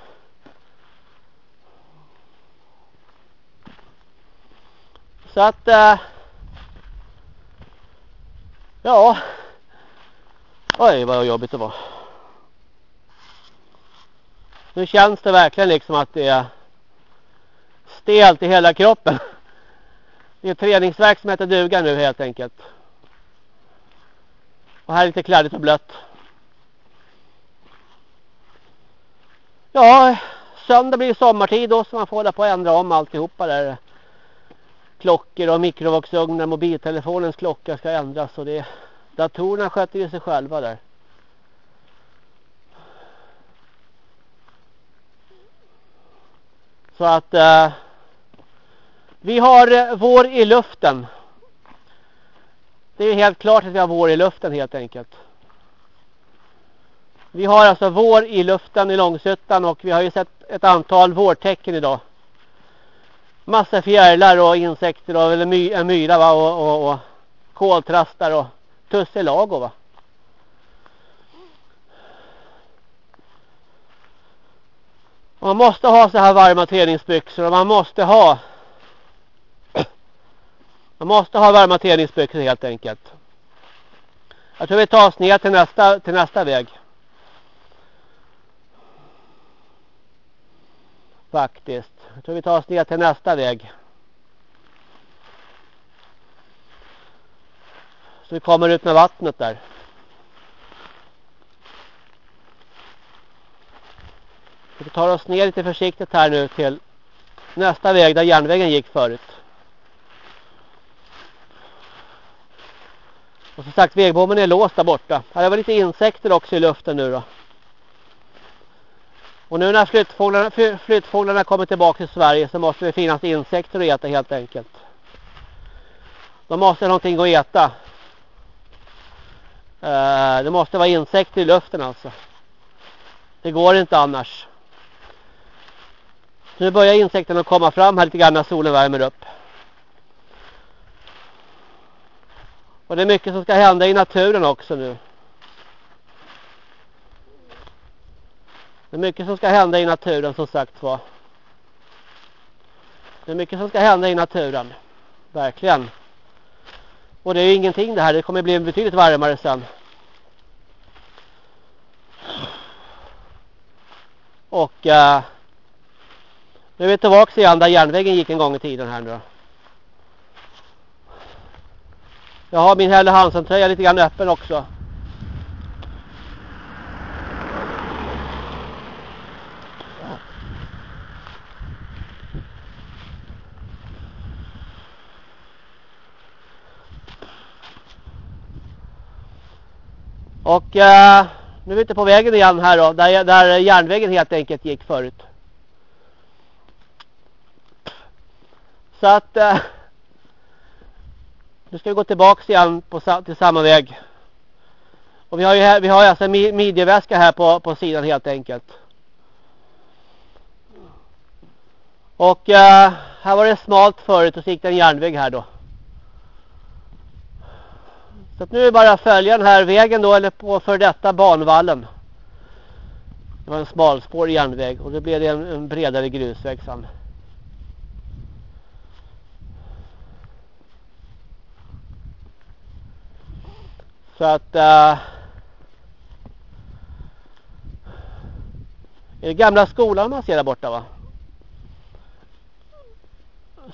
Så att... Äh, ja. Oj vad jobbigt det var. Nu känns det verkligen liksom att det är stelt i hela kroppen. Det är ett träningsverk som heter duga nu helt enkelt. Och här är lite kladdigt och blött. Ja, söndag blir sommartid då så man får hålla på att ändra om alltihopa där. Klockor och mikrovågsugnar, mobiltelefonens klocka ska ändras och det datorerna sköter ju sig själva där. Så att eh, vi har eh, vår i luften. Det är helt klart att vi har vår i luften helt enkelt. Vi har alltså vår i luften i Långsuttan och vi har ju sett ett antal vårtecken idag. Massa fjärilar och insekter och eller my, en myra va? Och, och, och koltrastar och tusselago va. Man måste ha så här varma träningsbyxor och man måste ha man måste ha varma träningsbyxor helt enkelt. Jag tror vi tar oss ner till nästa, till nästa väg. Faktiskt. Jag tror vi tar oss ner till nästa väg. Så vi kommer ut med vattnet där. Vi tar oss ner lite försiktigt här nu till nästa väg där järnvägen gick förut. Och som sagt vägbommen är låst där borta. Här var lite insekter också i luften nu då. Och nu när flyttfåglarna, flyttfåglarna kommer tillbaka till Sverige så måste det finnas insekter att äta helt enkelt. De måste ha någonting att äta. Eh, det måste vara insekter i luften alltså. Det går inte annars. Nu börjar insekterna komma fram här lite grann när solen värmer upp. Och det är mycket som ska hända i naturen också nu. Det är mycket som ska hända i naturen som sagt var. Det är mycket som ska hända i naturen. Verkligen. Och det är ju ingenting det här. Det kommer bli betydligt varmare sen. Och uh, nu är vi tillbaka igen där järnvägen gick en gång i tiden här nu. Jag har min Helle Hansen-tröja lite grann öppen också. Och eh, nu är vi inte på vägen igen här då, där, där järnvägen helt enkelt gick förut. Så att eh, nu ska vi gå tillbaks igen på, till samma väg. Och vi har ju här, vi har alltså en midjeväska här på, på sidan helt enkelt. Och eh, här var det smalt förut och så gick det en järnväg här då. Så nu är det bara att följa den här vägen då eller på för detta banvallen. Det var en smalspårig järnväg och då blev det en, en bredare grusväg sen. Så att Äh, är det gamla skolan man ser där borta va?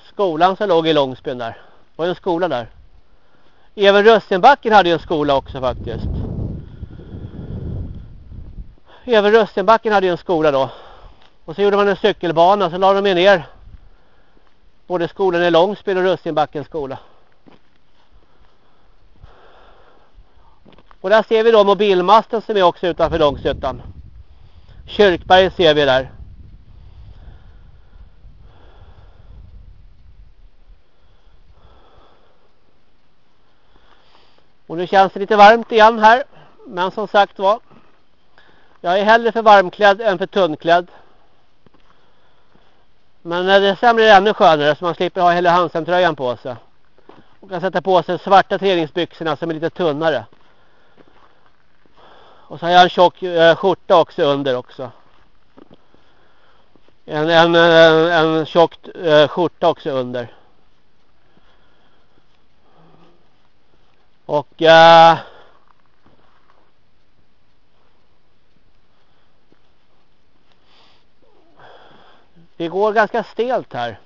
Skolan som låg i Långsbyn där. Var det en skola där? Även Röstenbacken hade ju en skola också faktiskt. Även Röstenbacken hade ju en skola då. Och så gjorde man en cykelbana så la de ner både skolan i Långsbyn och Röstenbackens skola. Och där ser vi då mobilmasten som är också utanför Långsötan. Kyrkberg ser vi där. Och nu känns det lite varmt igen här. Men som sagt var. Jag är hellre för varmklädd än för tunnklädd. Men när det sen blir det ännu skönare så man slipper ha hela Hansen-tröjan på sig. Och kan sätta på sig svarta träningsbyxorna som är lite tunnare. Och så har jag en tjock eh, skjorta också under också. En, en, eh, en, en tjock eh, skjorta också under. Och eh, det går ganska stelt här.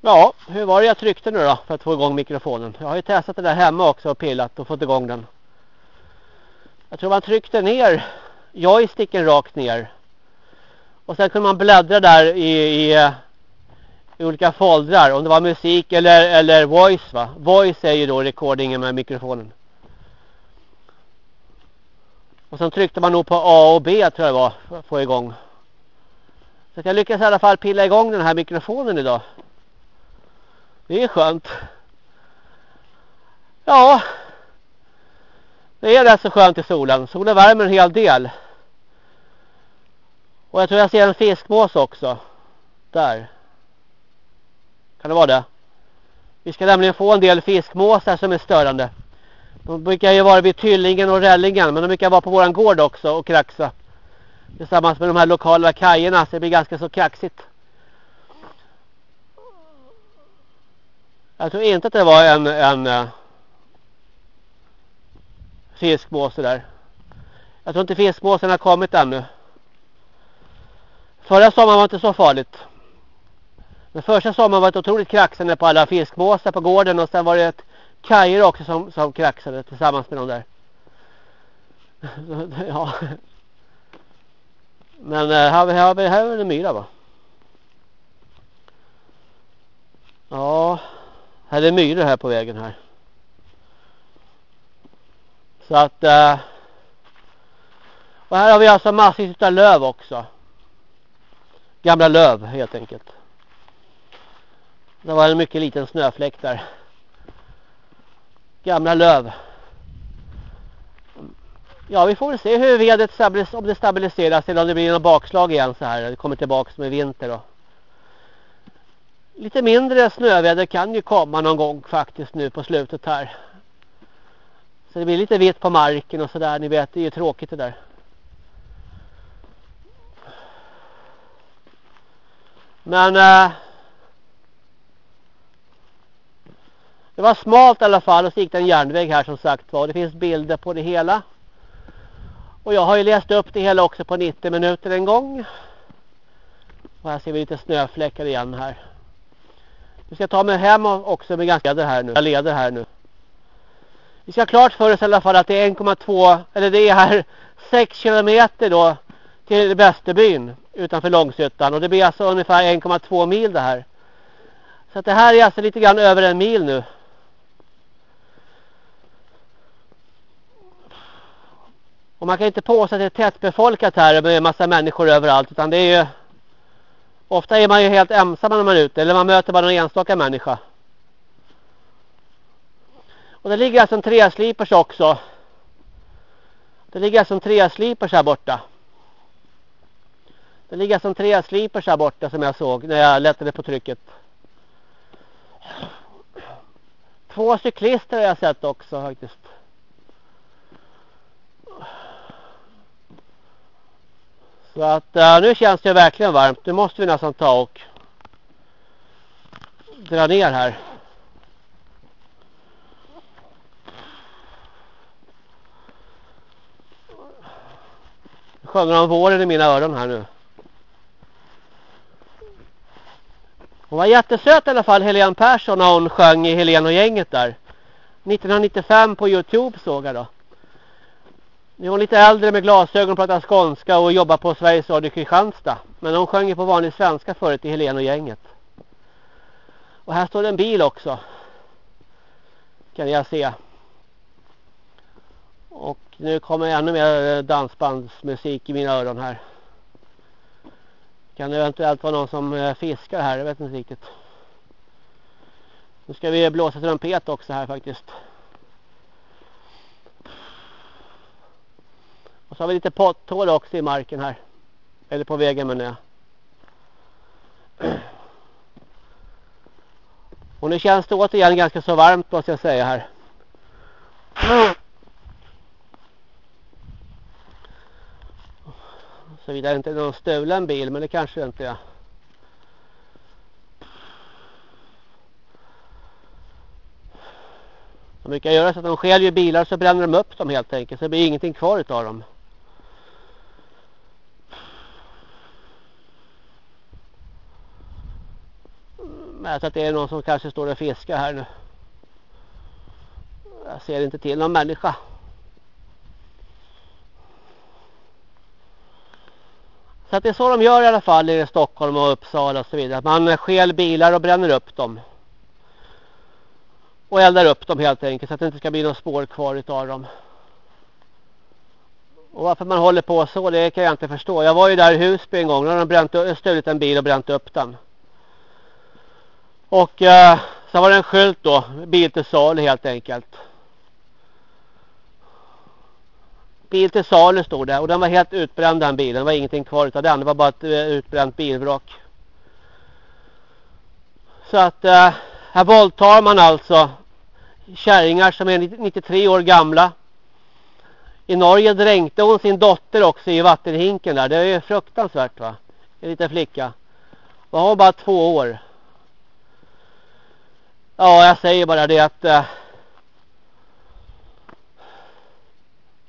Ja, hur var det jag tryckte nu då för att få igång mikrofonen? Jag har ju testat det där hemma också och pillat och fått igång den. Jag tror man tryckte ner joysticken rakt ner. Och sen kunde man bläddra där i, i, eh, i olika foldrar. Om det var musik eller, eller voice va. Voice är ju då recordingen med mikrofonen. Och sen tryckte man nog på A och B tror jag det var för att få igång. Så jag lyckades i alla fall pilla igång den här mikrofonen idag. Det är skönt. Ja. Det är rätt så skönt i solen. Solen värmer en hel del. Och jag tror jag ser en fiskmås också. Där. Kan det vara det? Vi ska nämligen få en del fiskmåsar som är störande. De brukar ju vara vid Tyllingen och Rällingen. Men de brukar vara på våran gård också och kraxa. Tillsammans med de här lokala kajerna. Så det blir ganska så kraxigt. Jag tror inte att det var en, en eh, uh, fiskmåse där. Jag tror inte fiskmåsen har kommit ännu. Förra sommaren var inte så farligt. Men första sommaren var det otroligt kraxande på alla fiskmåsar på gården. Och sen var det ett kajer också som, som kraxade tillsammans med de där. ja. Men eh, här, här, här är det myra va? Ja. Här är myror här på vägen här. Så att... Eh, och här har vi alltså massvis av löv också. Gamla löv helt enkelt. Det var en mycket liten snöfläck där. Gamla löv. Ja, vi får väl se hur vädret om det stabiliseras eller om det blir någon bakslag igen så här. Det kommer tillbaka med vinter då lite mindre snöväder kan ju komma någon gång faktiskt nu på slutet här. Så det blir lite vitt på marken och sådär. Ni vet, det är ju tråkigt det där. Men äh, det var smalt i alla fall och så gick det en järnväg här som sagt var. Det finns bilder på det hela. Och jag har ju läst upp det hela också på 90 minuter en gång. Och här ser vi lite snöfläckar igen här. Vi ska ta mig hem också med ganska det här nu. Jag leder här nu. Vi ska ha klart för oss i alla fall att det är 1,2 eller det är här 6 kilometer då till Västerbyn utanför Långshyttan och det blir alltså ungefär 1,2 mil det här. Så att det här är alltså lite grann över en mil nu. Och man kan inte påstå att det är tättbefolkat här med en massa människor överallt utan det är ju ofta är man ju helt ensam när man är ute eller man möter bara någon enstaka människa. Och det ligger alltså en träslipers också. Det ligger alltså en träslipers här borta. Det ligger alltså en träslipers här borta som jag såg när jag lättade på trycket. Två cyklister har jag sett också faktiskt. Så att äh, nu känns det verkligen varmt. Nu måste vi nästan ta och dra ner här. sjunger om våren i mina öron här nu. Hon var jättesöt i alla fall, Helene Persson, när hon sjöng i Helene och gänget där. 1995 på Youtube såg jag då. Nu är hon lite äldre med glasögon, pratar skånska och jobbar på Sveriges Radio Kristianstad. Men hon sjöng på vanlig svenska förut i Helene och gänget. Och här står det en bil också. Kan jag se. Och nu kommer ännu mer eh, dansbandsmusik i mina öron här. Kan det eventuellt vara någon som eh, fiskar här, jag vet inte riktigt. Nu ska vi blåsa trumpet också här faktiskt. Och så har vi lite potthål också i marken här. Eller på vägen menar jag. Och nu känns det återigen ganska så varmt måste jag säga här. Såvida det inte är någon stulen bil, men det kanske det inte är. De brukar göra så att de skäljer bilar så bränner de upp dem helt enkelt. Så det blir ingenting kvar av dem. Märka jag tror att det är någon som kanske står och fiskar här nu. Jag ser inte till någon människa. Så att det är så de gör i alla fall i Stockholm och Uppsala och så vidare. Man skäl bilar och bränner upp dem. Och eldar upp dem helt enkelt så att det inte ska bli någon spår kvar utav dem. Och varför man håller på så det kan jag inte förstå. Jag var ju där i Husby en gång när de bränt, stulit en bil och bränt upp den. Och eh, så var det en skylt då, bil till salu helt enkelt. bil till salu stod det och den var helt utbränd den bilen. Det var ingenting kvar utav den. Det var bara ett eh, utbränt bilvrak. Så att eh, här våldtar man alltså kärringar som är 93 år gamla. I Norge dränkte hon sin dotter också i vattenhinken där. Det är ju fruktansvärt va. En liten flicka. Och hon var bara två år. Ja, jag säger bara det att... Uh,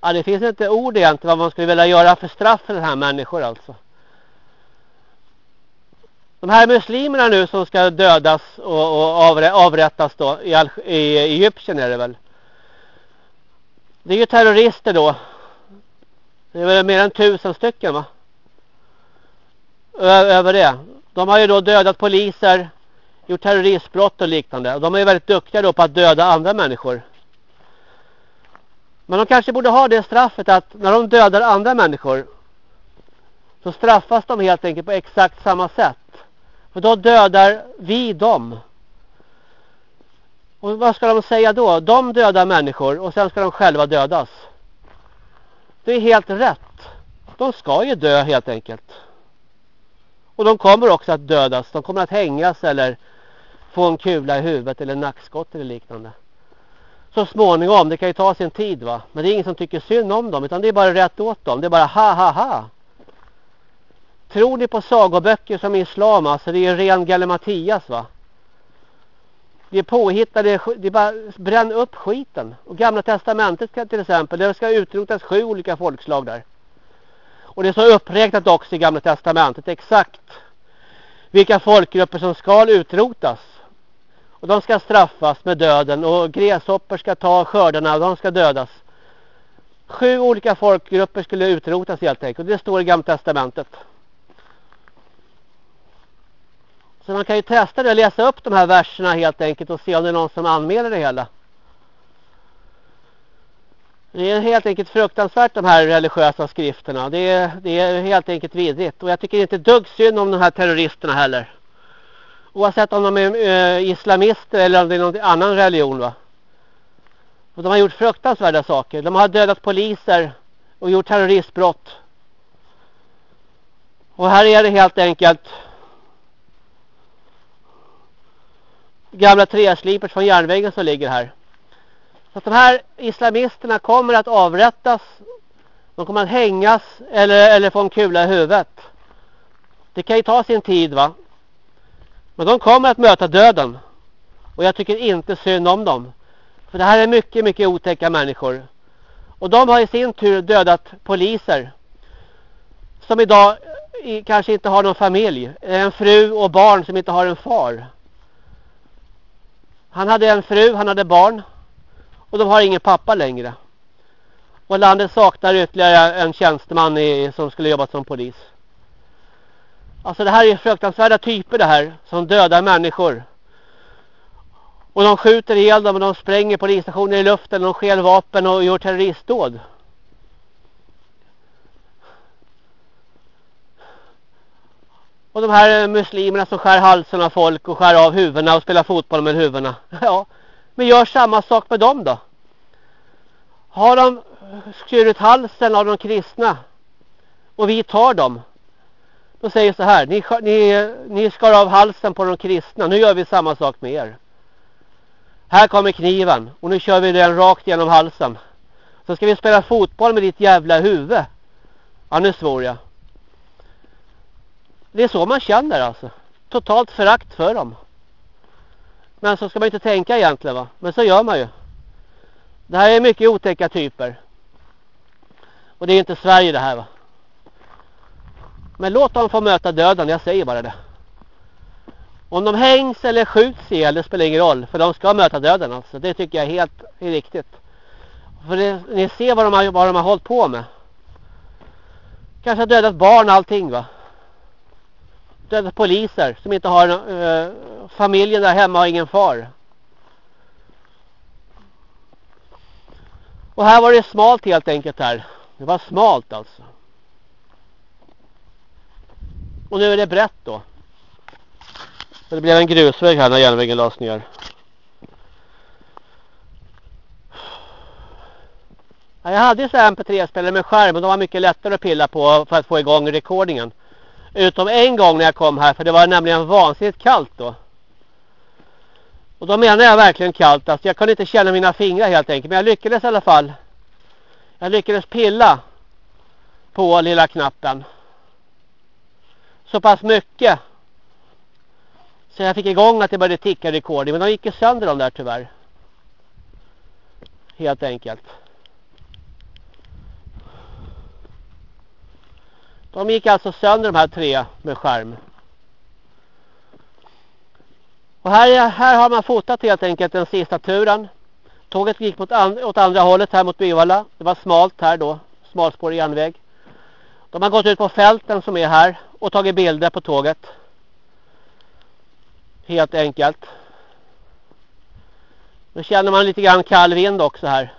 Ja, det finns inte ord egentligen vad man skulle vilja göra för straff för den här människor alltså. De här muslimerna nu som ska dödas och, och avrättas då i, i Egypten är det väl. Det är ju terrorister då. Det är väl mer än tusen stycken va? Ö över det. De har ju då dödat poliser, gjort terroristbrott och liknande. De är ju väldigt duktiga då på att döda andra människor. Men de kanske borde ha det straffet att när de dödar andra människor så straffas de helt enkelt på exakt samma sätt. För då dödar vi dem. Och vad ska de säga då? De dödar människor och sen ska de själva dödas. Det är helt rätt. De ska ju dö helt enkelt. Och de kommer också att dödas. De kommer att hängas eller få en kula i huvudet eller nackskott eller liknande så småningom. Det kan ju ta sin tid va. Men det är ingen som tycker synd om dem. Utan det är bara rätt åt dem. Det är bara ha ha ha. Tror ni på sagoböcker som islam? Alltså det är ren galimatias va. Det är påhittade. Det är bara bränn upp skiten. Och gamla testamentet till exempel. Det ska utrotas sju olika folkslag där. Och det är så uppräknat också i gamla testamentet. Exakt vilka folkgrupper som ska utrotas. Och de ska straffas med döden och gräshoppor ska ta skördarna och de ska dödas. Sju olika folkgrupper skulle utrotas helt enkelt. Och det står i Gamla Testamentet. Så man kan ju testa det och läsa upp de här verserna helt enkelt och se om det är någon som anmäler det hela. Det är helt enkelt fruktansvärt de här religiösa skrifterna. Det är, det är helt enkelt vidrigt. Och jag tycker inte dugg synd om de här terroristerna heller. Oavsett om de är eh, islamister eller om det är någon annan religion va. Och de har gjort fruktansvärda saker. De har dödat poliser och gjort terroristbrott. Och här är det helt enkelt gamla träslipers från järnvägen som ligger här. Så att de här islamisterna kommer att avrättas. De kommer att hängas eller, eller få en kula i huvudet. Det kan ju ta sin tid va. Men de kommer att möta döden. Och jag tycker inte synd om dem. För det här är mycket, mycket otäcka människor. Och de har i sin tur dödat poliser. Som idag eh, kanske inte har någon familj. Eh, en fru och barn som inte har en far. Han hade en fru, han hade barn. Och de har ingen pappa längre. Och landet saknar ytterligare en tjänsteman i, som skulle jobba som polis. Alltså det här är fruktansvärda typer det här. Som dödar människor. Och de skjuter ihjäl dem och de spränger polisstationer i luften. Och de skäl vapen och gör terroristdåd. Och de här eh, muslimerna som skär halsen av folk och skär av huvudena och spelar fotboll med huvudena. Ja, men gör samma sak med dem då. Har de skurit halsen av de kristna och vi tar dem. Då säger så här, ni, ni, ni skar av halsen på de kristna, nu gör vi samma sak med er. Här kommer kniven och nu kör vi den rakt genom halsen. Så ska vi spela fotboll med ditt jävla huvud. Ja, nu svor jag. Det är så man känner alltså. Totalt förakt för dem. Men så ska man inte tänka egentligen va. Men så gör man ju. Det här är mycket otäcka typer. Och det är inte Sverige det här va. Men låt dem få möta döden, jag säger bara det. Om de hängs eller skjuts ihjäl, det spelar ingen roll. För de ska möta döden alltså. Det tycker jag är helt är riktigt. För det, ni ser vad de, har, vad de har hållit på med. Kanske har dödat barn och allting va. Dödat poliser som inte har Eh, familjen där hemma har ingen far. Och här var det smalt helt enkelt här. Det var smalt alltså. Och nu är det brett då. Det blev en grusväg här när järnvägen lades ner. Jag hade så mp3-spelare med skärm och de var mycket lättare att pilla på för att få igång rekordingen. Utom en gång när jag kom här för det var nämligen vansinnigt kallt då. Och då menar jag verkligen kallt. Alltså jag kunde inte känna mina fingrar helt enkelt. Men jag lyckades i alla fall. Jag lyckades pilla på lilla knappen. Så pass mycket. Så jag fick igång att det började ticka rekord. Men de gick ju sönder de där tyvärr. Helt enkelt. De gick alltså sönder de här tre med skärm. Och här, här har man fotat helt enkelt den sista turen. Tåget gick mot and, åt andra hållet här mot Byvalla. Det var smalt här då. Smalspårig järnväg. De har gått ut på fälten som är här och tagit bilder på tåget. Helt enkelt. Nu känner man lite grann kall vind också här.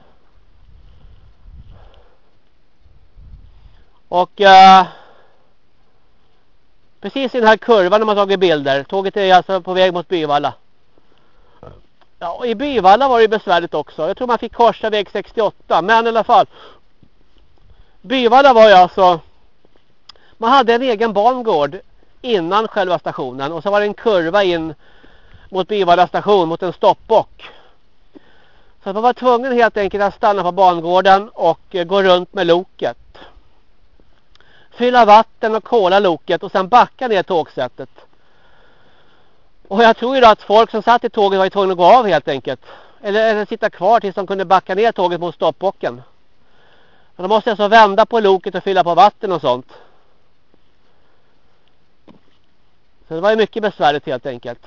Och uh, Precis i den här kurvan har man tagit bilder. Tåget är alltså på väg mot Byvalla. Ja, och i Byvalla var det besvärligt också. Jag tror man fick korsa väg 68. Men i alla fall. Byvalla var ju alltså. Man hade en egen bangård innan själva stationen. Och så var det en kurva in mot Byvalla station mot en stoppbock. Så man var tvungen helt enkelt att stanna på bangården och eh, gå runt med loket fylla vatten och kola loket och sen backa ner tågsättet. Och jag tror ju då att folk som satt i tåget var ju tvungna att gå av helt enkelt. Eller, eller sitta kvar tills de kunde backa ner tåget mot stoppbocken. Men de måste alltså vända på loket och fylla på vatten och sånt. Så det var ju mycket besvärligt helt enkelt.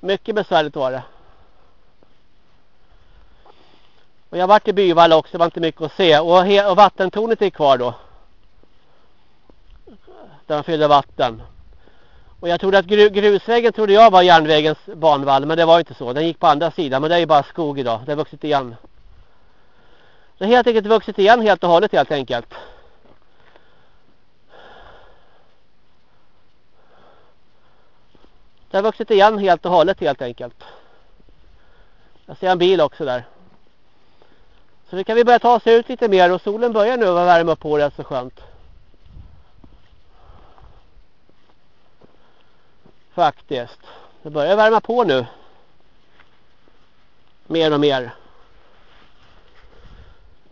Mycket besvärligt var det. Och jag vart i Byvalla också, det var inte mycket att se. Och, och vattentornet är kvar då. Där man fyllde vatten. Och jag trodde att gru grusvägen trodde jag var järnvägens banvall. Men det var inte så. Den gick på andra sidan. Men det är ju bara skog idag. Det har vuxit igen. Det har helt enkelt vuxit igen helt och hållet helt enkelt. Det har vuxit igen helt och hållet helt enkelt. Jag ser en bil också där. Så nu kan vi börja ta oss ut lite mer och solen börjar nu vara värma på det så skönt. Faktiskt. Det börjar värma på nu. Mer och mer.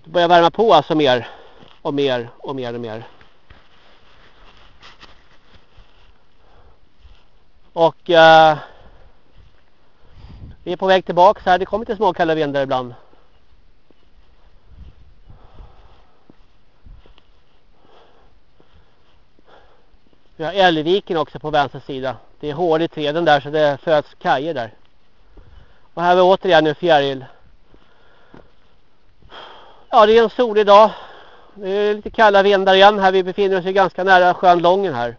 Det börjar värma på alltså mer och mer och mer och mer. Och eh, vi är på väg tillbaka här. Det kommer till små kalla vindar ibland. Vi har Älgviken också på vänster sida. Det är hål i träden där så det föds kajer där. Och här är vi återigen en fjäril. Ja det är en solig dag. Det är lite kalla vindar igen här. Vi befinner oss ju ganska nära sjön Lången här.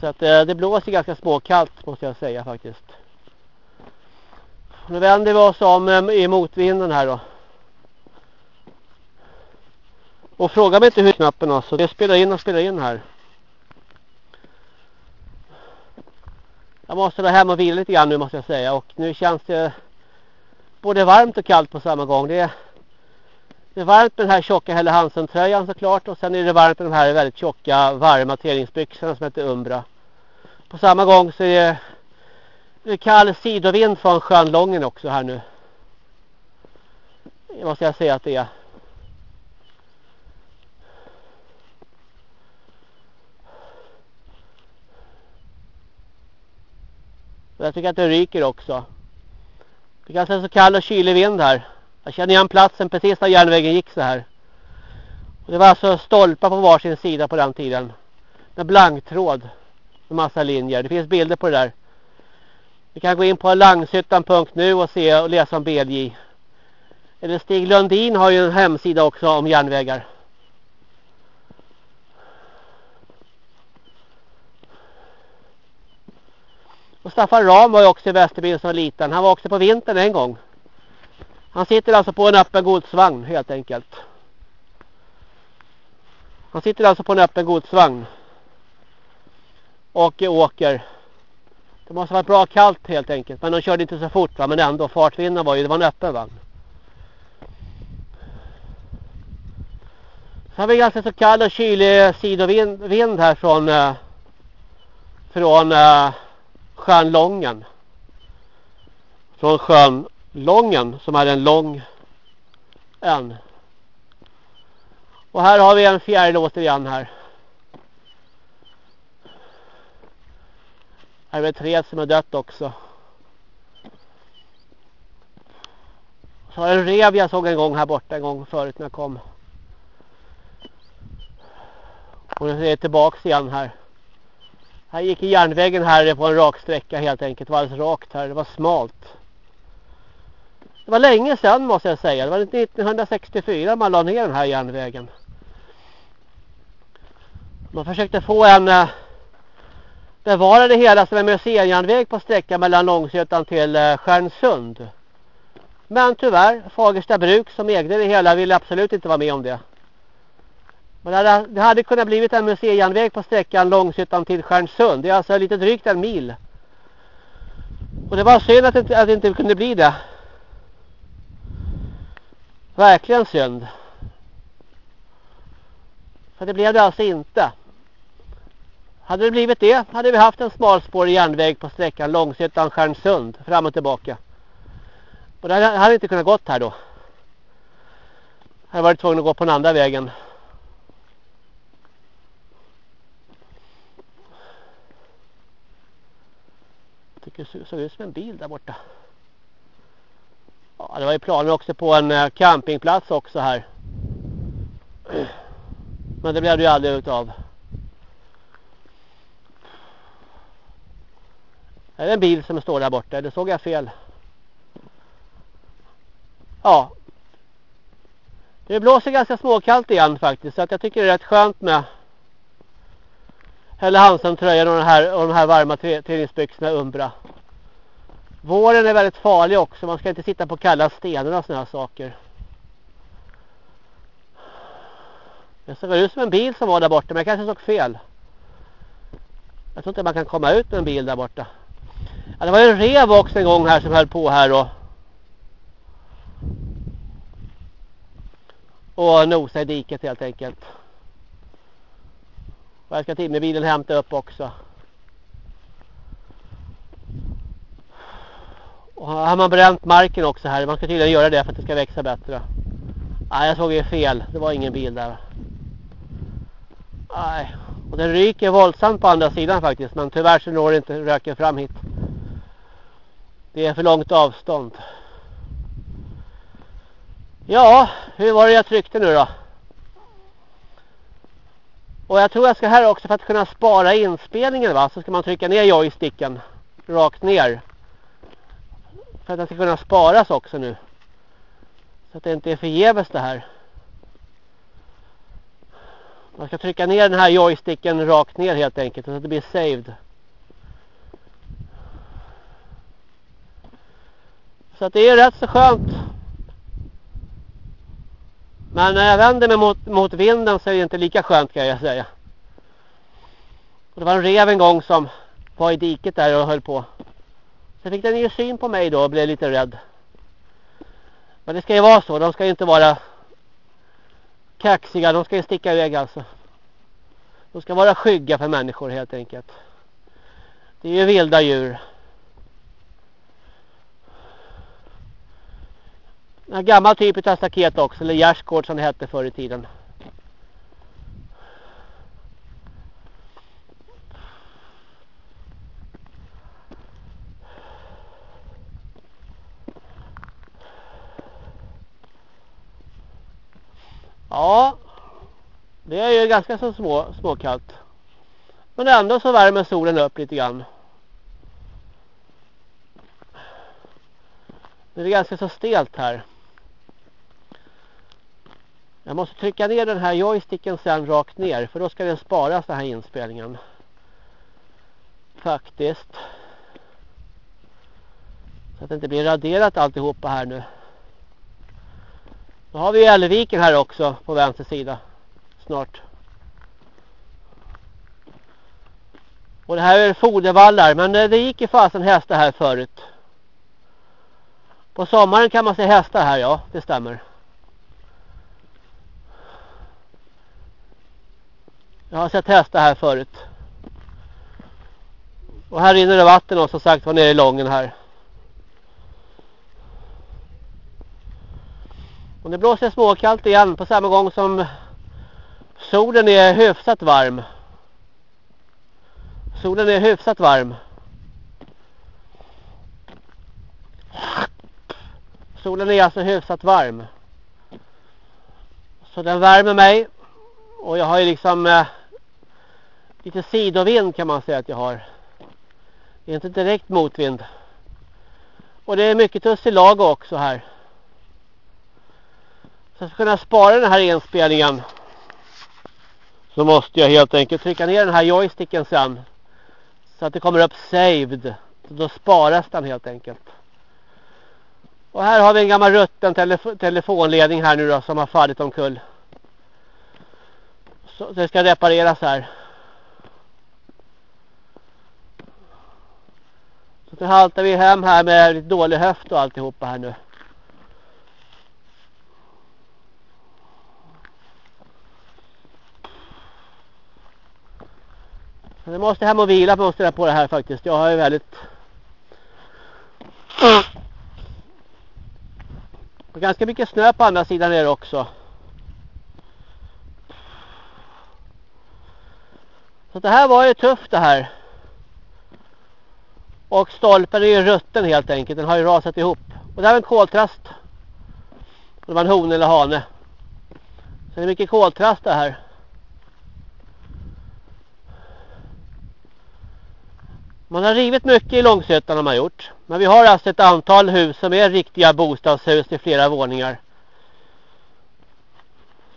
Så att eh, det blåser ganska småkallt måste jag säga faktiskt. Nu vänder vi oss om eh, i motvinden här då. Och fråga mig inte hur knappen alltså. Det spelar in och spelar in här. Jag måste vara hem och vila lite grann nu måste jag säga. Och nu känns det både varmt och kallt på samma gång. Det är, det är varmt med den här tjocka Helle Hansen-tröjan såklart. Och sen är det varmt med de här väldigt tjocka varma träningsbyxorna som heter Umbra. På samma gång så är det kall sidovind från sjön Lången också här nu. Det måste jag säga att det är. Jag tycker att det ryker också. Det är ganska så kall och kylig vind här. Jag känner igen platsen precis där järnvägen gick så här. Och det var alltså stolpar på varsin sida på den tiden. Med blanktråd. Med massa linjer. Det finns bilder på det där. Vi kan gå in på langshyttan.nu och se och läsa om BLJ. Eller Stig Lundin har ju en hemsida också om järnvägar. Och Staffan Ram var ju också i Västerby som var liten. Han var också på vintern en gång. Han sitter alltså på en öppen godsvagn helt enkelt. Han sitter alltså på en öppen godsvagn. Och åker. Det måste vara bra kallt helt enkelt. Men de körde inte så fort va. Men ändå fartvinden var ju, det var en öppen vagn. Så har vi ganska så kall och kylig sidovind vind här från eh, från eh, uh, sjön Lången. Från sjön Lången som är en lång än. Och här har vi en fjäril återigen här. Här är det ett träd som är dött också. Så har en rev jag såg en gång här borta en gång förut när jag kom. Och nu är jag tillbaks igen här. Här gick järnvägen här på en rak sträcka helt enkelt. Det var alldeles rakt här. Det var smalt. Det var länge sedan måste jag säga. Det var 1964 man la ner den här järnvägen. Man försökte få en eh, bevara det hela som en museijärnväg på sträckan mellan Långsötan till eh, Stjärnsund. Men tyvärr, Fagersta bruk som ägde det hela ville absolut inte vara med om det. Men det hade, det hade kunnat blivit en museijärnväg på sträckan Långshyttan till Stjärnsund. Det är alltså lite drygt en mil. Och det var synd att det, att det inte kunde bli det. Verkligen synd. För det blev det alltså inte. Hade det blivit det hade vi haft en smalspårig järnväg på sträckan Långshyttan Stjärnsund fram och tillbaka. Och det hade inte kunnat gått här då. Jag hade varit tvungen att gå på den andra vägen. tycker det såg ut som en bil där borta. Ja, det var ju planer också på en eh, campingplats också här. Men det blev det ju aldrig utav. Är det en bil som står där borta. Det såg jag fel. Ja. Det blåser ganska småkallt igen faktiskt. Så att jag tycker det är rätt skönt med Helle Hansen tröjan och, den här, och de här varma träningsbyxorna Umbra. Våren är väldigt farlig också. Man ska inte sitta på kalla stenar och sådana här saker. Det såg ut som en bil som var där borta men jag kanske såg fel. Jag tror inte man kan komma ut med en bil där borta. Ja, det var en rev också en gång här som höll på här och och nosa i diket helt enkelt. Och jag ska timmerbilen hämta upp också. Och har man bränt marken också här. Man ska tydligen göra det för att det ska växa bättre. Nej, jag såg ju fel. Det var ingen bil där. Nej. Och den ryker våldsamt på andra sidan faktiskt. Men tyvärr så når inte röken fram hit. Det är för långt avstånd. Ja, hur var det jag tryckte nu då? Och jag tror jag ska här också för att kunna spara inspelningen va. Så ska man trycka ner joysticken rakt ner. För att den ska kunna sparas också nu. Så att det inte är förgäves det här. Man ska trycka ner den här joysticken rakt ner helt enkelt. Så att det blir saved. Så att det är rätt så skönt. Men när jag vänder mig mot, mot vinden så är det inte lika skönt kan jag säga. Och det var en rev en gång som var i diket där och höll på. Sen fick den ju syn på mig då och blev lite rädd. Men det ska ju vara så. De ska ju inte vara kaxiga. De ska ju sticka iväg alltså. De ska vara skygga för människor helt enkelt. Det är ju vilda djur. En gammal typ av staket också. Eller gärdsgård som det hette förr i tiden. Ja, det är ju ganska så små, småkallt. Men ändå så värmer solen upp lite grann. Det är ganska så stelt här. Jag måste trycka ner den här joysticken sen rakt ner. För då ska den sparas den här inspelningen. Faktiskt. Så att det inte blir raderat alltihopa här nu. Då har vi Älviken här också på vänster sida. Snart. Och det här är fodervallar. Men eh, det, gick ju fasen hästar här förut. På sommaren kan man se hästar här, ja. Det stämmer. Jag har sett hästar här förut. Och här rinner det vatten och som sagt var nere i lången här. Och det blåser småkallt igen på samma gång som solen är hyfsat varm. Solen är hyfsat varm. Solen är alltså hyfsat varm. Så den värmer mig. Och jag har ju liksom eh, lite sidovind kan man säga att jag har. Det är inte direkt motvind. Och det är mycket tussilago också här. För att kunna spara den här inspelningen så måste jag helt enkelt trycka ner den här joysticken sen. Så att det kommer upp saved. Då sparas den helt enkelt. Och här har vi en gammal rutten telef telefonledning här nu då som har fallit omkull. Så det ska repareras här. Så nu haltar vi hem här med lite dålig höft och alltihopa här nu. Så jag måste hem och vila måste på det här faktiskt. Jag har ju väldigt... Och ganska mycket snö på andra sidan är det också. Så det här var ju tufft det här. Och stolpen är ju rutten helt enkelt. Den har ju rasat ihop. Och det här är en koltrast. Det var en hon eller hane. Så det är mycket koltrast det här. Man har rivit mycket i Långsötan har man gjort. Men vi har alltså ett antal hus som är riktiga bostadshus i flera våningar.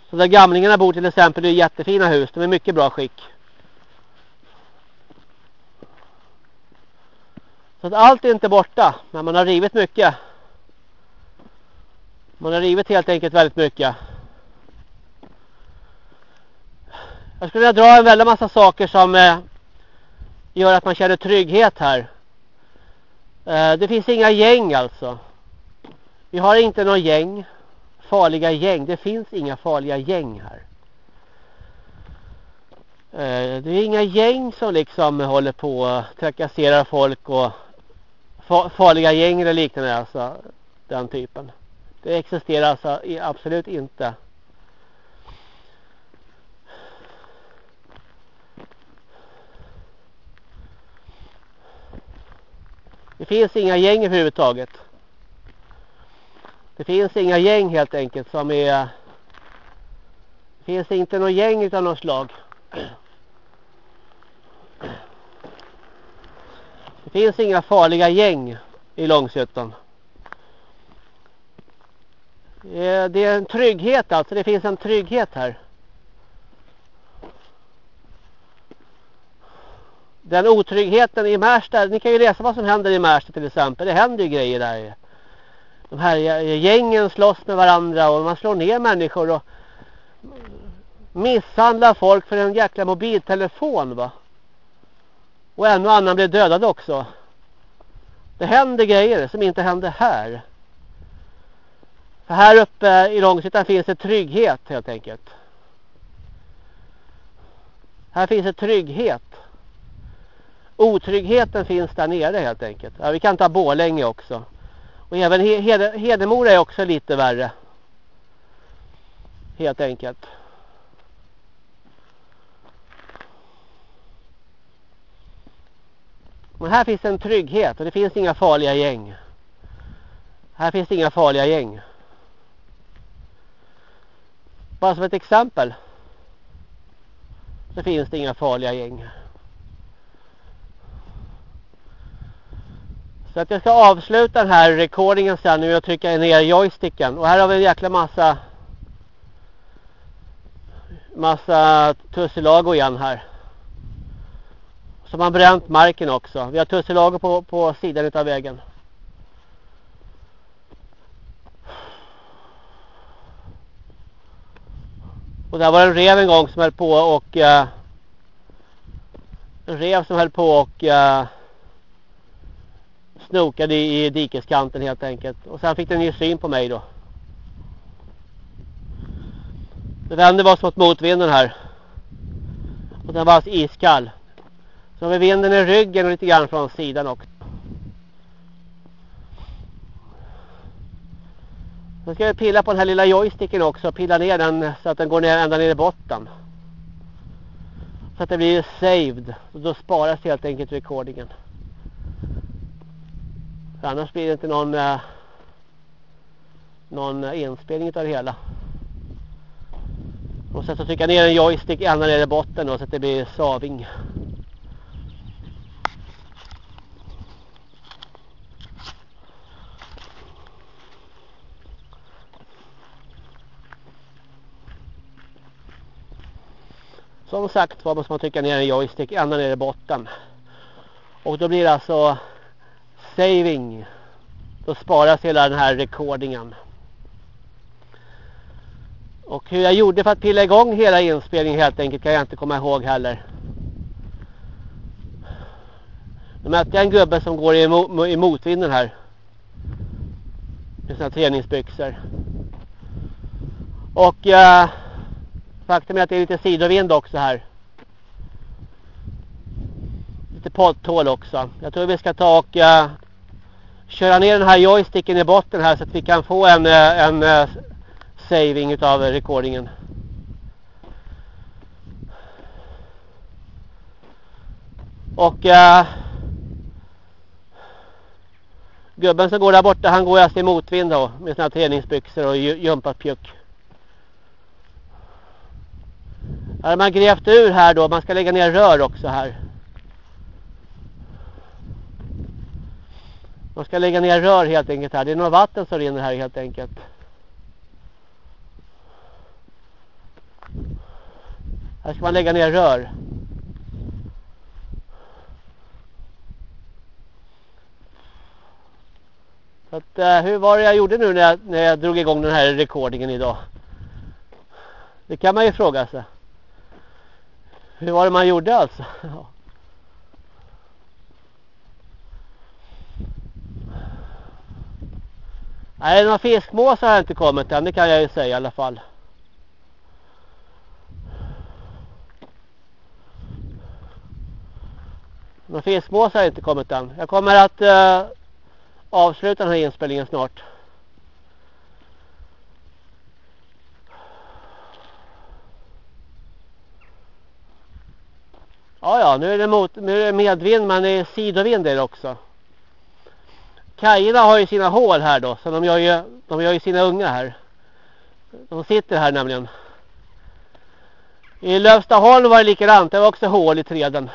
Så där gamlingarna bor till exempel i jättefina hus. De är mycket bra skick. Så att allt är inte borta. Men man har rivit mycket. Man har rivit helt enkelt väldigt mycket. Jag skulle vilja dra en väldigt massa saker som eh, gör att man känner trygghet här. Eh, det finns inga gäng alltså. Vi har inte någon gäng. Farliga gäng. Det finns inga farliga gäng här. Eh, det är inga gäng som liksom håller på och trakasserar folk och farliga gäng eller liknande alltså. Den typen. Det existerar alltså absolut inte. Det finns inga gäng överhuvudtaget. Det finns inga gäng helt enkelt som är... Det finns inte någon gäng utan något slag. Det finns inga farliga gäng i Långsötan. Eh, det är en trygghet alltså. Det finns en trygghet här. Den otryggheten i Märsta. Ni kan ju läsa vad som händer i Märsta till exempel. Det händer ju grejer där. De här gängen slåss med varandra och man slår ner människor och misshandlar folk för en jäkla mobiltelefon va. Och en och annan blir dödad också. Det händer grejer som inte händer här. För här uppe i Långshyttan finns det trygghet helt enkelt. Här finns det trygghet. Otryggheten finns där nere helt enkelt. Ja, vi kan ta Bålänge också. Och även Hed Hedemora är också lite värre. Helt enkelt. Men här finns en trygghet och det finns inga farliga gäng. Här finns inga farliga gäng. Bara som ett exempel. Så finns det inga farliga gäng. Så att jag ska avsluta den här recordingen sen nu och trycka ner joysticken. Och här har vi en jäkla massa massa tussilago igen här. Som har bränt marken också. Vi har tussilago på, på sidan av vägen. Och där var en rev en gång som höll på och uh, en rev som höll på och uh, snokade i dikeskanten helt enkelt. Och sen fick den ju syn på mig då. Det vände var mot motvinden här. Och den var alltså iskall. Så har vi vinden i ryggen och lite grann från sidan också. Nu ska vi pilla på den här lilla joysticken också. Pilla ner den så att den går ner ända ner i botten. Så att det blir saved. Och då sparas helt enkelt recordingen. För annars blir det inte någon, eh, någon inspelning av det hela. Och sen så trycka ner en joystick ända ner i botten då, så att det blir saving. Som sagt var måste man trycka ner en joystick ända ner i botten. Och då blir det alltså saving. Då sparas hela den här rekordingen. Och hur jag gjorde för att pilla igång hela inspelningen helt enkelt kan jag inte komma ihåg heller. Nu mötte jag en gubbe som går i, motvinden här. Med sina träningsbyxor. Och eh, faktum är att det är lite sidovind också här. Lite poddtål också. Jag tror vi ska ta och uh, köra ner den här joysticken i botten här så att vi kan få en, eh, en, uh, saving utav recordingen. Och uh, gubben som går där borta han går alltså i motvind då med sina träningsbyxor och jumpapjuck. Här har man grävt ur här då, man ska lägga ner rör också här. Man ska lägga ner rör helt enkelt här. Det är några vatten som rinner här helt enkelt. Här ska man lägga ner rör. Så att, eh, hur var det jag gjorde nu när jag, när jag drog igång den här rekordingen idag? Det kan man ju fråga sig. Hur var det man gjorde alltså? Nej, några fiskmåsar har inte kommit än, det kan jag ju säga i alla fall. Några fiskmåsar har inte kommit än. Jag kommer att eh, avsluta den här inspelningen snart. Ja, ja, nu är det, mot, nu är det medvind men det är sidovind där också. Kajerna har ju sina hål här då, så de gör ju, de gör ju sina unga här. De sitter här nämligen. I Lövstaholm var det likadant, det var också hål i träden.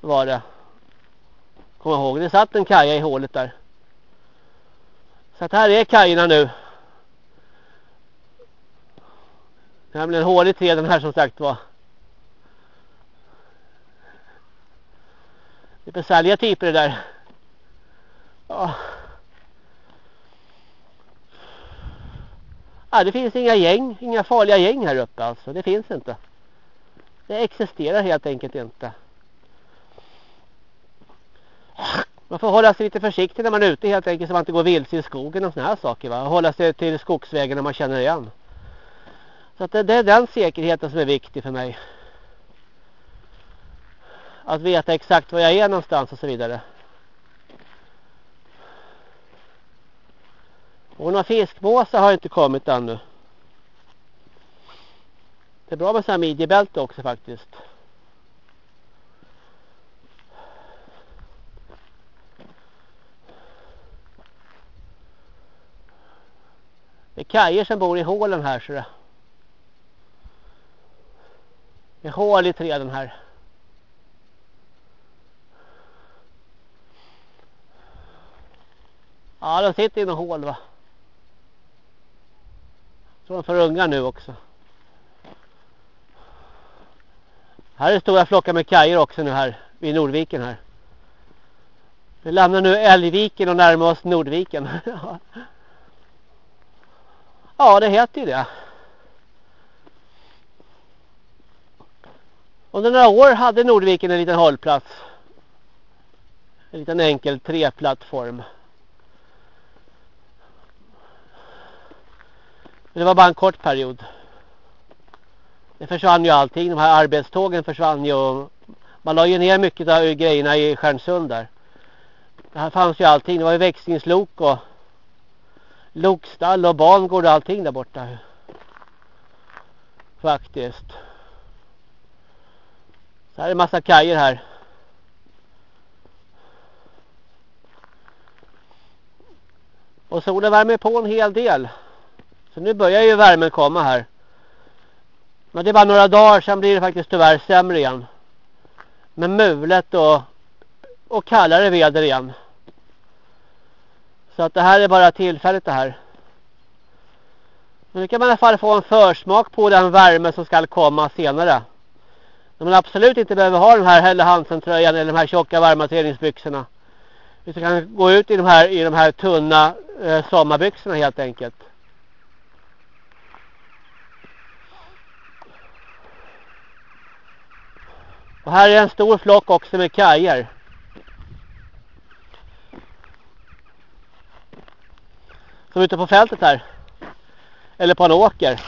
Var det. Kom ihåg, det satt en kaja i hålet där. Så att här är kajerna nu. Nämligen hål i träden här som sagt var. Det är besvärliga typer det där. Ja. ja, det finns inga gäng, inga farliga gäng här uppe alltså. Det finns inte. Det existerar helt enkelt inte. Man får hålla sig lite försiktig när man är ute helt enkelt så man inte går vilse i skogen och såna här saker va. Och hålla sig till skogsvägen när man känner igen. Så att det, det är den säkerheten som är viktig för mig. Att veta exakt var jag är någonstans och så vidare. Och några fiskmåsar har inte kommit ännu. Det är bra med sådana här midjebälte också faktiskt. Det är kajer som bor i hålen här så det. Det är hål i träden här. Ja, de sitter i någon hål va. Så de får ungar nu också. Här är stora flockar med kajer också nu här vid Nordviken här. Vi lämnar nu Älgviken och närmar oss Nordviken. ja, det heter ju det. Under några år hade Nordviken en liten hållplats. En liten enkel treplattform. Men det var bara en kort period. Det försvann ju allting. De här arbetstågen försvann ju. Man la ju ner mycket av grejerna i Stjärnsund där. Det här fanns ju allting. Det var ju växlingslok och lokstall och bangård och allting där borta. Faktiskt. Så här är en massa kajer här. Och solen värmer på en hel del. Så nu börjar ju värmen komma här. Men det är bara några dagar sen blir det faktiskt tyvärr sämre igen. Med mulet och, och kallare väder igen. Så att det här är bara tillfälligt det här. Men nu kan man i alla fall få en försmak på den värme som ska komma senare. När man absolut inte behöver ha den här Helle Hansen-tröjan eller de här tjocka varma träningsbyxorna. Utan kan gå ut i de här, i de här tunna eh, sommarbyxorna helt enkelt. Och här är en stor flock också med kajer. Som ute på fältet här. Eller på en åker.